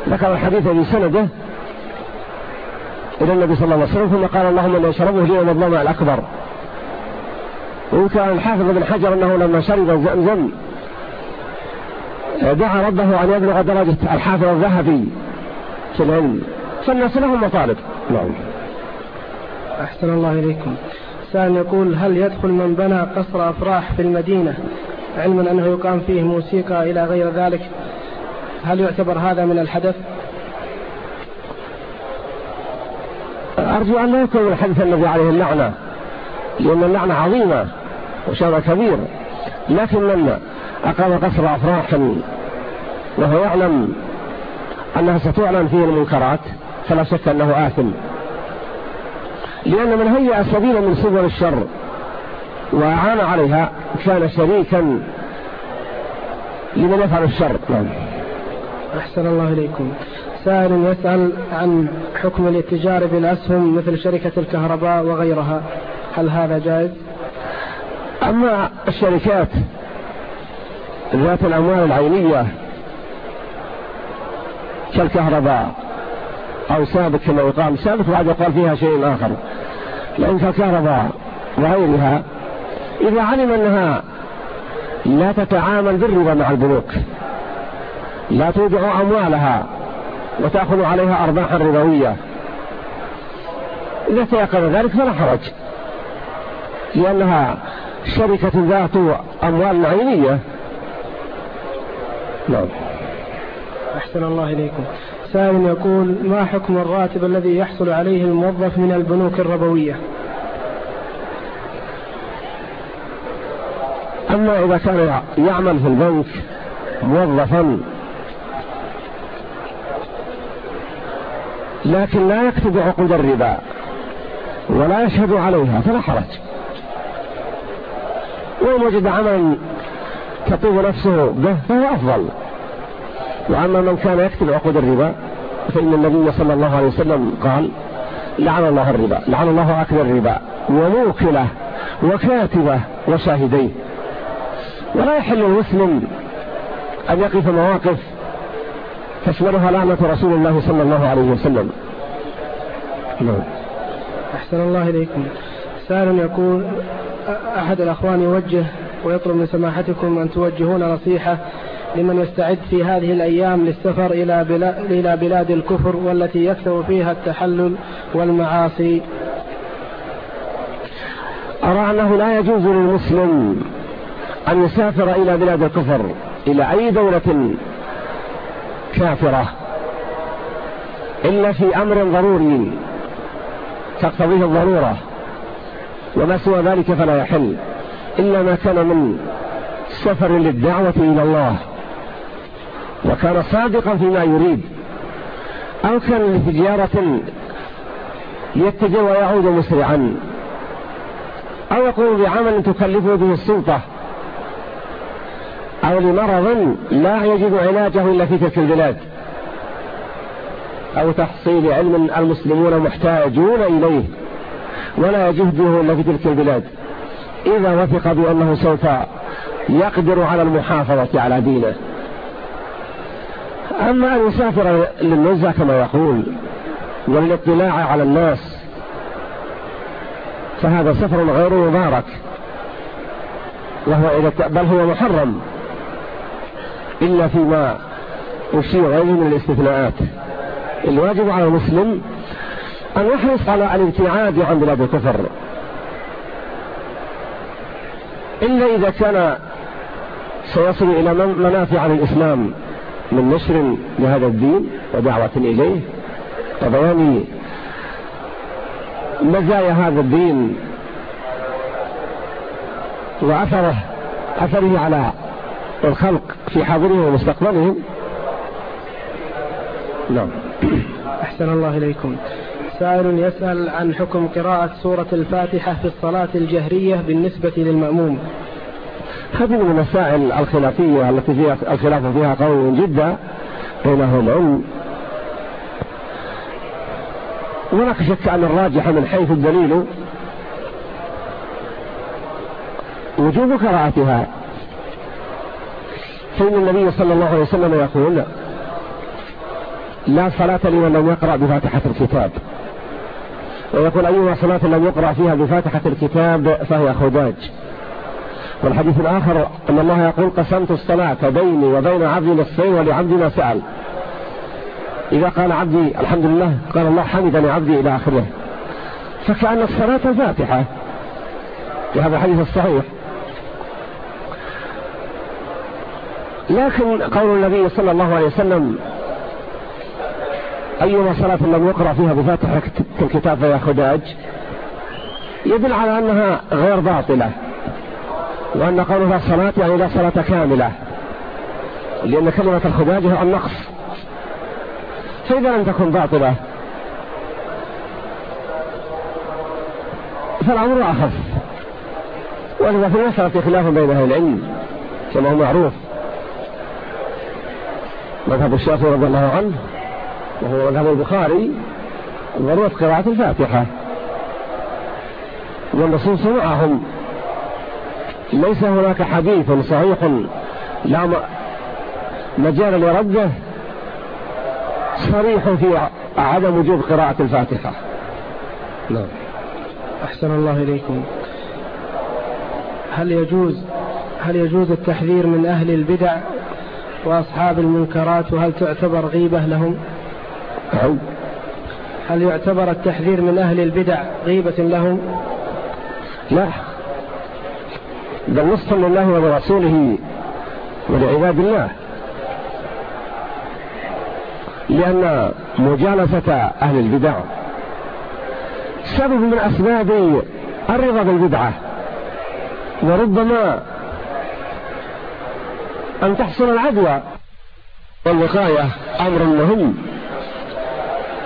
ذكر الحديث بسنده إلى النبي صلى الله عليه وسلم ثم قال اللهم أن يشربه لي الظمأ الأكبر. وكان الحافظ بن حجر أنه لما شرب زمزم دعا ربه أن يبلغ درجة الحافظ الذهبي. في العلم فالناس لهم مطالب؟ نعم. أحسن الله إليكم. سائل يقول هل يدخل من بنى قصر أفراح في المدينة؟ علما أنه يقام فيه موسيقى إلى غير ذلك. هل يعتبر هذا من الحدث؟ أرجو أن لا يكون الحدث الذي عليه اللعنة لأن اللعنة عظيمة وشر كبير. لكن من أقام قصر أفراح وهو يعلم أنها ستعلن فيه المنكرات فلا شك أنه آثم. لأن من هيأ سبيلا من سبل الشر وأعان عليها كان شريكا لمن يفعل الشر. نعم. أحسن الله إليكم. سائل يسأل عن حكم الاتجار بالأسهم مثل شركة الكهرباء وغيرها. هل هذا جائز؟ أما الشركات ذات الأموال العينية كالكهرباء أو سابق كما يقال. سابق بعد يقال فيها شيء آخر. لأن كالكهرباء وغيرها إذا علم أنها لا تتعامل بالربا مع البنوك لا تودع أموالها وتأخذ عليها أرباحا ربوية إذا تيقن ذلك فلا حرج. لأنها شركة ذات أموال عينية. نعم. أحسن الله إليكم. سائل يقول ما حكم الراتب الذي يحصل عليه الموظف من البنوك الربوية؟ أما إذا كان يعمل في البنك موظفا لكن لا يكتب عقود الربا ولا يشهد عليها فلا حرج. وإن وجد عملا تطيب نفسه به فهو أفضل. وأما من كان يكتب عقود الربا فإن النبي صلى الله عليه وسلم قال لعن الله الربا لعن الله أكل الربا وموكله وكاتبه وشاهديه. ولا يحل المسلم أن يقف مواقف تشملها لعنة رسول الله صلى الله عليه وسلم. نعم. أحسن الله إليكم. سائل يقول أحد الأخوان يوجه ويطلب من سماحتكم أن توجهون نصيحة لمن يستعد في هذه الأيام للسفر إلى بلاد, إلى بلاد الكفر والتي يكثر فيها التحلل والمعاصي. أرى أنه لا يجوز للمسلم أن يسافر إلى بلاد الكفر إلى أي دولة كافرة إلا في أمر ضروري تقتضيه الضرورة وما سوى ذلك فلا يحل. إلا ما كان من سفر للدعوة إلى الله. وكان صادقا فيما يريد. أو كان لتجارة يتجه ويعود مسرعا. أو يقوم بعمل تكلفه به السلطة. أو لمرض لا يجد علاجه إلا في تلك البلاد. أو تحصيل علم المسلمون محتاجون إليه. ولا يجده إلا في تلك البلاد. إذا وثق بأنه سوف يقدر على المحافظة على دينه. أما أن يسافر للنزهة كما يقول والاطلاع على الناس فهذا سفر غير مبارك. وهو إذا بل هو محرم. إلا فيما أشير غيره من الاستثناءات. الواجب على المسلم أن يحرص على الابتعاد عن بلاد الكفر. إلا إذا كان سيصل إلى منافع الإسلام من نشر لهذا الدين ودعوة إليه. وبيان مزايا هذا الدين وأثره أثره على الخلق في حاضرهم ومستقبلهم. نعم. أحسن الله إليكم. سائل يسأل عن حكم قراءة سورة الفاتحة في الصلاة الجهرية بالنسبة للمأموم. هذه من المسائل الخلافية التي فيها الخلاف فيها قوي جدا بينهم. ولا شك أن الراجح من حيث الدليل وجوب قراءتها. فإن النبي صلى الله عليه وسلم يقول لا صلاة لمن لم يقرأ بفاتحة الكتاب. ويقول أيها صلاة لم يقرأ فيها بفاتحة الكتاب فهي خداج. والحديث الآخر أن الله يقول قسمت الصلاة بيني وبين عبدي نصفين ولعبدي ما سأل إذا قال عبدي الحمد لله قال الله حمدني عبدي إلى آخره. فكأن الصلاة فاتحة. في هذا الحديث الصحيح. لكن قول النبي صلى الله عليه وسلم أيما صلاة لم يقرأ فيها بفاتحة الكتاب فهي خداج؟ يدل على أنها غير باطلة وأن قولها صلاة يعني لا صلاة كاملة لأن كلمة الخداج هو النقص. فإذا لم تكن باطلة فالأمر أخف. وإذا في المسألة خلاف بين أهل العلم كما هو معروف مذهب الشافعي رضي الله عنه وهو مذهب البخاري ضرورة قراءة الفاتحة. والنصوص معهم ليس هناك حديث صحيح لا مجال لرده صريح في عدم وجوب قراءة الفاتحة. نعم. أحسن الله إليكم. هل يجوز هل يجوز التحذير من أهل البدع وأصحاب المنكرات وهل تعتبر غيبة لهم؟ نعم هل يعتبر التحذير من أهل البدع غيبة لهم؟ لا. بل نصح لله ولرسوله ولعباد الله. لأن مجالسة أهل البدع سبب من أسباب الرضا بالبدعة. وربما أن تحصل العدوى. والوقاية أمر مهم.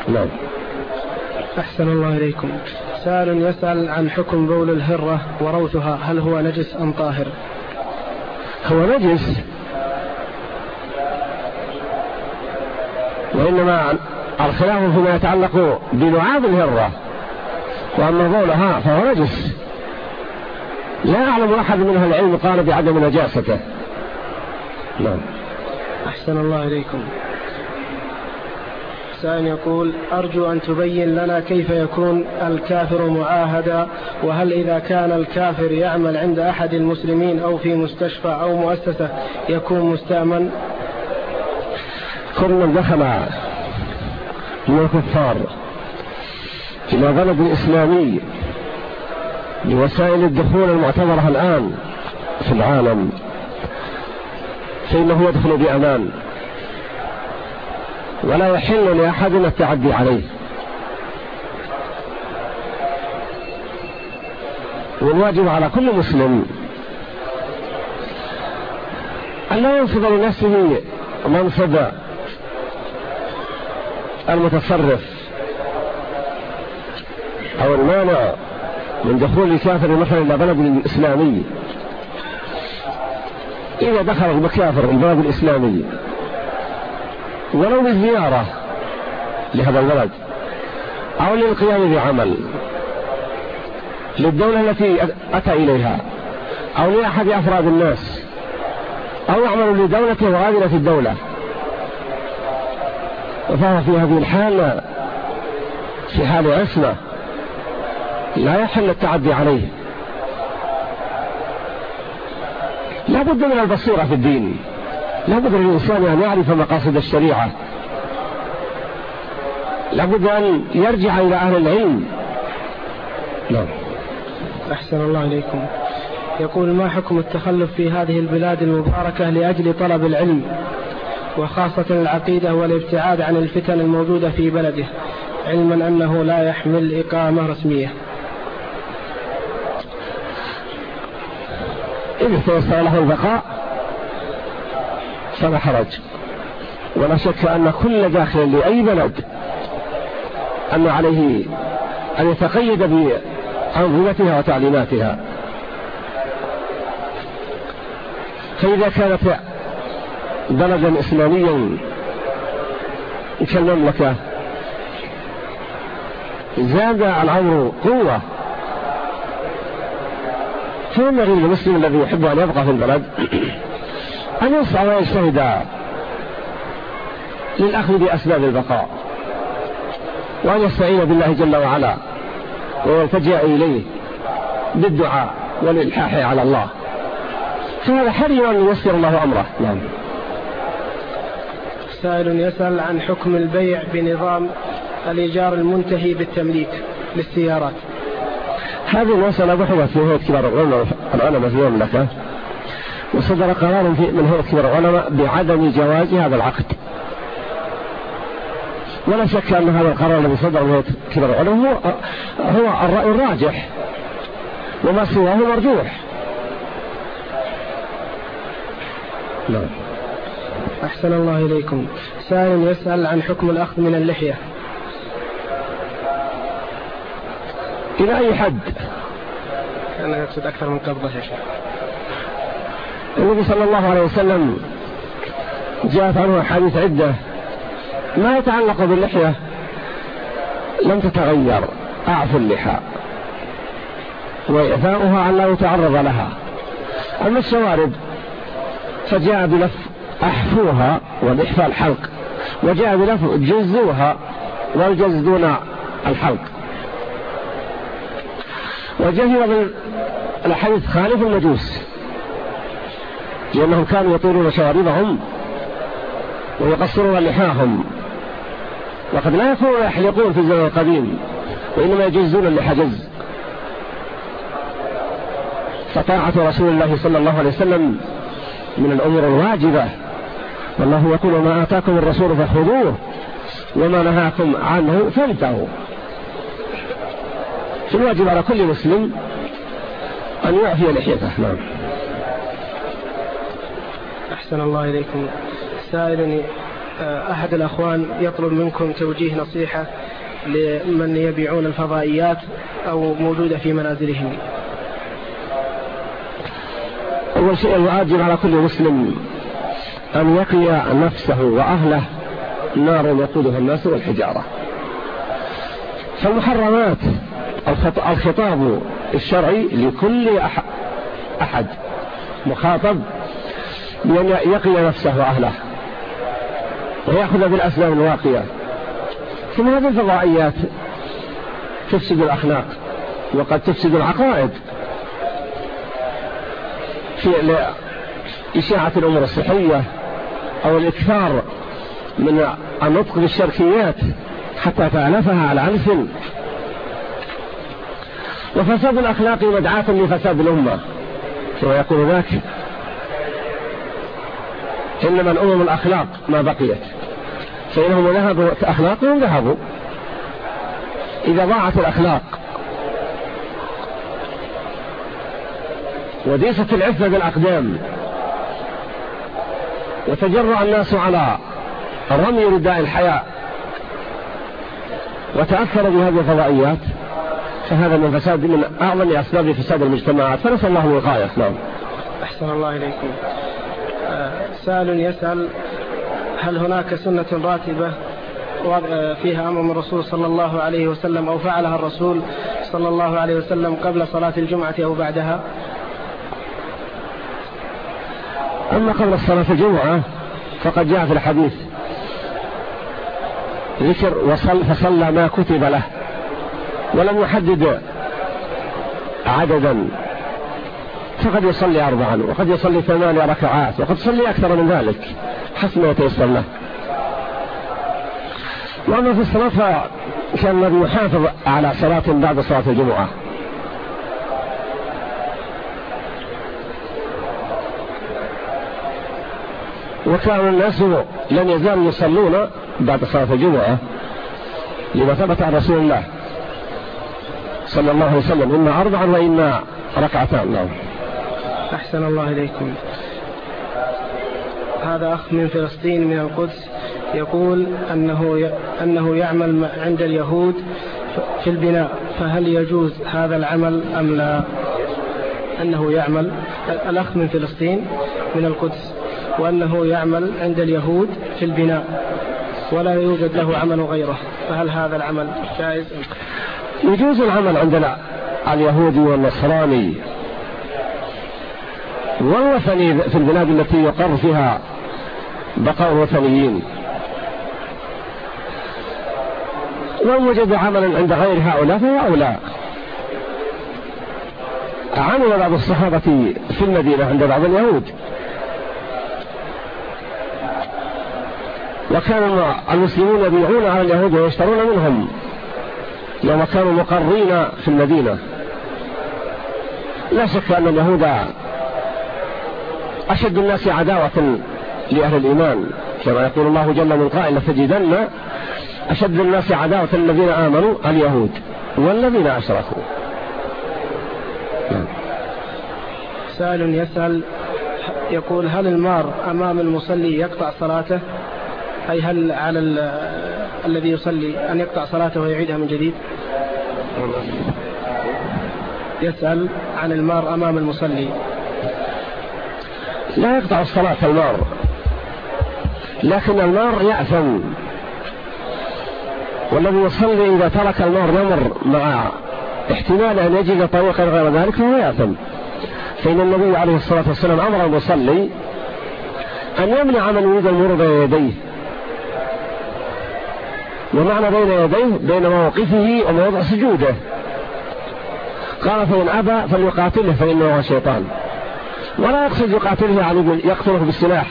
نعم. أحسن الله إليكم. سائل يسأل عن حكم بول الهرة وروثها هل هو نجس أم طاهر؟ هو نجس وإنما الخلاف فيما يتعلق بلعاب الهرة. وأما بولها فهو نجس. لا أعلم أحد من أهل العلم قال بعدم نجاسته. نعم. أحسن الله إليكم. سائل يقول أرجو أن تبين لنا كيف يكون الكافر معاهدا وهل إذا كان الكافر يعمل عند أحد المسلمين أو في مستشفى أو مؤسسة يكون مستأمن؟ كل من دخل من الكفار إلى بلد إسلامي بوسائل الدخول المعتبرة الآن في العالم فإنه يدخل بأمان. ولا يحل لأحد التعدي عليه. والواجب على كل مسلم أن لا ينصب لنفسه منصب المتصرف أو المانع من دخول الكافر مثلا إلى بلد إسلامي. إذا دخل المكافر البلد الإسلامي ولو بالزيارة لهذا البلد أو للقيام بعمل للدولة التي أتى إليها أو لأحد أفراد الناس أو يعمل لدولة غادرة الدولة. فهو في هذه الحال في حال عصمة لا يحل التعدي عليه. لا بد من البصيرة في الدين. لا بد للإنسان أن يعرف مقاصد الشريعة. لا بد أن يرجع إلى أهل العلم. نعم. أحسن الله إليكم. يقول ما حكم التخلف في هذه البلاد المباركة لأجل طلب العلم؟ وخاصة العقيدة والابتعاد عن الفتن الموجودة في بلده علما أنه لا يحمل إقامة رسمية. إذا تيسر له البقاء فلا حرج. ولا شك أن كل داخل لأي بلد أن عليه أن يتقيد بأنظمتها وتعليماتها. فإذا كانت بلدا إسلاميا كالمملكة زاد الأمر قوة. فينبغي للمسلم الذي يحب أن يبقى في البلد؟ أن يسعى ويجتهد للأخذ بأسباب البقاء. وأن يستعين بالله جل وعلا ويلتجئ إليه بالدعاء والإلحاح على الله. فهذا حري أن ييسر الله أمره. نعم. سائل يسأل عن حكم البيع بنظام الإيجار المنتهي بالتمليك للسيارات. هذه المسألة بحثت في هيئة كبار العلماء في المملكة وصدر قرار في من هيئة كبار العلماء بعدم جواز هذا العقد. ولا شك أن هذا القرار الذي صدر من هيئة كبار العلماء هو, هو الرأي الراجح وما سواه مرجوح. نعم. أحسن الله إليكم. سائل يسأل عن حكم الأخذ من اللحية. إلى أي حد؟ أنا أقصد أكثر من قبضة يا شيخ. النبي صلى الله عليه وسلم جاءت عنه حديث عدة ما يتعلق باللحية لم تتغير أعفو اللحى. وإعفاؤها أن لا يتعرض لها. أما الشوارب فجاء بلف أحفوها والإحفاء الحلق. وجاء بلف جزوها والجز دون الحلق. وجاء في خالف المجوس. لأنهم كانوا يطيرون شواربهم ويقصرون لحاهم. وقد لا يكونون يحلقون في الزمن القديم وإنما يجزون اللحى جز فطاعة رسول الله صلى الله عليه وسلم من الأمور الواجبة. والله يقول ما آتاكم الرسول فخذوه وما نهاكم عنه فانتهوا. فالواجب على كل مسلم أن يعفي لحيته نعم. أحسن الله إليكم. سائل آه، أحد الأخوان يطلب منكم توجيه نصيحة لمن يبيعون الفضائيات أو موجودة في منازلهم. أول شيء الواجب على كل مسلم. أن يقي نفسه وأهله نار يقودها الناس والحجارة. فالمحرمات الخطاب الشرعي لكل أحد مخاطب بأن يقي نفسه وأهله. ويأخذ بالأسباب الواقية. ثم هذه الفضائيات تفسد الأخلاق وقد تفسد العقائد. في إشاعة الأمور الصحية أو الإكثار من النطق بالشركيات حتى تألفها على ألسن وفساد الأخلاق مدعاة لفساد الأمة. كما يقول ذاك إنما الأمم الأخلاق ما بقيت. فإنهم ذهبوا أخلاقهم ذهبوا. إذا ضاعت الأخلاق وديست العفة بالأقدام وتجرع الناس على رمي رداء الحياة وتأثروا بهذه الفضائيات فهذا من فساد من أعظم أسباب فساد المجتمعات. فنسأل الله الوقاية. نعم. أحسن الله إليكم. سائل يسأل هل هناك سنة راتبة فيها أمر من الرسول صلى الله عليه وسلم أو فعلها الرسول صلى الله عليه وسلم قبل صلاة الجمعة أو بعدها؟ أما قبل الصلاة الجمعة فقد جاء في الحديث ذكر وصل فصلى ما كتب له ولم يحدد عددا. فقد يصلي أربعا وقد يصلي ثمان ركعات وقد يصلي أكثر من ذلك حسب ما يتيسر له. وأما في الصلاة كان الذي يحافظ على صلاة بعد صلاة الجمعة. وكان الناس لم يزالوا يصلون بعد صلاة الجمعة لما ثبت عن رسول الله صلى الله عليه وسلم إما أربعا وإما ركعتان. نعم. أحسن الله إليكم. هذا أخ من فلسطين من القدس يقول أنه أنه يعمل عند اليهود في البناء فهل يجوز هذا العمل أم لا؟ أنه يعمل. الأخ من فلسطين من القدس وأنه يعمل عند اليهود في البناء ولا يوجد له عمل غيره فهل هذا العمل جائز؟ يجوز العمل عند اليهودي والنصراني. والوثني في البلاد التي يقر فيها بقاء الوثنيين. لو وجد عملا عند غير هؤلاء أولى. عمل بعض الصحابة في المدينة عند بعض اليهود. وكان المسلمون يبيعون على اليهود ويشترون منهم. يوم كانوا مقرين في المدينة. لا شك أن اليهود أشد الناس عداوة لأهل الإيمان كما يقول الله جل من قائل لتجدن أشد الناس عداوة الذين آمنوا اليهود والذين أشركوا. سائل يسأل يقول هل المار أمام المصلي يقطع صلاته؟ أي هل على الذي يصلي أن يقطع صلاته ويعيدها من جديد؟ يسأل عن المار أمام المصلي. لا يقطع الصلاة المار لكن المار يأثم. والذي يصلي إذا ترك المار يمر مع احتمال أن يجد طريقا غير ذلك فهو يأثم. فإن النبي عليه الصلاة والسلام أمر المصلي أن يمنع من يريد المر بين يديه. ومعنى بين يديه بين موقفه وموضع سجوده. قال فإن أبى فليقاتله فإنه شيطان. ولا يقصد يقاتله يعني يقتله بالسلاح.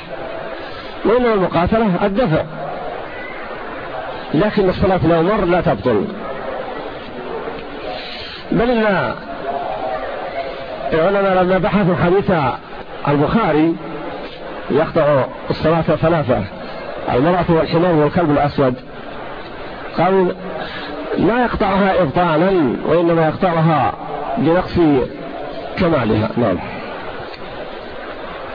وإنما المقاتلة الدفع. لكن الصلاة لو مر لا تبطل. بل إن العلماء لما بحثوا حديث البخاري يقطع الصلاة ثلاثة. المرأة والحمار والكلب الأسود. قالوا لا يقطعها إبطالا وإنما يقطعها بنقص كمالها. نعم.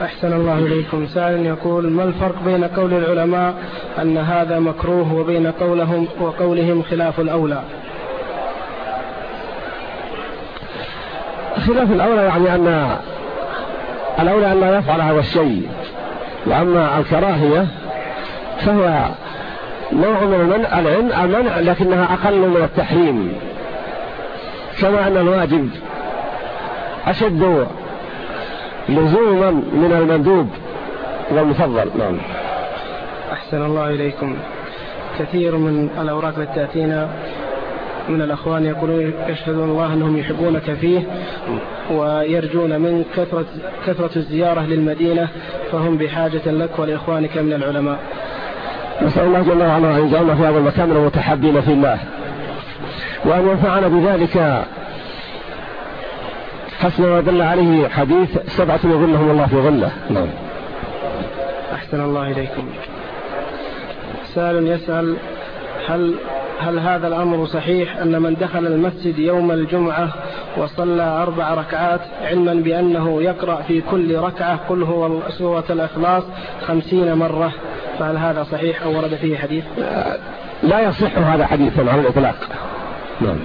أحسن الله إليكم. سائل يقول ما الفرق بين قول العلماء أن هذا مكروه وبين قولهم وقولهم خلاف الأولى؟ خلاف الأولى يعني أن الأولى أن لا يفعل هذا الشيء. وأما الكراهية فهي نوع من المنع المنع لكنها أقل من التحريم. كما أن الواجب أشد لزوما من المندوب والمفضل. نعم. أحسن الله إليكم. كثير من الأوراق التي تأتينا من الأخوان يقولون يشهدون الله أنهم يحبونك فيه ويرجون من كثرة, كثرة الزيارة للمدينة فهم بحاجة لك ولإخوانك من العلماء. نسأل الله جل وعلا أن يجعلنا في هذا المكان المتحبين في الله. وأن ينفعنا بذلك حسن ما دل عليه حديث سبعة يظلهم الله في ظله. نعم. أحسن الله إليكم. سائل يسأل هل هل هذا الأمر صحيح أن من دخل المسجد يوم الجمعة وصلى أربع ركعات علما بأنه يقرأ في كل ركعة قل هو سورة الإخلاص خمسين مرة؟ فهل هذا صحيح أو ورد فيه حديث؟ لا يصح هذا حديثا على الإطلاق. نعم.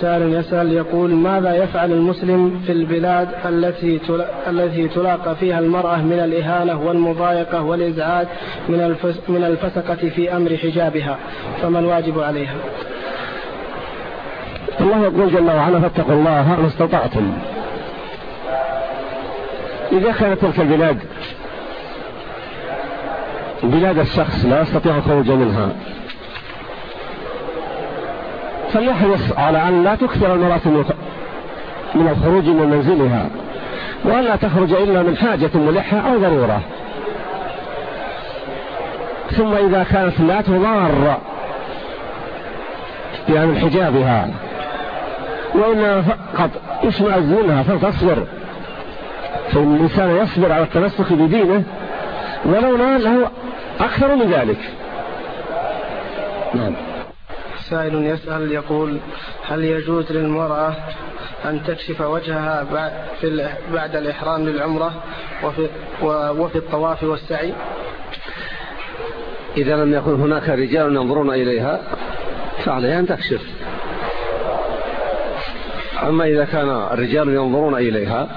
سائل يسأل يقول ماذا يفعل المسلم في البلاد التي التي تلاقى فيها المرأة من الإهانة والمضايقة والإزعاج من من الفسقة في أمر حجابها فما الواجب عليها؟ الله يقول جل وعلا فاتقوا الله ما استطعتم إذا كانت تلك البلاد بلاد الشخص لا يستطيع الخروج منها فليحرص على أن لا تكثر المرأة من الخروج من منزلها وأن لا تخرج إلا من حاجة ملحة أو ضرورة. ثم إذا كانت لا تضار يعني حجابها وإنما فقط يشمئزونها فتصبر فإن الإنسان يصبر على التمسك بدينه ولو نال له أكثر من ذلك. نعم. سائل يسأل يقول هل يجوز للمرأة أن تكشف وجهها بعد الإحرام للعمرة وفي, الطواف والسعي؟ إذا لم يكن هناك رجال ينظرون إليها فعليها أن تكشف. أما إذا كان الرجال ينظرون إليها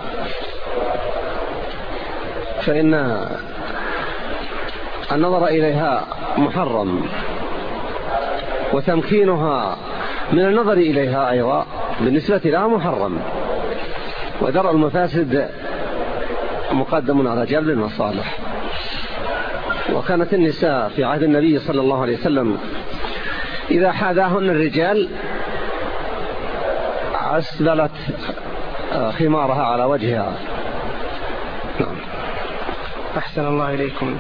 فإن النظر إليها محرم. وتمكينها من النظر إليها أيضا بالنسبة لها محرم. ودرء المفاسد مقدم على جلب المصالح. وكانت النساء في عهد النبي صلى الله عليه وسلم إذا حاذاهن الرجال أسبلت خمارها على وجهها. نعم. أحسن الله إليكم.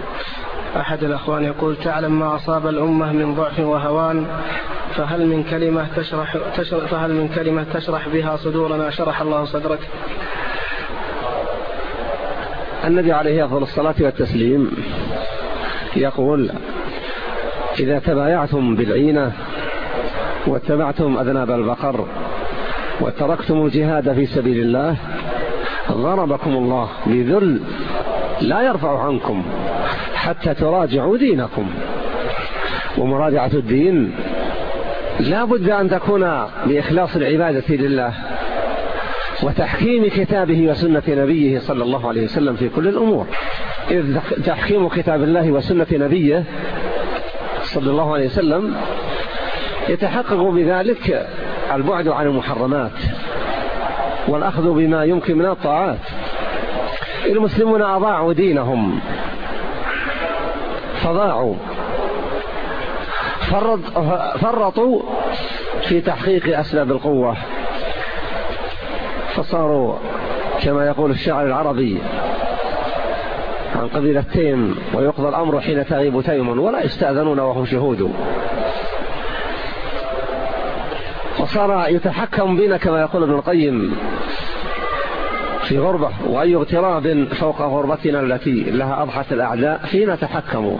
أحد الأخوان يقول تعلم ما أصاب الأمة من ضعف وهوان فهل من كلمة تشرح, تشرح فهل من كلمة تشرح بها صدورنا؟ شرح الله صدرك. النبي عليه أفضل الصلاة والتسليم يقول إذا تبايعتم بالعينة واتبعتم أذناب البقر وتركتم الجهاد في سبيل الله ضربكم الله بذل لا يرفع عنكم. حتى تراجعوا دينكم. ومراجعة الدين لا بد أن تكون بإخلاص العبادة لله وتحكيم كتابه وسنة نبيه صلى الله عليه وسلم في كل الأمور. إذ تحكيم كتاب الله وسنة نبيه صلى الله عليه وسلم يتحقق بذلك البعد عن المحرمات والأخذ بما يمكن من الطاعات. المسلمون أضاعوا دينهم. فضاعوا فرطوا في تحقيق أسباب القوة. فصاروا كما يقول الشاعر العربي عن قبيلة تيم ويقضى الأمر حين تغيب تيم ولا يستأذنون وهم شهود. وصار يتحكم بنا كما يقول ابن القيم في غربة وأي اغتراب فوق غربتنا التي لها أضحت الأعداء فينا تحكموا.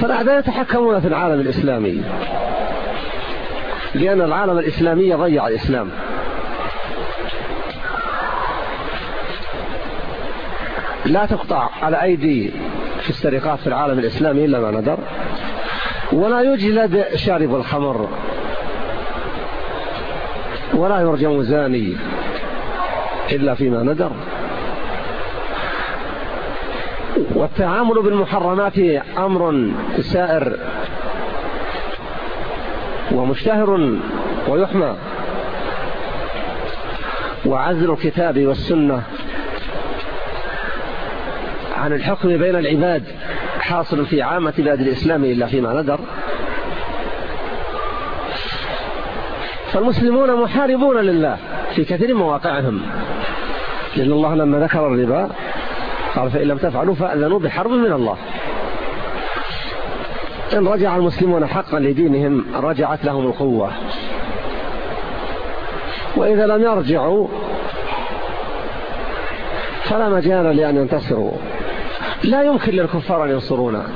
فالأعداء يتحكمون في العالم الإسلامي لأن العالم الإسلامي ضيع الإسلام. لا تقطع على أيدي في السرقات في العالم الإسلامي إلا ما ندر ولا يجلد شارب الخمر ولا يرجم زاني. إلا فيما ندر. والتعامل بالمحرمات أمر سائر ومشتهر ويحمى. وعزل الكتاب والسنة عن الحكم بين العباد حاصل في عامة بلاد الإسلام إلا فيما ندر. فالمسلمون محاربون لله. في كثير من مواقعهم. لأن الله لما ذكر الربا قال فإن لم تفعلوا فأذنوا بحرب من الله. إن رجع المسلمون حقا لدينهم رجعت لهم القوة. وإذا لم يرجعوا فلا مجال لأن ينتصروا. لا يمكن للكفار أن ينصرونا.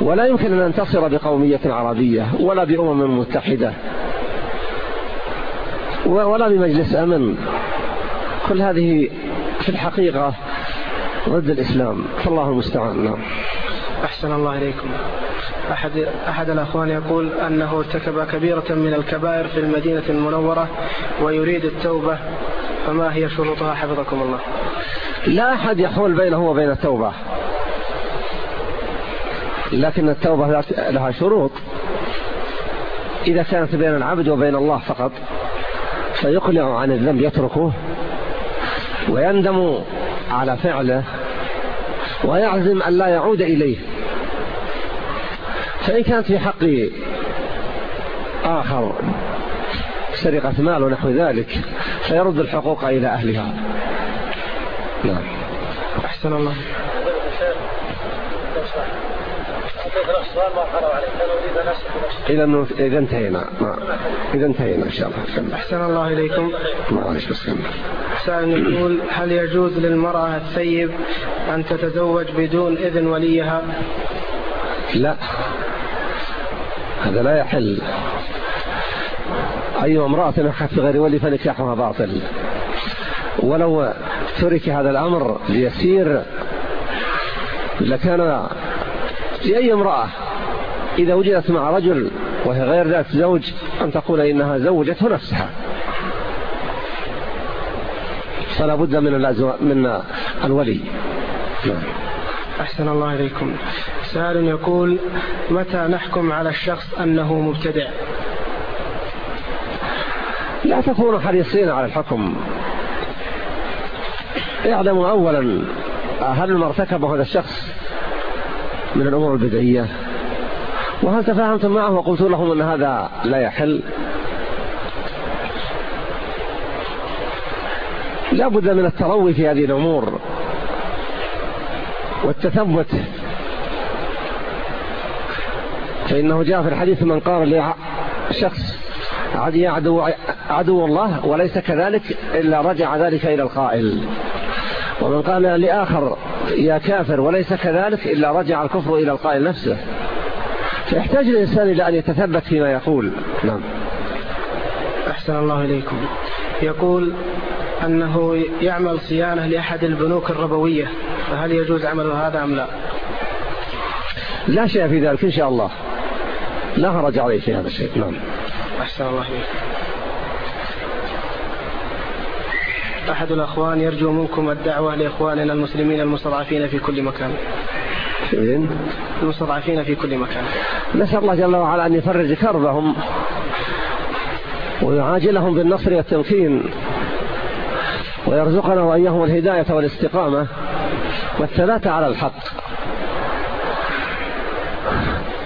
ولا يمكن أن ننتصر بقومية عربية ولا بأمم متحدة. ولا بمجلس أمن. كل هذه في الحقيقة ضد الإسلام. فالله المستعان. نعم. أحسن الله إليكم. أحد, أحد الأخوان يقول أنه ارتكب كبيرة من الكبائر في المدينة المنورة ويريد التوبة فما هي شروطها؟ حفظكم الله. لا أحد يحول بينه وبين التوبة. لكن التوبة لها شروط. إذا كانت بين العبد وبين الله فقط. فيقلع عن الذنب يتركه ويندم على فعله ويعزم أن لا يعود إليه. فإن كانت في حق آخر سرقة مال ونحو ذلك فيرد الحقوق إلى أهلها. نعم. أحسن الله. إذا إذا انتهينا. إذا انتهينا إن شاء الله. أحسن الله إليكم. معلش بس كمل سائل يقول هل يجوز للمرأة الثيب أن تتزوج بدون إذن وليها؟ لا. هذا لا يحل. أي امرأة نكحت بغير ولي فنكاحها باطل. ولو ترك هذا الأمر ليسير لكان لأي امرأة إذا وجدت مع رجل وهي غير ذات زوج أن تقول إنها زوجته نفسها. فلا بد من من الولي. نعم. أحسن الله إليكم. سائل يقول متى نحكم على الشخص أنه مبتدع؟ لا تكونوا حريصين على الحكم. اعلموا أولا هل ما ارتكبه هذا الشخص من الأمور البدعية. وهل تفاهمتم معه وقلت لهم أن هذا لا يحل؟ لا بد من التروي في هذه الأمور والتثبت. فإنه جاء في الحديث من قال لشخص يا عدو, عدو الله وليس كذلك إلا رجع ذلك إلى القائل. ومن قال لآخر يا كافر وليس كذلك؟ إلا رجع الكفر إلى القائل نفسه. فيحتاج الإنسان إلى أن يتثبت فيما يقول. نعم. أحسن الله إليكم. يقول أنه يعمل صيانة لأحد البنوك الربوية فهل يجوز عمل هذا أم لا؟ لا شيء في ذلك إن شاء الله. لا هرج عليه في هذا الشيء. نعم. أحسن الله إليكم. أحد الأخوان يرجو منكم الدعوة لإخواننا المسلمين المستضعفين في كل مكان. فين؟ المستضعفين في كل مكان. نسأل الله جل وعلا أن يفرج كربهم ويعاجلهم بالنصر والتمكين ويرزقنا وإياهم الهداية والاستقامة والثبات على الحق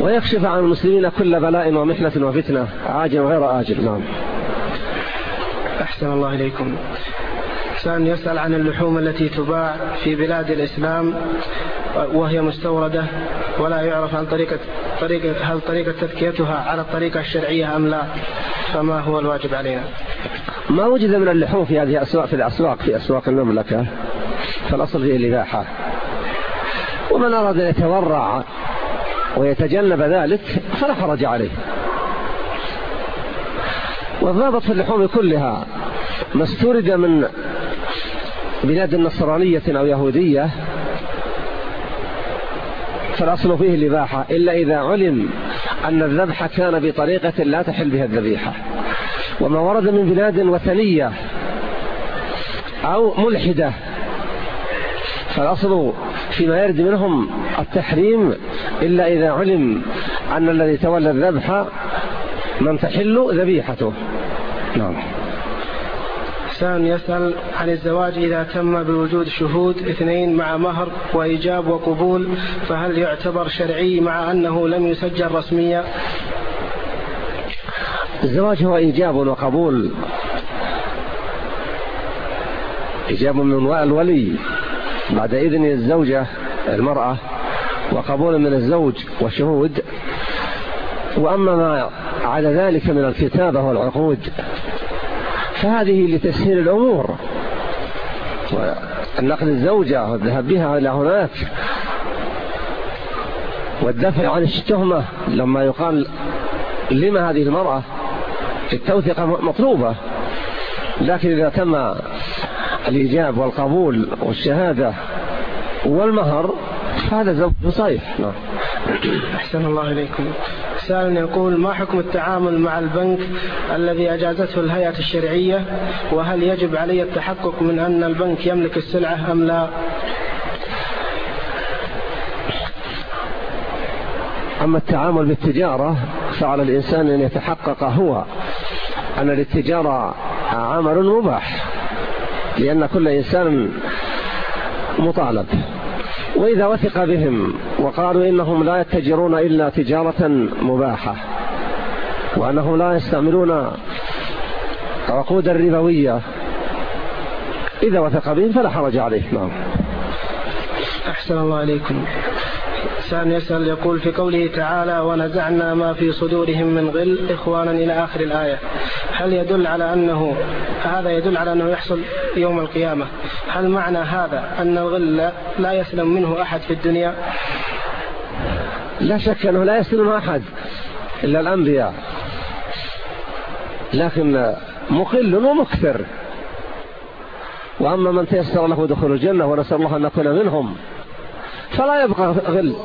ويكشف عن المسلمين كل بلاء ومحنة وفتنة. عاجل وغير آجل. نعم. أحسن الله إليكم. إنسان يسأل عن اللحوم التي تباع في بلاد الإسلام وهي مستوردة ولا يعرف عن طريقة, طريقة هل طريقة تذكيتها على الطريقة الشرعية أم لا فما هو الواجب علينا؟ ما وجد من اللحوم في هذه الأسواق في الأسواق في أسواق المملكة فالأصل فيه الإباحة. ومن أراد أن يتورع ويتجنب ذلك فلا حرج عليه. والضابط في اللحوم كلها ما استورد من بلاد نصرانية أو يهودية فالأصل فيه الإباحة إلا إذا علم أن الذبح كان بطريقة لا تحل بها الذبيحة. وما ورد من بلاد وثنية أو ملحدة فالأصل فيما يرد منهم التحريم إلا إذا علم أن الذي تولى الذبح من تحل ذبيحته. نعم. إنسان يسأل عن الزواج إذا تم بوجود شهود اثنين مع مهر وإيجاب وقبول فهل يعتبر شرعي مع أنه لم يسجل رسميا؟ الزواج هو إيجاب وقبول. إيجاب من الولي. بعد إذن الزوجة المرأة وقبول من الزوج وشهود. وأما ما على ذلك من الكتابة والعقود فهذه لتسهيل الأمور. ونقل الزوجة والذهاب بها إلى هناك. والدفع عن التهمة لما يقال لما هذه المرأة؟ التوثقة مطلوبة. لكن إذا تم الإيجاب والقبول والشهادة والمهر فهذا زوج صحيح. نعم. أحسن الله إليكم. سائل يقول ما حكم التعامل مع البنك الذي أجازته الهيئة الشرعية؟ وهل يجب علي التحقق من أن البنك يملك السلعة أم لا؟ أما التعامل بالتجارة فعلى الإنسان أن يتحقق هو. أن للتجارة عمل مباح لأن كل إنسان مطالب. وإذا وثق بهم وقالوا إنهم لا يتجرون إلا تجارة مباحة وأنهم لا يستعملون عقود الربوية إذا وثق بهم فلا حرج عليه نعم. أحسن الله إليكم. سان يسأل يقول في قوله تعالى ونزعنا ما في صدورهم من غل. إخوانا إلى آخر الآية. هل يدل على أنه هذا يدل على أنه يحصل يوم القيامة؟ هل معنى هذا أن الغل لا يسلم منه أحد في الدنيا؟ لا شك أنه لا يسلم أحد إلا الأنبياء. لكن مقل ومكثر. وأما من تيسر له دخول الجنة ونسأل الله أن نكون منهم. فلا يبقى غل.